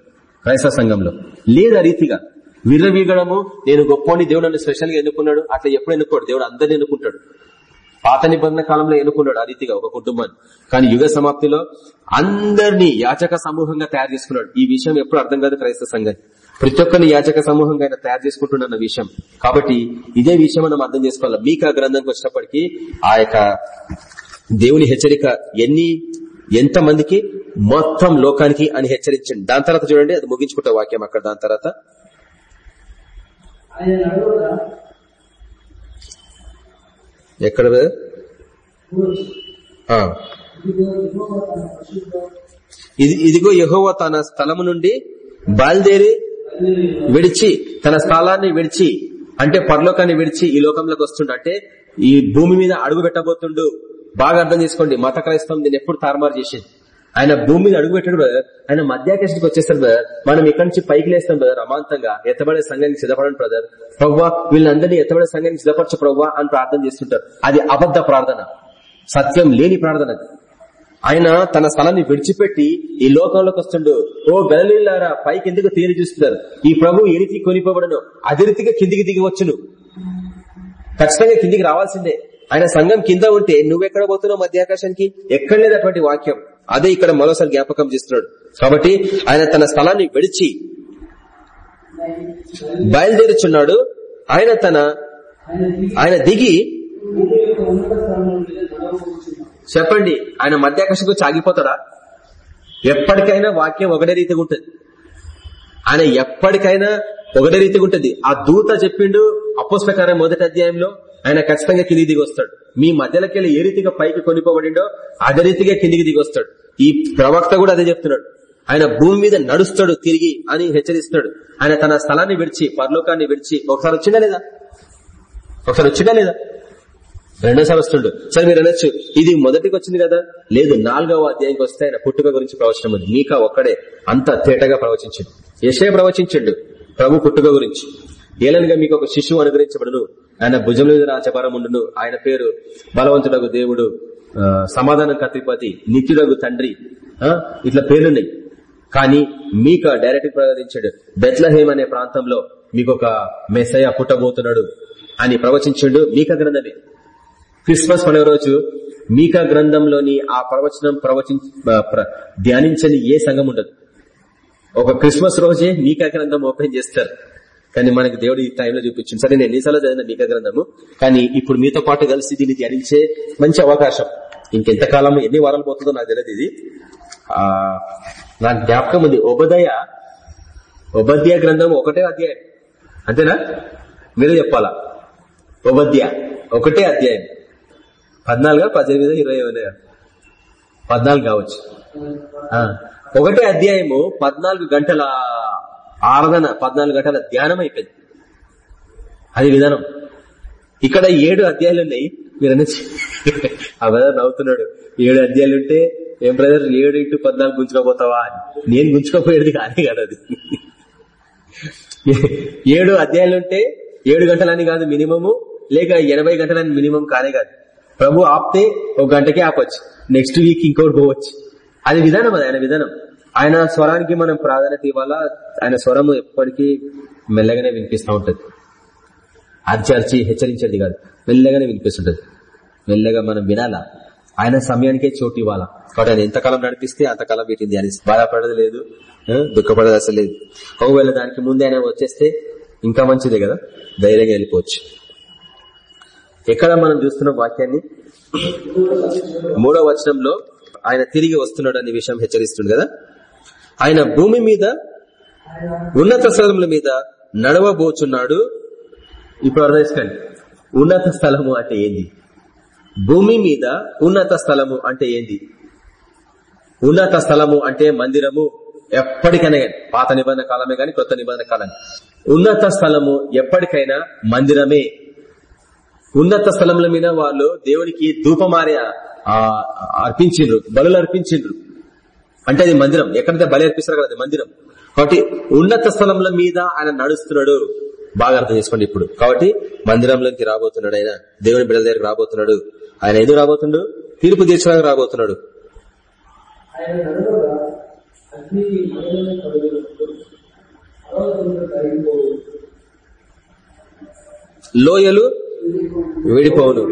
క్రైస్తవ సంఘంలో. లేదు ఆ రీతిగా విర్రవీగడము నేను గొప్పని దేవుడు నన్ను స్పెషల్గా ఎన్నుకున్నాడు అట్లా ఎప్పుడు ఎన్నుకోడు దేవుడు అందరిని ఎన్నుకుంటాడు. పాత నిబంధన కాలంలో ఎన్నుకున్నాడు ఆ రీతిగా ఒక కుటుంబాన్ని. కానీ యుగ సమాప్తిలో అందరినీ యాచక సమూహంగా తయారు చేసుకున్నాడు. ఈ విషయం ఎప్పుడు అర్థం కాదు క్రైస్తవ సంఘం ప్రతి ఒక్కరిని యాచక సమూహంగా ఆయన తయారు చేసుకుంటున్న విషయం. కాబట్టి ఇదే విషయం మనం అర్థం చేసుకోవాలి? మీకా గ్రంథంకి వచ్చినప్పటికీ ఆ యొక్క దేవుని హెచ్చరిక ఎన్ని ఎంత మందికి మొత్తం లోకానికి అని హెచ్చరించండి. దాని తర్వాత చూడండి అది ముగించుకుంటే వాక్యం అక్కడ. దాని తర్వాత ఎక్కడ? ఇది ఇదిగో యెహోవా తన స్థలము నుండి బయలుదేరి బయలుదేరి విడిచి తన స్థలాన్ని విడిచి అంటే పరలోకాన్ని విడిచి ఈ లోకంలోకి వస్తుండు. అంటే ఈ భూమి మీద అడుగు పెట్టబోతుండు. బాగా అర్థం చేసుకోండి. మత క్రైస్తవం దీన్ని ఎప్పుడు తారుమారు చేసేది? ఆయన భూమి మీద అడుగు పెట్టాడు బ్రదర్ ఆయన మధ్యాకాశానికి వచ్చేస్తాడు బ్రదర్ మనం ఇక్కడి నుంచి పైకి లేస్తాం బ్రదర్ అమాంతంగా. ఎత్తబడే సంఘానికి సిద్ధపడండి బ్రదర్ ప్రవ్వా వీళ్ళందరినీ ఎత్తబడే సంఘానికి సిద్ధపరచు ప్రవ్వా అని ప్రార్థన చేస్తుంటారు. అది అబద్ధ ప్రార్థన. సత్యం లేని ప్రార్థన ఆయన తన స్థలాన్ని విడిచిపెట్టి ఈ లోకంలోకి వస్తుండు. ఓ బెలలీలారా పైకి ఎందుకు తీరి చూస్తున్నారు? ఈ ప్రభు ఏ రీతికి కొనిపోబడను? అదే రీతిగా కిందికి దిగి వచ్చును. ఖచ్చితంగా కిందికి రావాల్సిందే. ఆయన సంఘం కింద ఉంటే నువ్వెక్కడ పోతున్నావు మధ్యాకాశానికి? ఎక్కడ లేదటువంటి వాక్యం. అదే ఇక్కడ మరోసారి జ్ఞాపకం చేస్తున్నాడు. కాబట్టి ఆయన తన స్థలాన్ని విడిచి బయలుదేరుచున్నాడు. ఆయన తన ఆయన దిగి చెప్పండి ఆయన మధ్యాకాశం వచ్చి ఆగిపోతాడా? ఎప్పటికైనా వాక్యం ఒకటే రీతిగా ఉంటుంది. ఆయన ఎప్పటికైనా ఒకటే రీతిగా ఉంటుంది. ఆ దూత చెప్పిండు అపోస్ మొదటి అధ్యాయంలో ఆయన ఖచ్చితంగా కిందికి దిగి వస్తాడు. మీ మధ్యలోకి వెళ్ళి ఏ రీతిగా పైకి కొనిపోబడిండో అదే రీతిగా కిందికి దిగి వస్తాడు. ఈ ప్రవక్త కూడా అదే చెప్తున్నాడు. ఆయన భూమి మీద నడుస్తాడు తిరిగి అని హెచ్చరిస్తున్నాడు. ఆయన తన స్థలాన్ని విడిచి పరలోకాన్ని విడిచి ఒకసారి వచ్చిందా లేదా? ఒకసారి వచ్చిందా లేదా? రెండోసారి వస్తుండు. సరే మీరు అనొచ్చు. ఇది మొదటికి వచ్చింది కదా? లేదు నాలుగవ అధ్యాయంకి వస్తే ఆయన పుట్టుక గురించి ప్రవచనం ఉంది. మీకా ఒక్కడే అంత తేటగా ప్రవచించండు. యశయ ప్రవచించండు ప్రభు పుట్టుక గురించి. ఏలనగా మీకు ఒక శిశువు అనుగ్రహించబడును. ఆయన భుజం మీద రాచపరం ఉండును. ఆయన పేరు బలవంతుడకు దేవుడు సమాధానం కత్తిపతి నిత్యుడగు తండ్రి. ఇట్లా పేర్లున్నాయి. కానీ మీక డైరెక్ట్ ప్రవేశించాడు బెత్లహేమ్ అనే ప్రాంతంలో మీకు ఒక మెస్సయ పుట్టబోతున్నాడు అని ప్రవచించాడు మీక గ్రంథమే. క్రిస్మస్ పండుగ రోజు మీకా గ్రంథంలోని ఆ ప్రవచనం ప్రవచి ధ్యానించని ఏ సంఘం ఉండదు. ఒక క్రిస్మస్ రోజే మీకా గ్రంథం ఓపెన్ చేస్తారు. కానీ మనకి దేవుడు ఈ టైంలో చూపించింది సరే నేను ఎన్నిసార్లు చదివిన మీక గ్రంథము. కానీ ఇప్పుడు మీతో పాటు కలిసి దీన్ని ధ్యానించే మంచి అవకాశం. ఇంకెంతకాలం ఎన్ని వారాలు పోతుందో నాకు తెలియదు ఇది. ఆ నాకు జ్ఞాపకం ఉంది. ఉపదయ ఉపధ్యాయ గ్రంథం ఒకటే అధ్యాయం. అంతేనా? మీరే చెప్పాలా? ఉపధ్య ఒకటే అధ్యాయం. పద్నాలుగు పద్దెనిమిది ఇరవై పద్నాలుగు కావచ్చు. ఒకటే అధ్యాయము పద్నాలుగు గంటల ఆరాధన పద్నాలుగు గంటల ధ్యానం అయిపోయింది. అది విధానం. ఇక్కడ ఏడు అధ్యాయులు ఉన్నాయి. మీరు ఆ బ్రదర్ నవ్వుతున్నాడు. ఏడు అధ్యాయులు ఉంటే ఏం బ్రదర్ ఏడు ఇంటూ పద్నాలుగు గుంజుకోపోతావా అని నేను గుంజుకోపోయేది కానీ కాదు అది. ఏడు అధ్యాయులు ఉంటే ఏడు గంటలని కాదు మినిమము లేక ఎనభై గంటలని మినిమం కానే కాదు. ప్రభు ఆపితే ఒక గంటకే ఆపొచ్చు. నెక్స్ట్ వీక్ ఇంకోటి పోవచ్చు. అది విధానం అది ఆయన విధానం. ఆయన స్వరానికి మనం ప్రాధాన్యత ఇవ్వాలా? ఆయన స్వరము ఎప్పటికీ మెల్లగానే వినిపిస్తూ ఉంటుంది. అర్చర్చి హెచ్చరించేది కాదు. మెల్లగానే వినిపిస్తుంటది. మెల్లగా మనం వినాలా? ఆయన సమయానికే చోటు ఇవ్వాలా? కాబట్టి ఆయన ఎంతకాలం నడిపిస్తే అంతకాలం వీటిని అని. బాధపడదు లేదు దుఃఖపడదు అసలు లేదు. ఒకవేళ దానికి ముందే ఆయన వచ్చేస్తే ఇంకా మంచిదే కదా? ధైర్యంగా వెళ్ళిపోవచ్చు. ఎక్కడ మనం చూస్తున్న వాక్యాన్ని? మూడో వచనంలో ఆయన తిరిగి వస్తున్నాడు అనే విషయం హెచ్చరిస్తుంది కదా? ఆయన భూమి మీద ఉన్నత స్థలముల మీద నడవబోచున్నాడు. ఇప్పుడు అర్థం ఉన్నత స్థలము అంటే ఏంది? భూమి మీద ఉన్నత స్థలము అంటే ఏంది? ఉన్నత స్థలము అంటే మందిరము. ఎప్పటికైనా గాని పాత నిబంధన కాలమే గాని కొత్త నిబంధన కాలం. ఉన్నత స్థలము ఎప్పటికైనా మందిరమే. ఉన్నత స్థలముల మీద వాళ్ళు దేవునికి ధూపమారే అర్పించిండ్రు బలు అర్పించిండ్రు. అంటే అది మందిరం. ఎక్కడైతే బలి అర్పిస్తారు కదా అది మందిరం. కాబట్టి ఉన్నత స్థలముల మీద ఆయన నడుస్తున్నాడు. బాగా అర్థం చేసుకోండి ఇప్పుడు. కాబట్టి మందిరంలోకి రాబోతున్నాడు ఆయన. దేవుని బిడ్డల దగ్గరికి రాబోతున్నాడు. ఆయన ఎందుకు రాబోతున్నాడు తీర్పు తీర్చడానికి రాబోతున్నాడు. లోయలు విడిపోవును.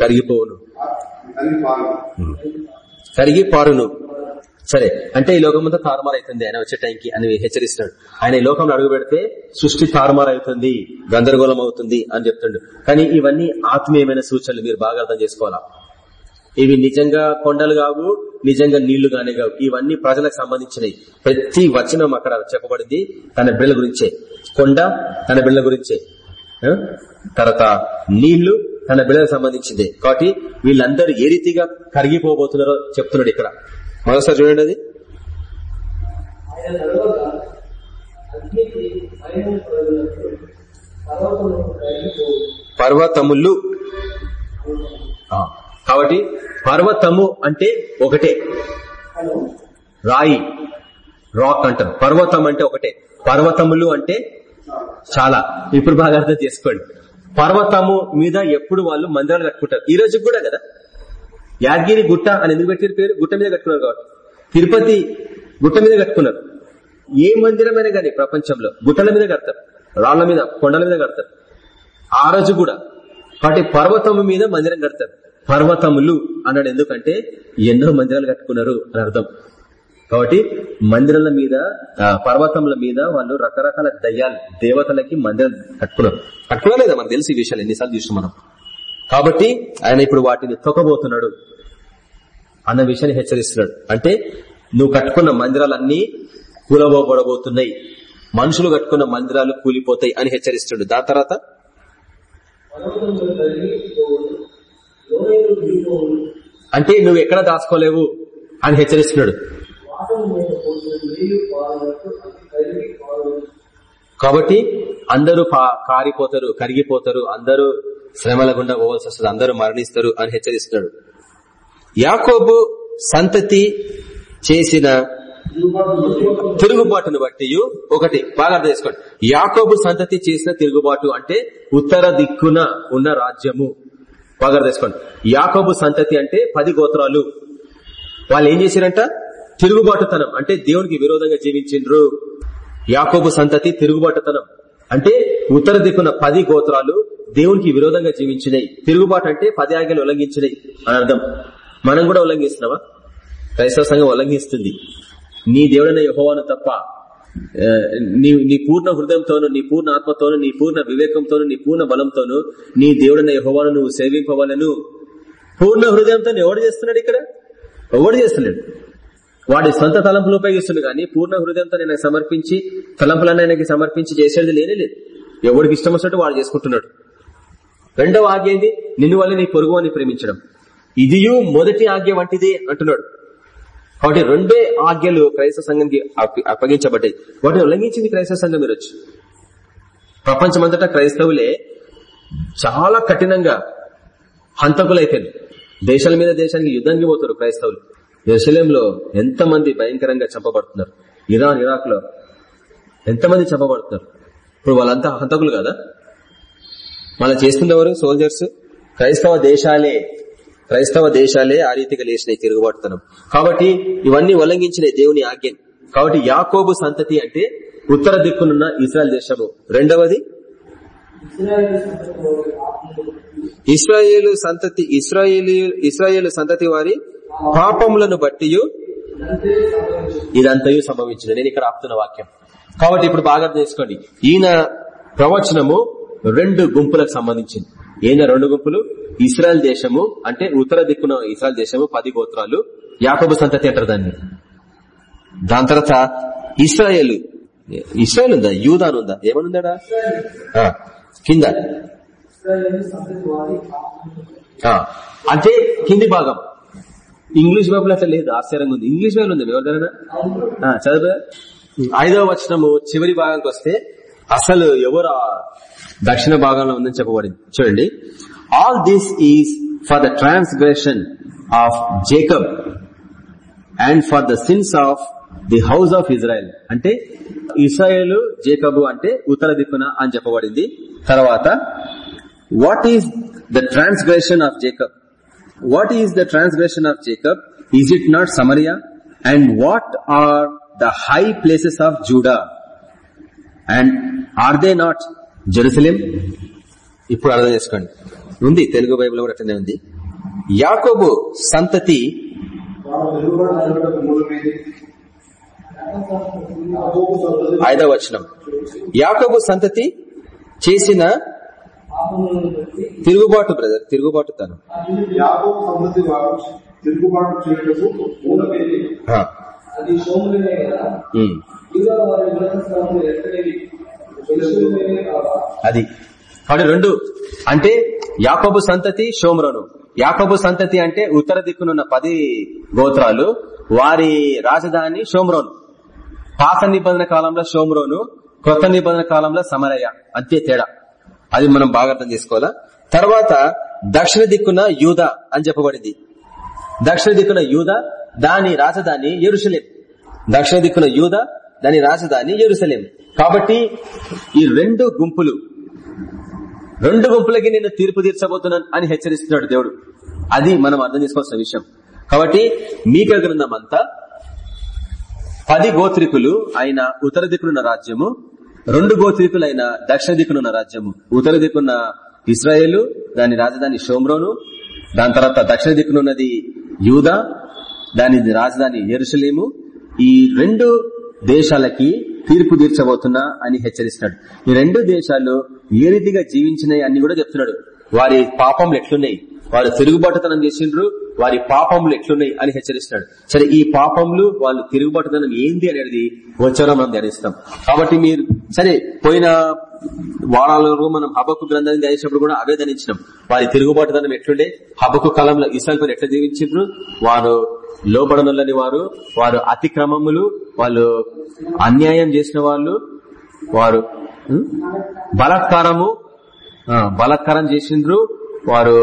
కరిగిపోవును. కరిగి పారును. సరే అంటే ఈ లోకమంతా తారుమారు అవుతుంది ఆయన వచ్చే టైంకి అని హెచ్చరిస్తున్నాడు. ఆయన ఈ లోకంలో అడుగు పెడితే సృష్టి తారుమారు అవుతుంది గందరగోళం అవుతుంది అని చెప్తుండు. కానీ ఇవన్నీ ఆత్మీయమైన సూచనలు. మీరు బాగా అర్థం చేసుకోవాలా? ఇవి నిజంగా కొండలు కావు నిజంగా నీళ్ళు గానే కావు. ఇవన్నీ ప్రజలకు సంబంధించినవి. ప్రతి వచనం అక్కడ చెప్పబడింది తన బిడ్డల గురించే. కొండ తన బిడ్డల గురించే. తర్వాత నీళ్ళు తన బిడ్డలకు సంబంధించింది. కాబట్టి వీళ్ళందరూ ఏ రీతిగా కరిగిపోబోతున్నారో చెప్తున్నాడు ఇక్కడ. మరోసారి చూడండి అది. పర్వతములు. ఆ, కాబట్టి పర్వతము అంటే ఒకటే. రాయి. రాక్ అంటారు. పర్వతం అంటే ఒకటే. పర్వతములు అంటే చాలా. ఇప్పుడు బాగా అర్థం చేసుకోండి. పర్వతము మీద ఎప్పుడు వాళ్ళు మందిరాలు కట్టుకుంటారు. ఈ రోజు కూడా కదా? యాదగిరి గుట్ట అని ఎందుకు పెట్టిన పేరు? గుట్ట మీద కట్టుకున్నారు కాబట్టి. తిరుపతి గుట్ట మీద కట్టుకున్నారు. ఏ మందిరమైనా కానీ ప్రపంచంలో గుట్టల మీద కడతారు. రాళ్ళ మీద కొండల మీద కడతారు. ఆ రోజు కూడా. కాబట్టి పర్వతము మీద మందిరం కడతారు. పర్వతములు అన్నాడు ఎందుకంటే ఎన్నో మందిరాలు కట్టుకున్నారు అని అర్థం. కాబట్టి మందిరాల మీద పర్వతముల మీద వాళ్ళు రకరకాల దయ్యాలు దేవతలకి మందిరం కట్టుకున్నారు. కట్టుకోలేదా లేదా మనకు తెలిసి ఈ విషయాలు? ఎన్నిసార్లు చూసాం మనం. కాబట్టి ఆయన ఇప్పుడు వాటిని తొక్కబోతున్నాడు. అన్న విషయాన్ని హెచ్చరిస్తున్నాడు. అంటే నువ్వు కట్టుకున్న మందిరాలన్నీ కూలబోబడబోతున్నాయి. మనుషులు కట్టుకున్న మందిరాలు కూలిపోతాయి అని హెచ్చరిస్తున్నాడు. దాని తర్వాత అంటే నువ్వు ఎక్కడ దాచుకోలేవు అని హెచ్చరిస్తున్నాడు. కాబట్టి అందరూ పా- కారిపోతారు కరిగిపోతారు అందరూ శ్రమల గుండా పోవాల్సి వస్తుంది అందరూ మరణిస్తారు అని హెచ్చరిస్తున్నాడు. యాకోబు సంతతి చేసిన తిరుగుబాటును బట్టి ఒకటి బాగా అర్థం చేసుకోండి. యాకోబు సంతతి చేసిన తిరుగుబాటు అంటే ఉత్తర దిక్కున ఉన్న రాజ్యము. బాగా అర్థం చేసుకోండి. యాకోబు సంతతి అంటే పది గోత్రాలు. వాళ్ళు ఏం చేశారంట? తిరుగుబాటుతనం. అంటే దేవునికి విరోధంగా జీవించిండ్రు. యాకోబు సంతతి తిరుగుబాటుతనం. అంటే ఉత్తర దిక్కున పది గోత్రాలు దేవునికి విరోధంగా జీవించినాయి తిరుగుబాటు అంటే పది ఆజ్ఞలు ఉల్లంఘించినాయి అని అర్థం. మనం కూడా ఉల్లంఘిస్తున్నావా క్రైస్తవ సంఘం ఉల్లంఘిస్తుంది. నీ దేవుడైన యహోవాను తప్ప నీ నీ పూర్ణ హృదయంతోను నీ పూర్ణ ఆత్మతోను నీ పూర్ణ వివేకంతోను నీ పూర్ణ బలంతోను నీ దేవుడైన యహోవాను నువ్వు సేవింపవలను. పూర్ణ హృదయంతో ఎవడు చేస్తున్నాడు ఇక్కడ? ఎవడు చేస్తున్నాడు వాడి సొంత తలంపులు ఉపయోగిస్తుంది కానీ పూర్ణ హృదయంతో నేను సమర్పించి తలంపులను ఆయనకి సమర్పించి చేసేది లేనే లేదు. ఎవరికి ఇష్టం వచ్చినట్టు వాడు చేసుకుంటున్నాడు. రెండవ ఆజ్ఞ ఏంది? నిన్ను వల్ల నీ పొరుగు అని ప్రేమించడం. ఇదియు మొదటి ఆజ్ఞ వంటిది అంటున్నాడు. కాబట్టి రెండే ఆజ్ఞలు క్రైస్తవ సంఘంకి అప్పగించబడ్డాయి. వాటిని ఉల్లంఘించింది క్రైస్తవ సంఘం మీరు వచ్చి ప్రపంచమంతటా క్రైస్తవులే చాలా కఠినంగా హంతకులైపోయింది దేశాల మీద దేశానికి యుద్ధానికి పోతారు క్రైస్తవులు. ఎరుసలేంలో ఎంతమంది భయంకరంగా చంపబడుతున్నారు? ఇరాన్ ఇరాక్లో ఎంతమంది చంపబడుతున్నారు? ఇప్పుడు వాళ్ళంతా హంతకులు కదా? మళ్ళీ చేస్తున్నవారు సోల్జర్స్ క్రైస్తవ దేశాలే. క్రైస్తవ దేశాలే ఆ రీతిగా లేచినాయి తిరుగుబాటుతనం. కాబట్టి ఇవన్నీ ఉల్లంఘించిన దేవుని ఆజ్ఞని కాబట్టి యాకోబు సంతతి అంటే ఉత్తర దిక్కునున్న ఇస్రాయల్ దేశము. రెండవది? ఇస్రాయేల్ సంతతి ఇస్రాయేలు సంతతి ఇస్రాయేలీ ఇస్రాయేలు సంతతి వారి పాపములను బట్టి ఇదంతయు సంభవించింది. నేను ఇక్కడ ఆపుతున్న వాక్యం. కాబట్టి ఇప్పుడు బాగా తెలుసుకోండి చేసుకోండి. ఈయన ప్రవచనము రెండు గుంపులకు సంబంధించింది. ఈయన రెండు గుంపులు ఇస్రాయల్ దేశము అంటే ఉత్తర దిక్కున ఇస్రాయల్ దేశము పది గోత్రాలు యాకబు సంతతి అంటారు దాన్ని. దాని తర్వాత ఇస్రాయేల్. ఇస్రాయల్ ఉందా? యూదాన్ ఉందా? ఏమనుందా ఆ, కింద. అంటే కింది భాగం. ఇంగ్లీష్ బైబుల్ అట్లా లేదు ఆశ్చర్యంగా ఉంది. ఇంగ్లీష్ బైబుల్ ఉంది ఎవరిదైనా చదువు ఐదవ వచనము చివరి భాగానికి వస్తే అసలు ఎవరు దక్షిణ భాగంలో ఉందని చెప్పబడింది. చూడండి. All this is for the transgression of Jacob and for the sins of the house of Israel అంటే ఇస్రాయేల్ జేకబు అంటే ఉత్తర దిక్కున అని చెప్పబడింది. తర్వాత what is the transgression of Jacob what is the transgression of Jacob is it not Samaria and what are the high places of Judah and are they not Jerusalem ఇప్పుడు అర్థం చేసుకోండి. ఉంది తెలుగు బైబిల్ కూడా అట్లనే ఉంది. యాకోబు సంతతి వాడు వెలుగుబాటు సంతతి ఐదవ వచనం. యాకోబు సంతతి చేసిన తిరుగుబాటు బ్రదర్ తిరుగుబాటు తను. తిరుగుబాటు చేయటకు అది కాబట్టి రెండు. అంటే యాకోబు సంతతి షోమ్రోను యాకోబు సంతతి అంటే ఉత్తర దిక్కునున్న పది గోత్రాలు. వారి రాజధాని షోమ్రోను పాత నిబంధన కాలంలో షోమ్రోను కొత్త నిబంధన కాలంలో సమరయ్య. అంతే తేడా. అది మనం బాగా అర్థం చేసుకోవాలా? తర్వాత దక్షిణ దిక్కున యూద అని చెప్పబడింది. దక్షిణ దిక్కున యూద దాని రాజధాని ఎరుసలేం దక్షిణ దిక్కున యూద దాని రాజధాని ఎరుసలేం కాబట్టి ఈ రెండు గుంపులు రెండు గుంపులకి నేను తీర్పు తీర్చబోతున్నాను అని హెచ్చరిస్తున్నాడు దేవుడు. అది మనం అర్థం చేసుకోవాల్సిన విషయం. కాబట్టి మీక గ్రంథం అంతా పది గోత్రికులు అయిన ఉత్తర దిక్కునున్న రాజ్యము రెండు గోత్రికులైన దక్షిణ దిక్కునున్న రాజ్యము. ఉత్తర దిక్కున్న ఇస్రాయేలు దాని రాజధాని షోమ్రోను దాని తర్వాత దక్షిణ దిక్కునున్నది యూదా దాని రాజధాని ఎరుసలేము ఈ రెండు దేశాలకి తీర్పు తీర్చబోతున్నా అని హెచ్చరిస్తున్నాడు. ఈ రెండు దేశాలు ఏ రీతిగా జీవించినాయి అని కూడా చెప్తున్నాడు. వారి పాపంలు ఎట్లున్నాయి? వారు తిరుగుబాటుతనం చేసిండ్రు వారి పాపములు ఎట్లున్నాయి అని హెచ్చరిస్తున్నాడు. సరే ఈ పాపములు వాళ్ళు తిరుగుబాటుతనం ఏంది అనేది వచ్చారో మనం ధ్యానిస్తాం. కాబట్టి మీరు సరే పోయిన వారాలలో మనం హబకు గ్రంథాన్ని ధ్యానించినప్పుడు కూడా అవే ధనించినాం వారి తిరుగుబాటుదనం ఎట్లుండే? హబకు కాలంలో ఇసాల్పని ఎట్లా జీవించారు వారు లోబడనులని వారు వారు అతిక్రమములు వాళ్ళు అన్యాయం చేసిన వాళ్ళు వారు బలాత్కారము బలాత్కారం చేసిండ్రు వారు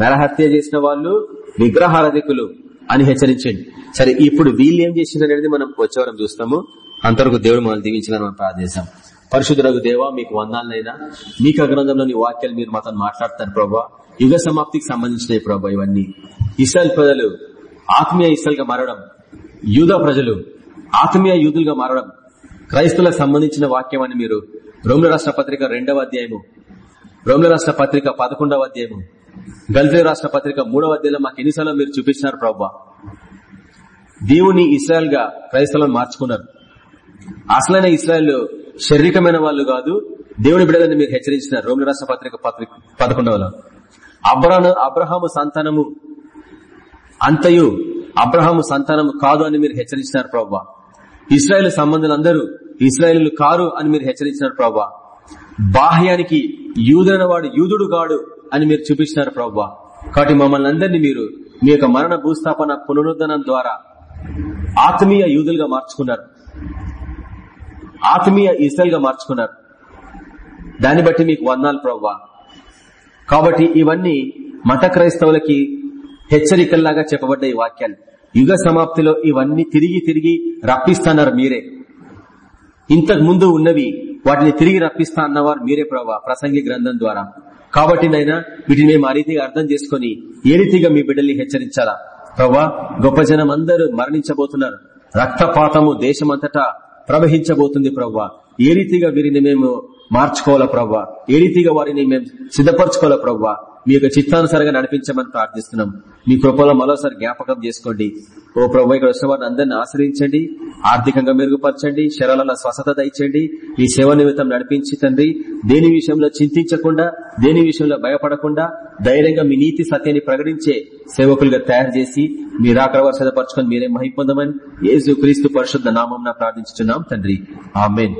నరహత్య చేసిన వాళ్ళు విగ్రహారధికులు అని హెచ్చరించండి. సరే ఇప్పుడు వీళ్ళు ఏం చేసిండ్రు అనేది మనం వచ్చేవారం చూస్తాము. అంతవరకు దేవుడు మనం దీవించాలని మనం ప్రార్థిస్తాం. పరిశుద్ధులకు దేవ మీకు వందాలనైనా మీకు గ్రంథంలోని వాక్యాలు మీరు మాతో మాట్లాడతారు ప్రభా. యుగ సమాప్తికి సంబంధించినవి ప్రభా ఇవన్నీ. ఇస్రాయల్ ప్రజలు ఆత్మీయ ఇస్రాయల్గా మారడం యూద ప్రజలు ఆత్మీయ యూదులుగా మారడం క్రైస్తులకు సంబంధించిన వాక్యం అని మీరు రోమిల రాష్ట్ర పత్రిక రెండవ అధ్యాయము రోమిల రాష్ట్ర పత్రిక పదకొండవ అధ్యాయము గల్ఫే రాష్ట్ర పత్రిక మూడవ అధ్యాయంలో మాకు ఎన్నిసార్లు మీరు చూపించినారు ప్రభా. దేవుని ఇస్రాయల్గా క్రైస్తవులను మార్చుకున్నారు. అసలైన ఇస్రాయల్ శారీరకమైన వాళ్ళు కాదు. దేవుని బిడ్డలని మీరు హెచ్చరించిన రోమిల రాష్ట్ర పత్రిక పత్రిక పదకొండవలో. అబ్రాను అబ్రహాము సంతానము అంతయు అబ్రహాము సంతానము కాదు అని మీరు హెచ్చరించినారు ప్రభా ఇస్రాయేల్ సంబంధులందరూ ఇస్రాయేలు కారు అని మీరు హెచ్చరించినారు ప్రభా బాహ్యానికి యూదుడైన వాడు యూదుడు కాడు అని మీరు చూపించినారు ప్రభా కాబట్టి మమ్మల్ని అందరినీ మీరు మీ యొక్క మరణ భూస్థాపన పునరుద్ధరణం ద్వారా ఆత్మీయ యూదులుగా మార్చుకున్నారు. ఆత్మీయ ఇస్రాయల్గా మార్చుకున్నారు. దాన్ని బట్టి మీకు వందాలు ప్రవ్వా. కాబట్టి ఇవన్నీ మత క్రైస్తవులకి హెచ్చరికల్లాగా చెప్పబడ్డ ఈ వాక్యాలు. యుగ సమాప్తిలో ఇవన్నీ తిరిగి తిరిగి రప్పిస్తున్నారు మీరే. ఇంతకు ముందు ఉన్నవి వాటిని తిరిగి రప్పిస్తా అన్నవారు మీరే ప్రభా ప్రసంగి గ్రంథం ద్వారా. కాబట్టి నైనా వీటిని మేము ఆ రీతిగా అర్థం చేసుకుని ఏ రీతిగా మీ బిడ్డల్ని హెచ్చరించాలా? ప్రవ్వా గొప్ప జనం అందరూ మరణించబోతున్నారు. రక్తపాతము దేశమంతటా ప్రవహించబోతుంది ప్రవ్వా. ఏ రీతిగా వీరిని మేము మార్చుకోవాలా ప్రవ్వా? ఏ రీతిగా వారిని మేము సిద్ధపరచుకోవాలా ప్రవ్వా? మీ యొక్క చిత్తానుసారంగా నడిపించమని ప్రార్థిస్తున్నాం. మీ కృపలో మరోసారి జ్ఞాపకం చేసుకోండి. ఓ ప్రభు ఇక్కడ వచ్చిన వారిని అందరిని ఆశ్రయించండి. ఆర్థికంగా మెరుగుపరచండి. శరాలలో స్వస్థత దయచేయండి. ఈ సేవ నిమిత్తం నడిపించి తండ్రి దేని విషయంలో చింతించకుండా దేని విషయంలో భయపడకుండా ధైర్యంగా మీ నీతి సత్యాన్ని ప్రకటించే సేవకులుగా తయారు చేసి మీరు ఆక్రవ సిద్ధపరచుకొని మీరే మహిపొందమని యేసు క్రీస్తు పరిశుద్ధ నామం ప్రార్థించుతున్నాం తండ్రి. ఆమెన్.